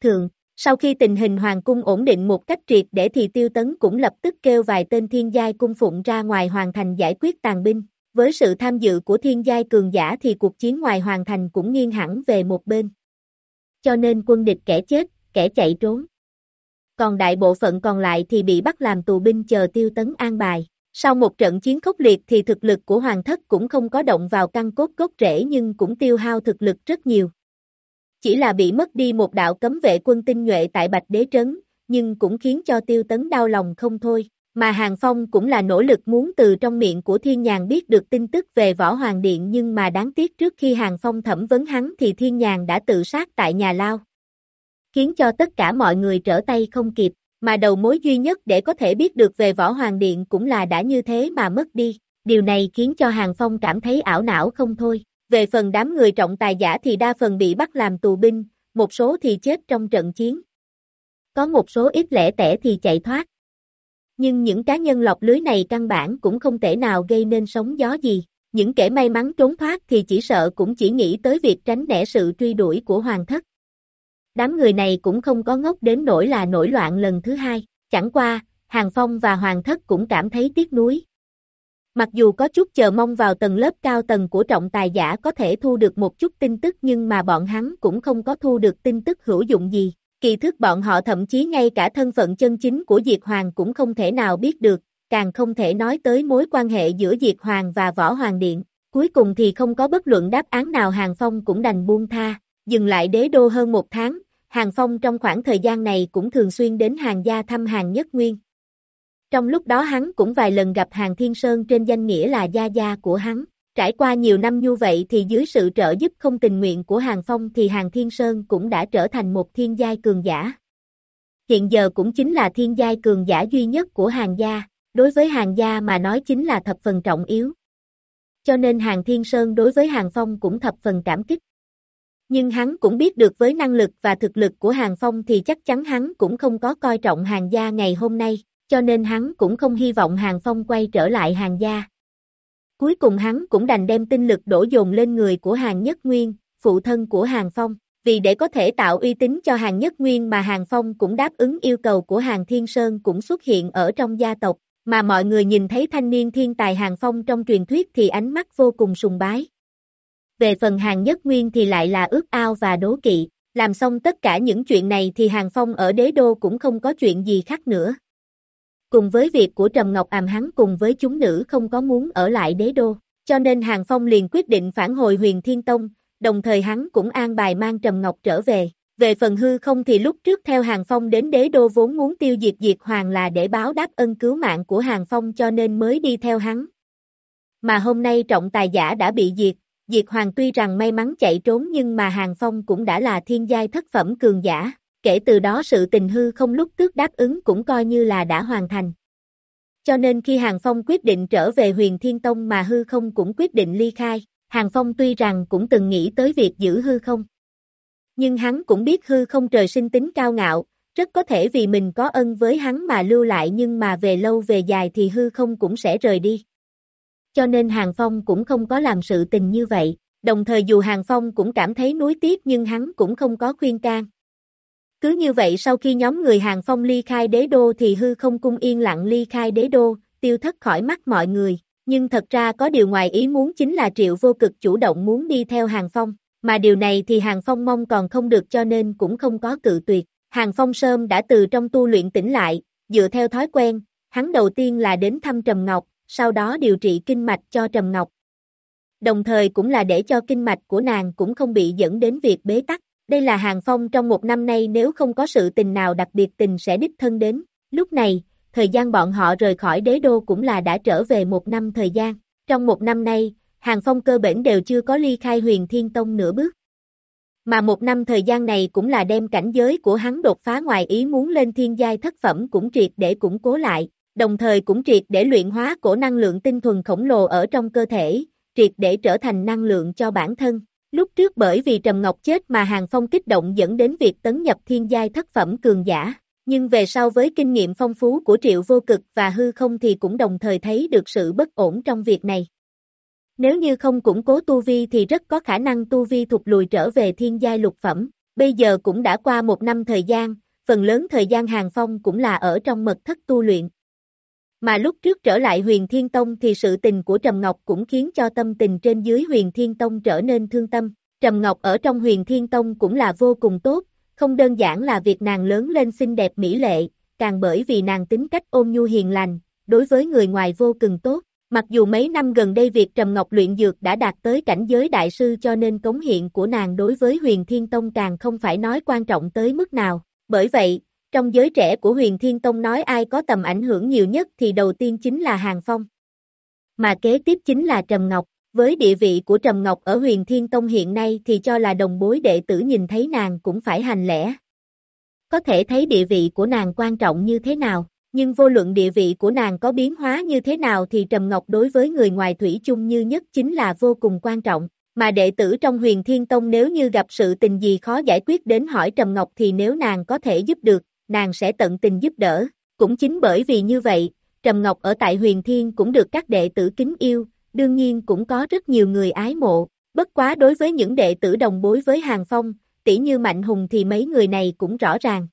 Thường, Sau khi tình hình hoàng cung ổn định một cách triệt để thì tiêu tấn cũng lập tức kêu vài tên thiên giai cung phụng ra ngoài hoàn thành giải quyết tàn binh. Với sự tham dự của thiên giai cường giả thì cuộc chiến ngoài hoàn thành cũng nghiêng hẳn về một bên. Cho nên quân địch kẻ chết, kẻ chạy trốn. Còn đại bộ phận còn lại thì bị bắt làm tù binh chờ tiêu tấn an bài. Sau một trận chiến khốc liệt thì thực lực của hoàng thất cũng không có động vào căn cốt gốc rễ nhưng cũng tiêu hao thực lực rất nhiều. Chỉ là bị mất đi một đạo cấm vệ quân tinh nhuệ tại Bạch Đế Trấn, nhưng cũng khiến cho tiêu tấn đau lòng không thôi. Mà Hàng Phong cũng là nỗ lực muốn từ trong miệng của Thiên Nhàn biết được tin tức về Võ Hoàng Điện nhưng mà đáng tiếc trước khi Hàng Phong thẩm vấn hắn thì Thiên Nhàn đã tự sát tại nhà lao. Khiến cho tất cả mọi người trở tay không kịp, mà đầu mối duy nhất để có thể biết được về Võ Hoàng Điện cũng là đã như thế mà mất đi. Điều này khiến cho Hàng Phong cảm thấy ảo não không thôi. Về phần đám người trọng tài giả thì đa phần bị bắt làm tù binh, một số thì chết trong trận chiến. Có một số ít lẻ tẻ thì chạy thoát. Nhưng những cá nhân lọc lưới này căn bản cũng không thể nào gây nên sóng gió gì. Những kẻ may mắn trốn thoát thì chỉ sợ cũng chỉ nghĩ tới việc tránh nẻ sự truy đuổi của hoàng thất. Đám người này cũng không có ngốc đến nỗi là nổi loạn lần thứ hai, chẳng qua, Hàng Phong và Hoàng thất cũng cảm thấy tiếc nuối. Mặc dù có chút chờ mong vào tầng lớp cao tầng của trọng tài giả có thể thu được một chút tin tức nhưng mà bọn hắn cũng không có thu được tin tức hữu dụng gì. Kỳ thức bọn họ thậm chí ngay cả thân phận chân chính của Diệt Hoàng cũng không thể nào biết được, càng không thể nói tới mối quan hệ giữa Diệt Hoàng và Võ Hoàng Điện. Cuối cùng thì không có bất luận đáp án nào Hàng Phong cũng đành buông tha, dừng lại đế đô hơn một tháng, Hàng Phong trong khoảng thời gian này cũng thường xuyên đến hàng gia thăm hàng nhất nguyên. Trong lúc đó hắn cũng vài lần gặp hàng Thiên Sơn trên danh nghĩa là gia gia của hắn. Trải qua nhiều năm như vậy thì dưới sự trợ giúp không tình nguyện của Hàng Phong thì Hàng Thiên Sơn cũng đã trở thành một thiên giai cường giả. Hiện giờ cũng chính là thiên giai cường giả duy nhất của hàng gia, đối với hàng gia mà nói chính là thập phần trọng yếu. Cho nên Hàng Thiên Sơn đối với Hàng Phong cũng thập phần cảm kích. Nhưng hắn cũng biết được với năng lực và thực lực của Hàng Phong thì chắc chắn hắn cũng không có coi trọng hàng gia ngày hôm nay, cho nên hắn cũng không hy vọng Hàng Phong quay trở lại hàng gia. Cuối cùng hắn cũng đành đem tinh lực đổ dồn lên người của Hàng Nhất Nguyên, phụ thân của Hàng Phong, vì để có thể tạo uy tín cho Hàng Nhất Nguyên mà Hàng Phong cũng đáp ứng yêu cầu của Hàng Thiên Sơn cũng xuất hiện ở trong gia tộc, mà mọi người nhìn thấy thanh niên thiên tài Hàng Phong trong truyền thuyết thì ánh mắt vô cùng sùng bái. Về phần Hàng Nhất Nguyên thì lại là ước ao và đố kỵ, làm xong tất cả những chuyện này thì Hàng Phong ở đế đô cũng không có chuyện gì khác nữa. Cùng với việc của Trầm Ngọc Àm hắn cùng với chúng nữ không có muốn ở lại đế đô, cho nên Hàng Phong liền quyết định phản hồi huyền Thiên Tông, đồng thời hắn cũng an bài mang Trầm Ngọc trở về. Về phần hư không thì lúc trước theo Hàng Phong đến đế đô vốn muốn tiêu diệt diệt hoàng là để báo đáp ân cứu mạng của Hàng Phong cho nên mới đi theo hắn. Mà hôm nay trọng tài giả đã bị diệt, diệt hoàng tuy rằng may mắn chạy trốn nhưng mà Hàng Phong cũng đã là thiên giai thất phẩm cường giả, kể từ đó sự tình hư không lúc tước đáp ứng cũng coi như là đã hoàn thành. Cho nên khi Hàng Phong quyết định trở về huyền thiên tông mà hư không cũng quyết định ly khai, Hàng Phong tuy rằng cũng từng nghĩ tới việc giữ hư không. Nhưng hắn cũng biết hư không trời sinh tính cao ngạo, rất có thể vì mình có ân với hắn mà lưu lại nhưng mà về lâu về dài thì hư không cũng sẽ rời đi. Cho nên Hàng Phong cũng không có làm sự tình như vậy, đồng thời dù Hàng Phong cũng cảm thấy nuối tiếc nhưng hắn cũng không có khuyên can. Cứ như vậy sau khi nhóm người Hàng Phong ly khai đế đô thì hư không cung yên lặng ly khai đế đô, tiêu thất khỏi mắt mọi người, nhưng thật ra có điều ngoài ý muốn chính là triệu vô cực chủ động muốn đi theo Hàng Phong, mà điều này thì Hàng Phong mong còn không được cho nên cũng không có cự tuyệt. Hàng Phong Sơm đã từ trong tu luyện tỉnh lại, dựa theo thói quen, hắn đầu tiên là đến thăm Trầm Ngọc, sau đó điều trị kinh mạch cho Trầm Ngọc. Đồng thời cũng là để cho kinh mạch của nàng cũng không bị dẫn đến việc bế tắc. Đây là hàng phong trong một năm nay nếu không có sự tình nào đặc biệt tình sẽ đích thân đến. Lúc này, thời gian bọn họ rời khỏi đế đô cũng là đã trở về một năm thời gian. Trong một năm nay, hàng phong cơ bản đều chưa có ly khai huyền thiên tông nửa bước. Mà một năm thời gian này cũng là đem cảnh giới của hắn đột phá ngoài ý muốn lên thiên giai thất phẩm cũng triệt để củng cố lại, đồng thời cũng triệt để luyện hóa cổ năng lượng tinh thuần khổng lồ ở trong cơ thể, triệt để trở thành năng lượng cho bản thân. Lúc trước bởi vì Trầm Ngọc chết mà Hàng Phong kích động dẫn đến việc tấn nhập thiên giai thất phẩm cường giả, nhưng về sau với kinh nghiệm phong phú của triệu vô cực và hư không thì cũng đồng thời thấy được sự bất ổn trong việc này. Nếu như không củng cố tu vi thì rất có khả năng tu vi thụt lùi trở về thiên giai lục phẩm, bây giờ cũng đã qua một năm thời gian, phần lớn thời gian Hàng Phong cũng là ở trong mật thất tu luyện. Mà lúc trước trở lại huyền Thiên Tông thì sự tình của Trầm Ngọc cũng khiến cho tâm tình trên dưới huyền Thiên Tông trở nên thương tâm. Trầm Ngọc ở trong huyền Thiên Tông cũng là vô cùng tốt, không đơn giản là việc nàng lớn lên xinh đẹp mỹ lệ, càng bởi vì nàng tính cách ôn nhu hiền lành, đối với người ngoài vô cùng tốt. Mặc dù mấy năm gần đây việc Trầm Ngọc luyện dược đã đạt tới cảnh giới đại sư cho nên cống hiện của nàng đối với huyền Thiên Tông càng không phải nói quan trọng tới mức nào. Bởi vậy, trong giới trẻ của huyền Thiên Tông nói ai có tầm ảnh hưởng nhiều nhất thì đầu tiên chính là Hàng Phong. Mà kế tiếp chính là Trầm Ngọc. Với địa vị của Trầm Ngọc ở huyền Thiên Tông hiện nay thì cho là đồng bối đệ tử nhìn thấy nàng cũng phải hành lễ. Có thể thấy địa vị của nàng quan trọng như thế nào, nhưng vô luận địa vị của nàng có biến hóa như thế nào thì Trầm Ngọc đối với người ngoài thủy chung như nhất chính là vô cùng quan trọng. Mà đệ tử trong huyền Thiên Tông nếu như gặp sự tình gì khó giải quyết đến hỏi Trầm Ngọc thì nếu nàng có thể giúp được, nàng sẽ tận tình giúp đỡ. Cũng chính bởi vì như vậy, Trầm Ngọc ở tại huyền Thiên cũng được các đệ tử kính yêu, đương nhiên cũng có rất nhiều người ái mộ. Bất quá đối với những đệ tử đồng bối với Hàng Phong, tỷ như Mạnh Hùng thì mấy người này cũng rõ ràng.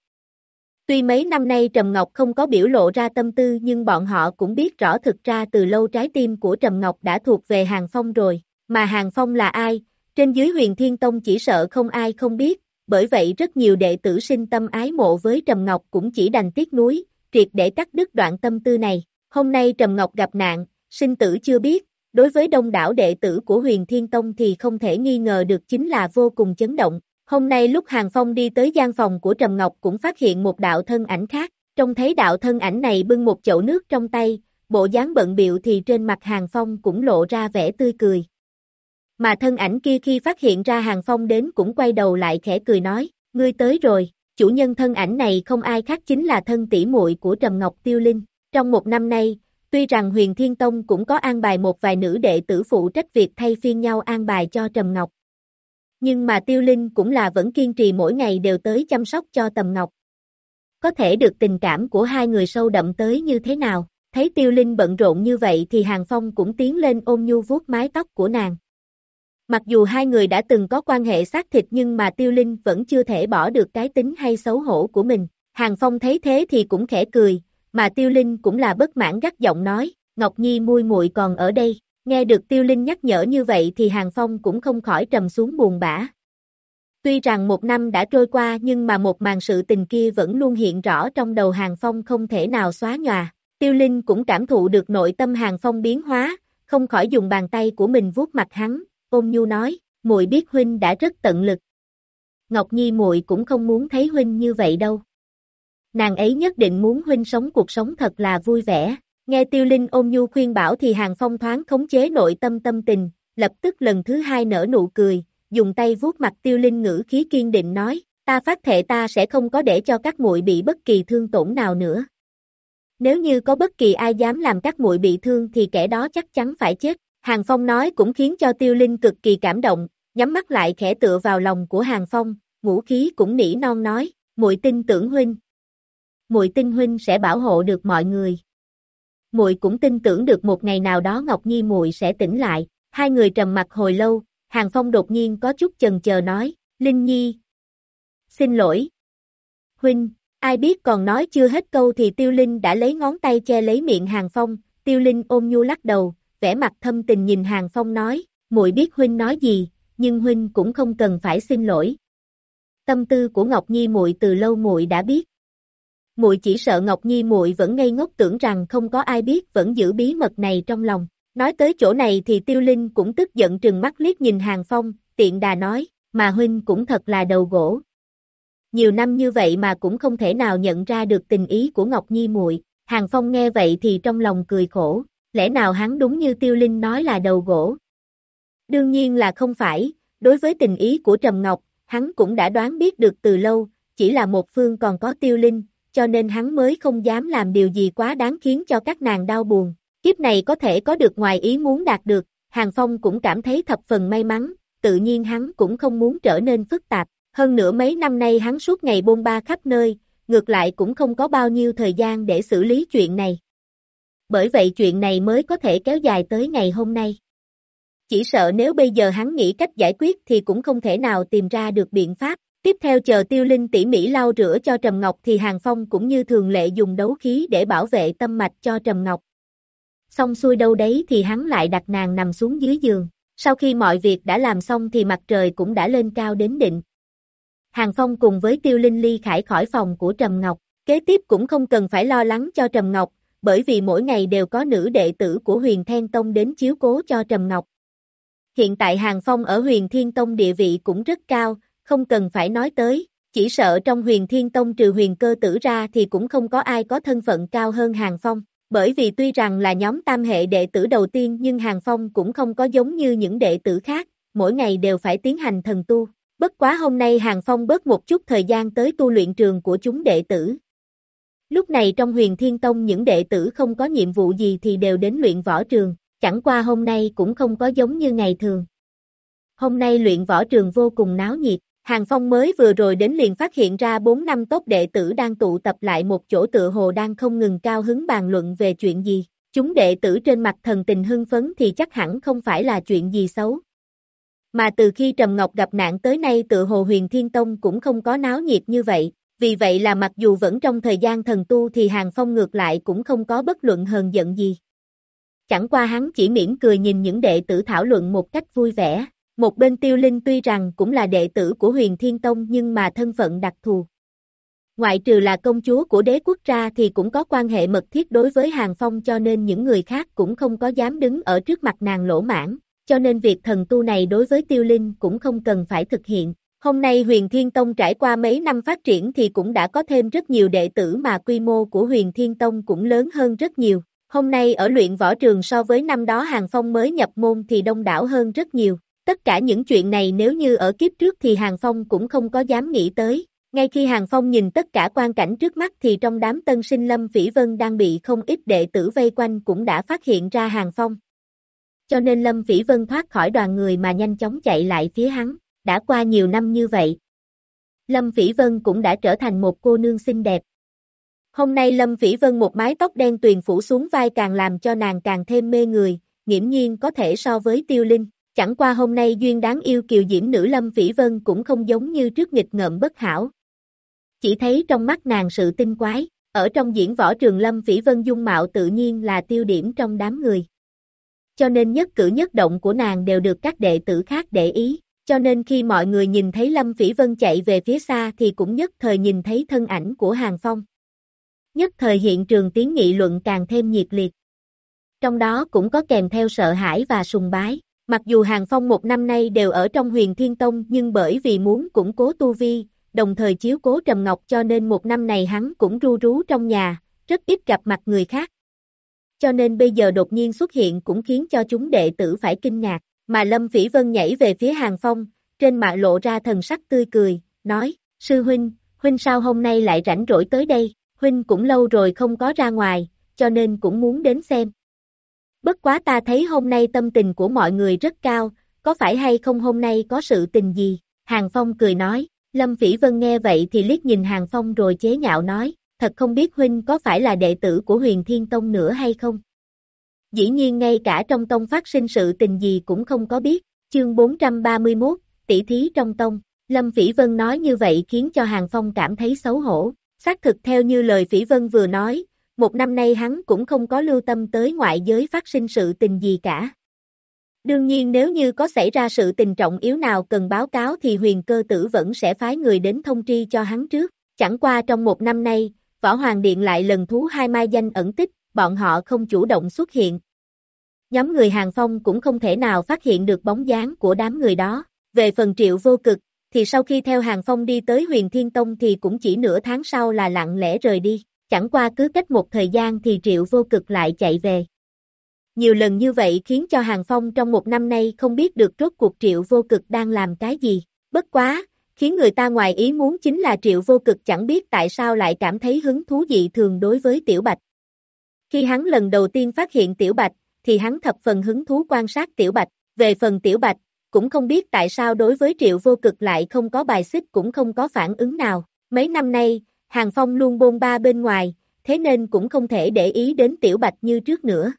Tuy mấy năm nay Trầm Ngọc không có biểu lộ ra tâm tư nhưng bọn họ cũng biết rõ thực ra từ lâu trái tim của Trầm Ngọc đã thuộc về Hàng Phong rồi. Mà Hàng Phong là ai? Trên dưới huyền Thiên Tông chỉ sợ không ai không biết, bởi vậy rất nhiều đệ tử sinh tâm ái mộ với Trầm Ngọc cũng chỉ đành tiếc nuối, triệt để cắt đứt đoạn tâm tư này. Hôm nay Trầm Ngọc gặp nạn, sinh tử chưa biết, đối với đông đảo đệ tử của huyền Thiên Tông thì không thể nghi ngờ được chính là vô cùng chấn động. Hôm nay lúc Hàng Phong đi tới gian phòng của Trầm Ngọc cũng phát hiện một đạo thân ảnh khác, trông thấy đạo thân ảnh này bưng một chậu nước trong tay, bộ dáng bận biệu thì trên mặt Hàng Phong cũng lộ ra vẻ tươi cười. Mà thân ảnh kia khi phát hiện ra Hàng Phong đến cũng quay đầu lại khẽ cười nói, ngươi tới rồi, chủ nhân thân ảnh này không ai khác chính là thân tỷ muội của Trầm Ngọc Tiêu Linh. Trong một năm nay, tuy rằng huyền Thiên Tông cũng có an bài một vài nữ đệ tử phụ trách việc thay phiên nhau an bài cho Trầm Ngọc. Nhưng mà Tiêu Linh cũng là vẫn kiên trì mỗi ngày đều tới chăm sóc cho Tầm Ngọc. Có thể được tình cảm của hai người sâu đậm tới như thế nào, thấy Tiêu Linh bận rộn như vậy thì Hàng Phong cũng tiến lên ôm nhu vuốt mái tóc của nàng. Mặc dù hai người đã từng có quan hệ xác thịt nhưng mà Tiêu Linh vẫn chưa thể bỏ được cái tính hay xấu hổ của mình. Hàng Phong thấy thế thì cũng khẽ cười, mà Tiêu Linh cũng là bất mãn gắt giọng nói, Ngọc Nhi mui muội còn ở đây. Nghe được Tiêu Linh nhắc nhở như vậy thì Hàng Phong cũng không khỏi trầm xuống buồn bã. Tuy rằng một năm đã trôi qua nhưng mà một màn sự tình kia vẫn luôn hiện rõ trong đầu Hàng Phong không thể nào xóa nhòa. Tiêu Linh cũng cảm thụ được nội tâm Hàng Phong biến hóa, không khỏi dùng bàn tay của mình vuốt mặt hắn, ôm nhu nói, muội biết huynh đã rất tận lực. Ngọc Nhi muội cũng không muốn thấy huynh như vậy đâu. Nàng ấy nhất định muốn huynh sống cuộc sống thật là vui vẻ. Nghe Tiêu Linh ôm nhu khuyên bảo thì Hàng Phong thoáng khống chế nội tâm tâm tình, lập tức lần thứ hai nở nụ cười, dùng tay vuốt mặt Tiêu Linh ngữ khí kiên định nói, ta phát thệ ta sẽ không có để cho các muội bị bất kỳ thương tổn nào nữa. Nếu như có bất kỳ ai dám làm các muội bị thương thì kẻ đó chắc chắn phải chết. Hàng Phong nói cũng khiến cho Tiêu Linh cực kỳ cảm động, nhắm mắt lại khẽ tựa vào lòng của Hàng Phong, ngũ khí cũng nỉ non nói, muội tin tưởng huynh. Muội tin huynh sẽ bảo hộ được mọi người. Muội cũng tin tưởng được một ngày nào đó Ngọc Nhi muội sẽ tỉnh lại. Hai người trầm mặt hồi lâu, Hàng Phong đột nhiên có chút chần chờ nói, Linh Nhi. Xin lỗi. Huynh, ai biết còn nói chưa hết câu thì Tiêu Linh đã lấy ngón tay che lấy miệng Hàng Phong, Tiêu Linh ôm nhu lắc đầu, vẻ mặt thâm tình nhìn Hàng Phong nói, muội biết huynh nói gì, nhưng huynh cũng không cần phải xin lỗi. Tâm tư của Ngọc Nhi muội từ lâu muội đã biết. Muội chỉ sợ Ngọc Nhi muội vẫn ngây ngốc tưởng rằng không có ai biết vẫn giữ bí mật này trong lòng. Nói tới chỗ này thì Tiêu Linh cũng tức giận trừng mắt liếc nhìn Hàng Phong, tiện đà nói, mà huynh cũng thật là đầu gỗ. Nhiều năm như vậy mà cũng không thể nào nhận ra được tình ý của Ngọc Nhi muội. Hàng Phong nghe vậy thì trong lòng cười khổ, lẽ nào hắn đúng như Tiêu Linh nói là đầu gỗ? Đương nhiên là không phải, đối với tình ý của Trầm Ngọc, hắn cũng đã đoán biết được từ lâu, chỉ là một phương còn có Tiêu Linh, cho nên hắn mới không dám làm điều gì quá đáng khiến cho các nàng đau buồn. Kiếp này có thể có được ngoài ý muốn đạt được, Hàng Phong cũng cảm thấy thập phần may mắn, tự nhiên hắn cũng không muốn trở nên phức tạp. Hơn nữa mấy năm nay hắn suốt ngày bôn ba khắp nơi, ngược lại cũng không có bao nhiêu thời gian để xử lý chuyện này bởi vậy chuyện này mới có thể kéo dài tới ngày hôm nay. Chỉ sợ nếu bây giờ hắn nghĩ cách giải quyết thì cũng không thể nào tìm ra được biện pháp, Tiếp theo chờ tiêu linh tỉ mỉ lau rửa cho Trầm Ngọc thì Hàng Phong cũng như thường lệ dùng đấu khí để bảo vệ tâm mạch cho Trầm Ngọc. Xong xuôi đâu đấy thì hắn lại đặt nàng nằm xuống dưới giường. Sau khi mọi việc đã làm xong thì mặt trời cũng đã lên cao đến định. Hàng Phong cùng với Tiêu Linh ly khải khỏi phòng của Trầm Ngọc. Kế tiếp cũng không cần phải lo lắng cho Trầm Ngọc, bởi vì mỗi ngày đều có nữ đệ tử của huyền Thiên Tông đến chiếu cố cho Trầm Ngọc. Hiện tại Hàng Phong ở huyền Thiên Tông địa vị cũng rất cao, không cần phải nói tới, chỉ sợ trong huyền Thiên Tông trừ huyền cơ tử ra thì cũng không có ai có thân phận cao hơn Hàng Phong. Bởi vì tuy rằng là nhóm tam hệ đệ tử đầu tiên nhưng Hàng Phong cũng không có giống như những đệ tử khác, mỗi ngày đều phải tiến hành thần tu. Bất quá hôm nay Hàng Phong bớt một chút thời gian tới tu luyện trường của chúng đệ tử. Lúc này trong huyền thiên tông những đệ tử không có nhiệm vụ gì thì đều đến luyện võ trường, chẳng qua hôm nay cũng không có giống như ngày thường. Hôm nay luyện võ trường vô cùng náo nhiệt, Hàng Phong mới vừa rồi đến liền phát hiện ra 4 năm tốt đệ tử đang tụ tập lại một chỗ tựa hồ đang không ngừng cao hứng bàn luận về chuyện gì. Chúng đệ tử trên mặt thần tình hưng phấn thì chắc hẳn không phải là chuyện gì xấu. Mà từ khi Trầm Ngọc gặp nạn tới nay tựa hồ huyền Thiên Tông cũng không có náo nhiệt như vậy, vì vậy là mặc dù vẫn trong thời gian thần tu thì Hàng Phong ngược lại cũng không có bất luận hờn giận gì. Chẳng qua hắn chỉ mỉm cười nhìn những đệ tử thảo luận một cách vui vẻ, một bên tiêu linh tuy rằng cũng là đệ tử của huyền thiên tông nhưng mà thân phận đặc thù. Ngoại trừ là công chúa của đế quốc ra thì cũng có quan hệ mật thiết đối với hàng phong cho nên những người khác cũng không có dám đứng ở trước mặt nàng lỗ mãn, cho nên việc thần tu này đối với tiêu linh cũng không cần phải thực hiện. Hôm nay huyền thiên tông trải qua mấy năm phát triển thì cũng đã có thêm rất nhiều đệ tử mà quy mô của huyền thiên tông cũng lớn hơn rất nhiều. Hôm nay ở luyện võ trường so với năm đó hàng phong mới nhập môn thì đông đảo hơn rất nhiều. Tất cả những chuyện này nếu như ở kiếp trước thì Hàng Phong cũng không có dám nghĩ tới. Ngay khi Hàng Phong nhìn tất cả quan cảnh trước mắt thì trong đám tân sinh Lâm Phỉ Vân đang bị không ít đệ tử vây quanh cũng đã phát hiện ra Hàng Phong. Cho nên Lâm Phỉ Vân thoát khỏi đoàn người mà nhanh chóng chạy lại phía hắn, đã qua nhiều năm như vậy. Lâm Phỉ Vân cũng đã trở thành một cô nương xinh đẹp. Hôm nay Lâm Phỉ Vân một mái tóc đen tuyền phủ xuống vai càng làm cho nàng càng thêm mê người, nghiễm nhiên có thể so với tiêu linh. Chẳng qua hôm nay duyên đáng yêu kiều diễm nữ Lâm Phỉ Vân cũng không giống như trước nghịch ngợm bất hảo. Chỉ thấy trong mắt nàng sự tinh quái, ở trong diễn võ trường Lâm Phỉ Vân dung mạo tự nhiên là tiêu điểm trong đám người. Cho nên nhất cử nhất động của nàng đều được các đệ tử khác để ý, cho nên khi mọi người nhìn thấy Lâm Phỉ Vân chạy về phía xa thì cũng nhất thời nhìn thấy thân ảnh của Hàng Phong. Nhất thời hiện trường tiếng nghị luận càng thêm nhiệt liệt. Trong đó cũng có kèm theo sợ hãi và sùng bái. Mặc dù Hàng Phong một năm nay đều ở trong huyền thiên tông nhưng bởi vì muốn củng cố tu vi, đồng thời chiếu cố Trầm Ngọc cho nên một năm này hắn cũng ru rú trong nhà, rất ít gặp mặt người khác. Cho nên bây giờ đột nhiên xuất hiện cũng khiến cho chúng đệ tử phải kinh ngạc, mà Lâm Phỉ Vân nhảy về phía Hàng Phong, trên mặt lộ ra thần sắc tươi cười, nói, sư huynh, huynh sao hôm nay lại rảnh rỗi tới đây, huynh cũng lâu rồi không có ra ngoài, cho nên cũng muốn đến xem. Bất quá ta thấy hôm nay tâm tình của mọi người rất cao, có phải hay không hôm nay có sự tình gì? Hàng Phong cười nói, Lâm Phỉ Vân nghe vậy thì liếc nhìn Hàng Phong rồi chế nhạo nói, thật không biết huynh có phải là đệ tử của huyền thiên tông nữa hay không? Dĩ nhiên ngay cả trong tông phát sinh sự tình gì cũng không có biết, chương 431, tỷ thí trong tông, Lâm Phỉ Vân nói như vậy khiến cho Hàng Phong cảm thấy xấu hổ, xác thực theo như lời Phỉ Vân vừa nói, một năm nay hắn cũng không có lưu tâm tới ngoại giới phát sinh sự tình gì cả. Đương nhiên nếu như có xảy ra sự tình trọng yếu nào cần báo cáo thì huyền cơ tử vẫn sẽ phái người đến thông tri cho hắn trước. Chẳng qua trong một năm nay, Võ Hoàng Điện lại lần thú hai mai danh ẩn tích, bọn họ không chủ động xuất hiện. Nhóm người Hàng Phong cũng không thể nào phát hiện được bóng dáng của đám người đó. Về phần triệu vô cực, thì sau khi theo Hàng Phong đi tới huyền Thiên Tông thì cũng chỉ nửa tháng sau là lặng lẽ rời đi chẳng qua cứ cách một thời gian thì triệu vô cực lại chạy về. Nhiều lần như vậy khiến cho Hàng Phong trong một năm nay không biết được rốt cuộc triệu vô cực đang làm cái gì, bất quá, khiến người ta ngoài ý muốn chính là triệu vô cực chẳng biết tại sao lại cảm thấy hứng thú dị thường đối với Tiểu Bạch. Khi hắn lần đầu tiên phát hiện Tiểu Bạch, thì hắn thập phần hứng thú quan sát Tiểu Bạch, về phần Tiểu Bạch, cũng không biết tại sao đối với triệu vô cực lại không có bài xích cũng không có phản ứng nào. Mấy năm nay, Hàng Phong luôn bôn ba bên ngoài, thế nên cũng không thể để ý đến Tiểu Bạch như trước nữa.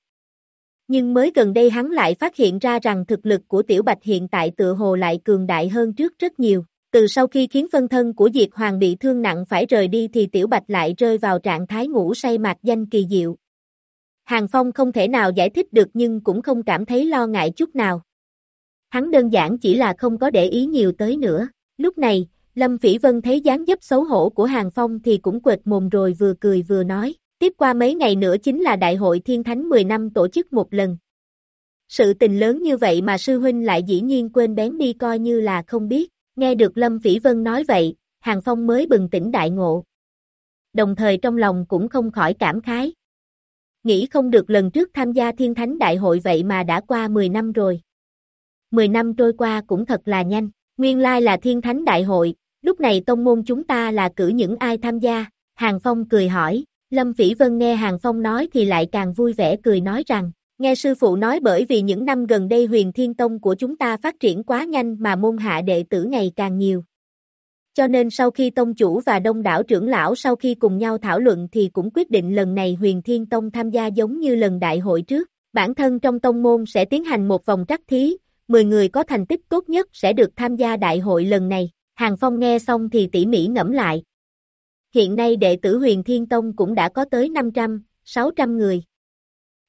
Nhưng mới gần đây hắn lại phát hiện ra rằng thực lực của Tiểu Bạch hiện tại tựa hồ lại cường đại hơn trước rất nhiều. Từ sau khi khiến phân thân của Diệt Hoàng bị thương nặng phải rời đi thì Tiểu Bạch lại rơi vào trạng thái ngủ say mạc danh kỳ diệu. Hàng Phong không thể nào giải thích được nhưng cũng không cảm thấy lo ngại chút nào. Hắn đơn giản chỉ là không có để ý nhiều tới nữa. Lúc này, Lâm Phỉ Vân thấy dáng dấp xấu hổ của Hàng Phong thì cũng quệt mồm rồi vừa cười vừa nói, tiếp qua mấy ngày nữa chính là Đại hội Thiên Thánh 10 năm tổ chức một lần. Sự tình lớn như vậy mà sư huynh lại dĩ nhiên quên bén đi coi như là không biết, nghe được Lâm Phỉ Vân nói vậy, Hàng Phong mới bừng tỉnh đại ngộ. Đồng thời trong lòng cũng không khỏi cảm khái. Nghĩ không được lần trước tham gia Thiên Thánh Đại hội vậy mà đã qua 10 năm rồi. 10 năm trôi qua cũng thật là nhanh, nguyên lai là Thiên Thánh Đại hội, lúc này tông môn chúng ta là cử những ai tham gia, Hàng Phong cười hỏi, Lâm Phỉ Vân nghe Hàng Phong nói thì lại càng vui vẻ cười nói rằng, nghe sư phụ nói bởi vì những năm gần đây huyền thiên tông của chúng ta phát triển quá nhanh mà môn hạ đệ tử ngày càng nhiều. Cho nên sau khi tông chủ và đông đảo trưởng lão sau khi cùng nhau thảo luận thì cũng quyết định lần này huyền thiên tông tham gia giống như lần đại hội trước, bản thân trong tông môn sẽ tiến hành một vòng trắc thí, 10 người có thành tích tốt nhất sẽ được tham gia đại hội lần này. Hàng Phong nghe xong thì tỉ mỉ ngẫm lại. Hiện nay đệ tử huyền Thiên Tông cũng đã có tới 500, 600 người.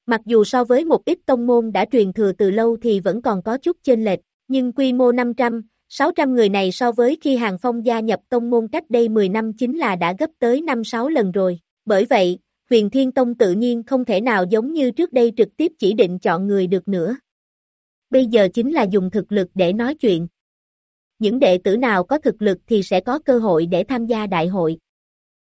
Mặc dù so với một ít tông môn đã truyền thừa từ lâu thì vẫn còn có chút chênh lệch, nhưng quy mô 500, 600 người này so với khi Hàng Phong gia nhập tông môn cách đây 10 năm chính là đã gấp tới 5-6 lần rồi. Bởi vậy, huyền Thiên Tông tự nhiên không thể nào giống như trước đây trực tiếp chỉ định chọn người được nữa. Bây giờ chính là dùng thực lực để nói chuyện, những đệ tử nào có thực lực thì sẽ có cơ hội để tham gia đại hội.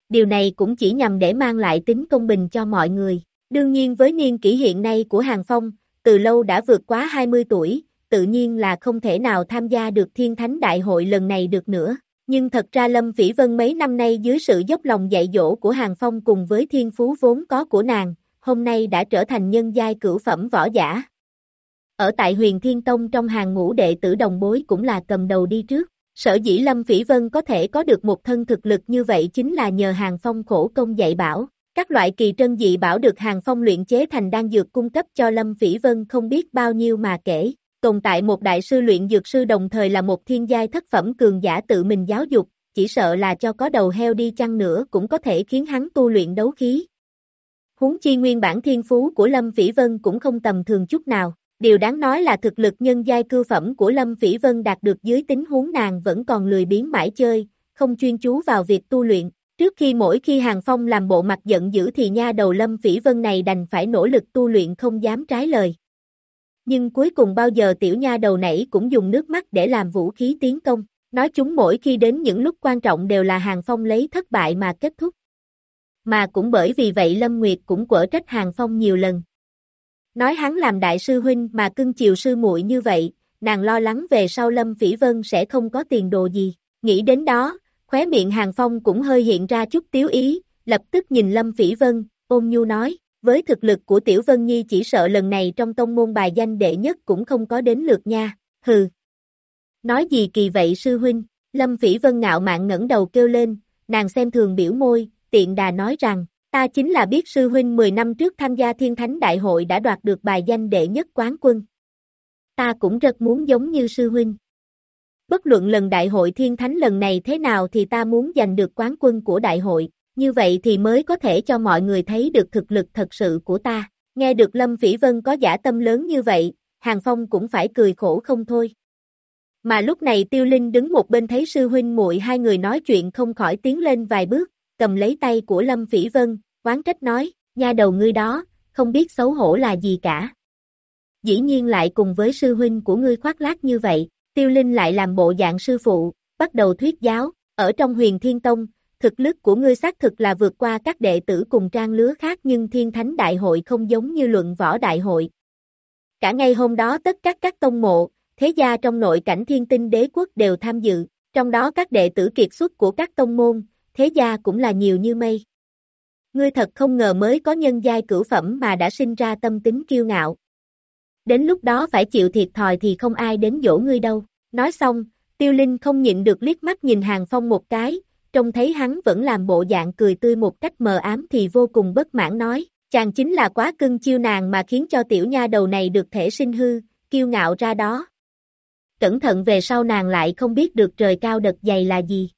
Điều này cũng chỉ nhằm để mang lại tính công bình cho mọi người. Đương nhiên với niên kỷ hiện nay của Hàng Phong, từ lâu đã vượt quá 20 tuổi, tự nhiên là không thể nào tham gia được thiên thánh đại hội lần này được nữa. Nhưng thật ra Lâm Vĩ Vân mấy năm nay dưới sự dốc lòng dạy dỗ của Hàng Phong cùng với thiên phú vốn có của nàng, hôm nay đã trở thành nhân giai cửu phẩm võ giả. Ở tại huyền Thiên Tông trong hàng ngũ đệ tử đồng bối cũng là cầm đầu đi trước. Sở dĩ Lâm Vĩ Vân có thể có được một thân thực lực như vậy chính là nhờ hàng phong khổ công dạy bảo. Các loại kỳ trân dị bảo được hàng phong luyện chế thành đan dược cung cấp cho Lâm Vĩ Vân không biết bao nhiêu mà kể. Tồn tại một đại sư luyện dược sư đồng thời là một thiên giai thất phẩm cường giả tự mình giáo dục, chỉ sợ là cho có đầu heo đi chăng nữa cũng có thể khiến hắn tu luyện đấu khí. Huống chi nguyên bản thiên phú của Lâm Phỉ Vân cũng không tầm thường chút nào. Điều đáng nói là thực lực nhân giai cư phẩm của Lâm Phỉ Vân đạt được dưới tính huống nàng vẫn còn lười biếng mãi chơi, không chuyên chú vào việc tu luyện. Trước khi mỗi khi Hàng Phong làm bộ mặt giận dữ thì nha đầu Lâm Phỉ Vân này đành phải nỗ lực tu luyện không dám trái lời. Nhưng cuối cùng bao giờ tiểu nha đầu nãy cũng dùng nước mắt để làm vũ khí tiến công, nói chúng mỗi khi đến những lúc quan trọng đều là Hàng Phong lấy thất bại mà kết thúc. Mà cũng bởi vì vậy Lâm Nguyệt cũng quở trách Hàng Phong nhiều lần. Nói hắn làm đại sư huynh mà cưng chiều sư muội như vậy, nàng lo lắng về sau Lâm Phỉ Vân sẽ không có tiền đồ gì. Nghĩ đến đó, khóe miệng Hàng Phong cũng hơi hiện ra chút tiếu ý, lập tức nhìn Lâm Phỉ Vân, ôm nhu nói, với thực lực của Tiểu Vân Nhi chỉ sợ lần này trong tông môn bài danh đệ nhất cũng không có đến lượt nha, hừ. Nói gì kỳ vậy sư huynh, Lâm Phỉ Vân ngạo mạn ngẩng đầu kêu lên, nàng xem thường biểu môi, tiện đà nói rằng, Ta chính là biết sư huynh 10 năm trước tham gia thiên thánh đại hội đã đoạt được bài danh đệ nhất quán quân. Ta cũng rất muốn giống như sư huynh. Bất luận lần đại hội thiên thánh lần này thế nào thì ta muốn giành được quán quân của đại hội, như vậy thì mới có thể cho mọi người thấy được thực lực thật sự của ta. Nghe được Lâm Phỉ Vân có giả tâm lớn như vậy, Hàng Phong cũng phải cười khổ không thôi. Mà lúc này Tiêu Linh đứng một bên thấy sư huynh muội hai người nói chuyện không khỏi tiến lên vài bước, cầm lấy tay của Lâm Phỉ Vân, quán trách nói, nha đầu ngươi đó, không biết xấu hổ là gì cả. Dĩ nhiên lại cùng với sư huynh của ngươi khoác lác như vậy, tiêu linh lại làm bộ dạng sư phụ, bắt đầu thuyết giáo, ở trong huyền thiên tông, thực lực của ngươi xác thực là vượt qua các đệ tử cùng trang lứa khác nhưng thiên thánh đại hội không giống như luận võ đại hội. Cả ngày hôm đó tất các các tông mộ, thế gia trong nội cảnh thiên tinh đế quốc đều tham dự, trong đó các đệ tử kiệt xuất của các tông môn, thế gia cũng là nhiều như mây. Ngươi thật không ngờ mới có nhân giai cửu phẩm mà đã sinh ra tâm tính kiêu ngạo. Đến lúc đó phải chịu thiệt thòi thì không ai đến dỗ ngươi đâu. Nói xong, tiêu linh không nhịn được liếc mắt nhìn hàng phong một cái, trông thấy hắn vẫn làm bộ dạng cười tươi một cách mờ ám thì vô cùng bất mãn nói, chàng chính là quá cưng chiêu nàng mà khiến cho tiểu nha đầu này được thể sinh hư, kiêu ngạo ra đó. cẩn thận về sau nàng lại không biết được trời cao đợt dày là gì.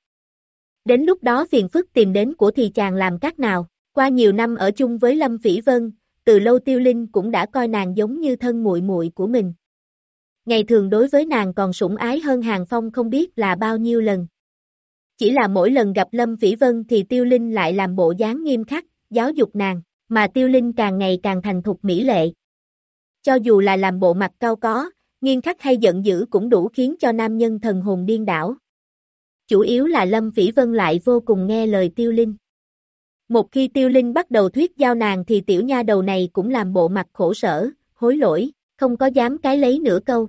Đến lúc đó phiền phức tìm đến của thì chàng làm cách nào, qua nhiều năm ở chung với Lâm vĩ Vân, từ lâu Tiêu Linh cũng đã coi nàng giống như thân muội muội của mình. Ngày thường đối với nàng còn sủng ái hơn Hàng Phong không biết là bao nhiêu lần. Chỉ là mỗi lần gặp Lâm Vĩ Vân thì Tiêu Linh lại làm bộ dáng nghiêm khắc, giáo dục nàng, mà Tiêu Linh càng ngày càng thành thục mỹ lệ. Cho dù là làm bộ mặt cao có, nghiêm khắc hay giận dữ cũng đủ khiến cho nam nhân thần hồn điên đảo. Chủ yếu là Lâm Vĩ Vân lại vô cùng nghe lời Tiêu Linh. Một khi Tiêu Linh bắt đầu thuyết giao nàng thì tiểu nha đầu này cũng làm bộ mặt khổ sở, hối lỗi, không có dám cái lấy nửa câu.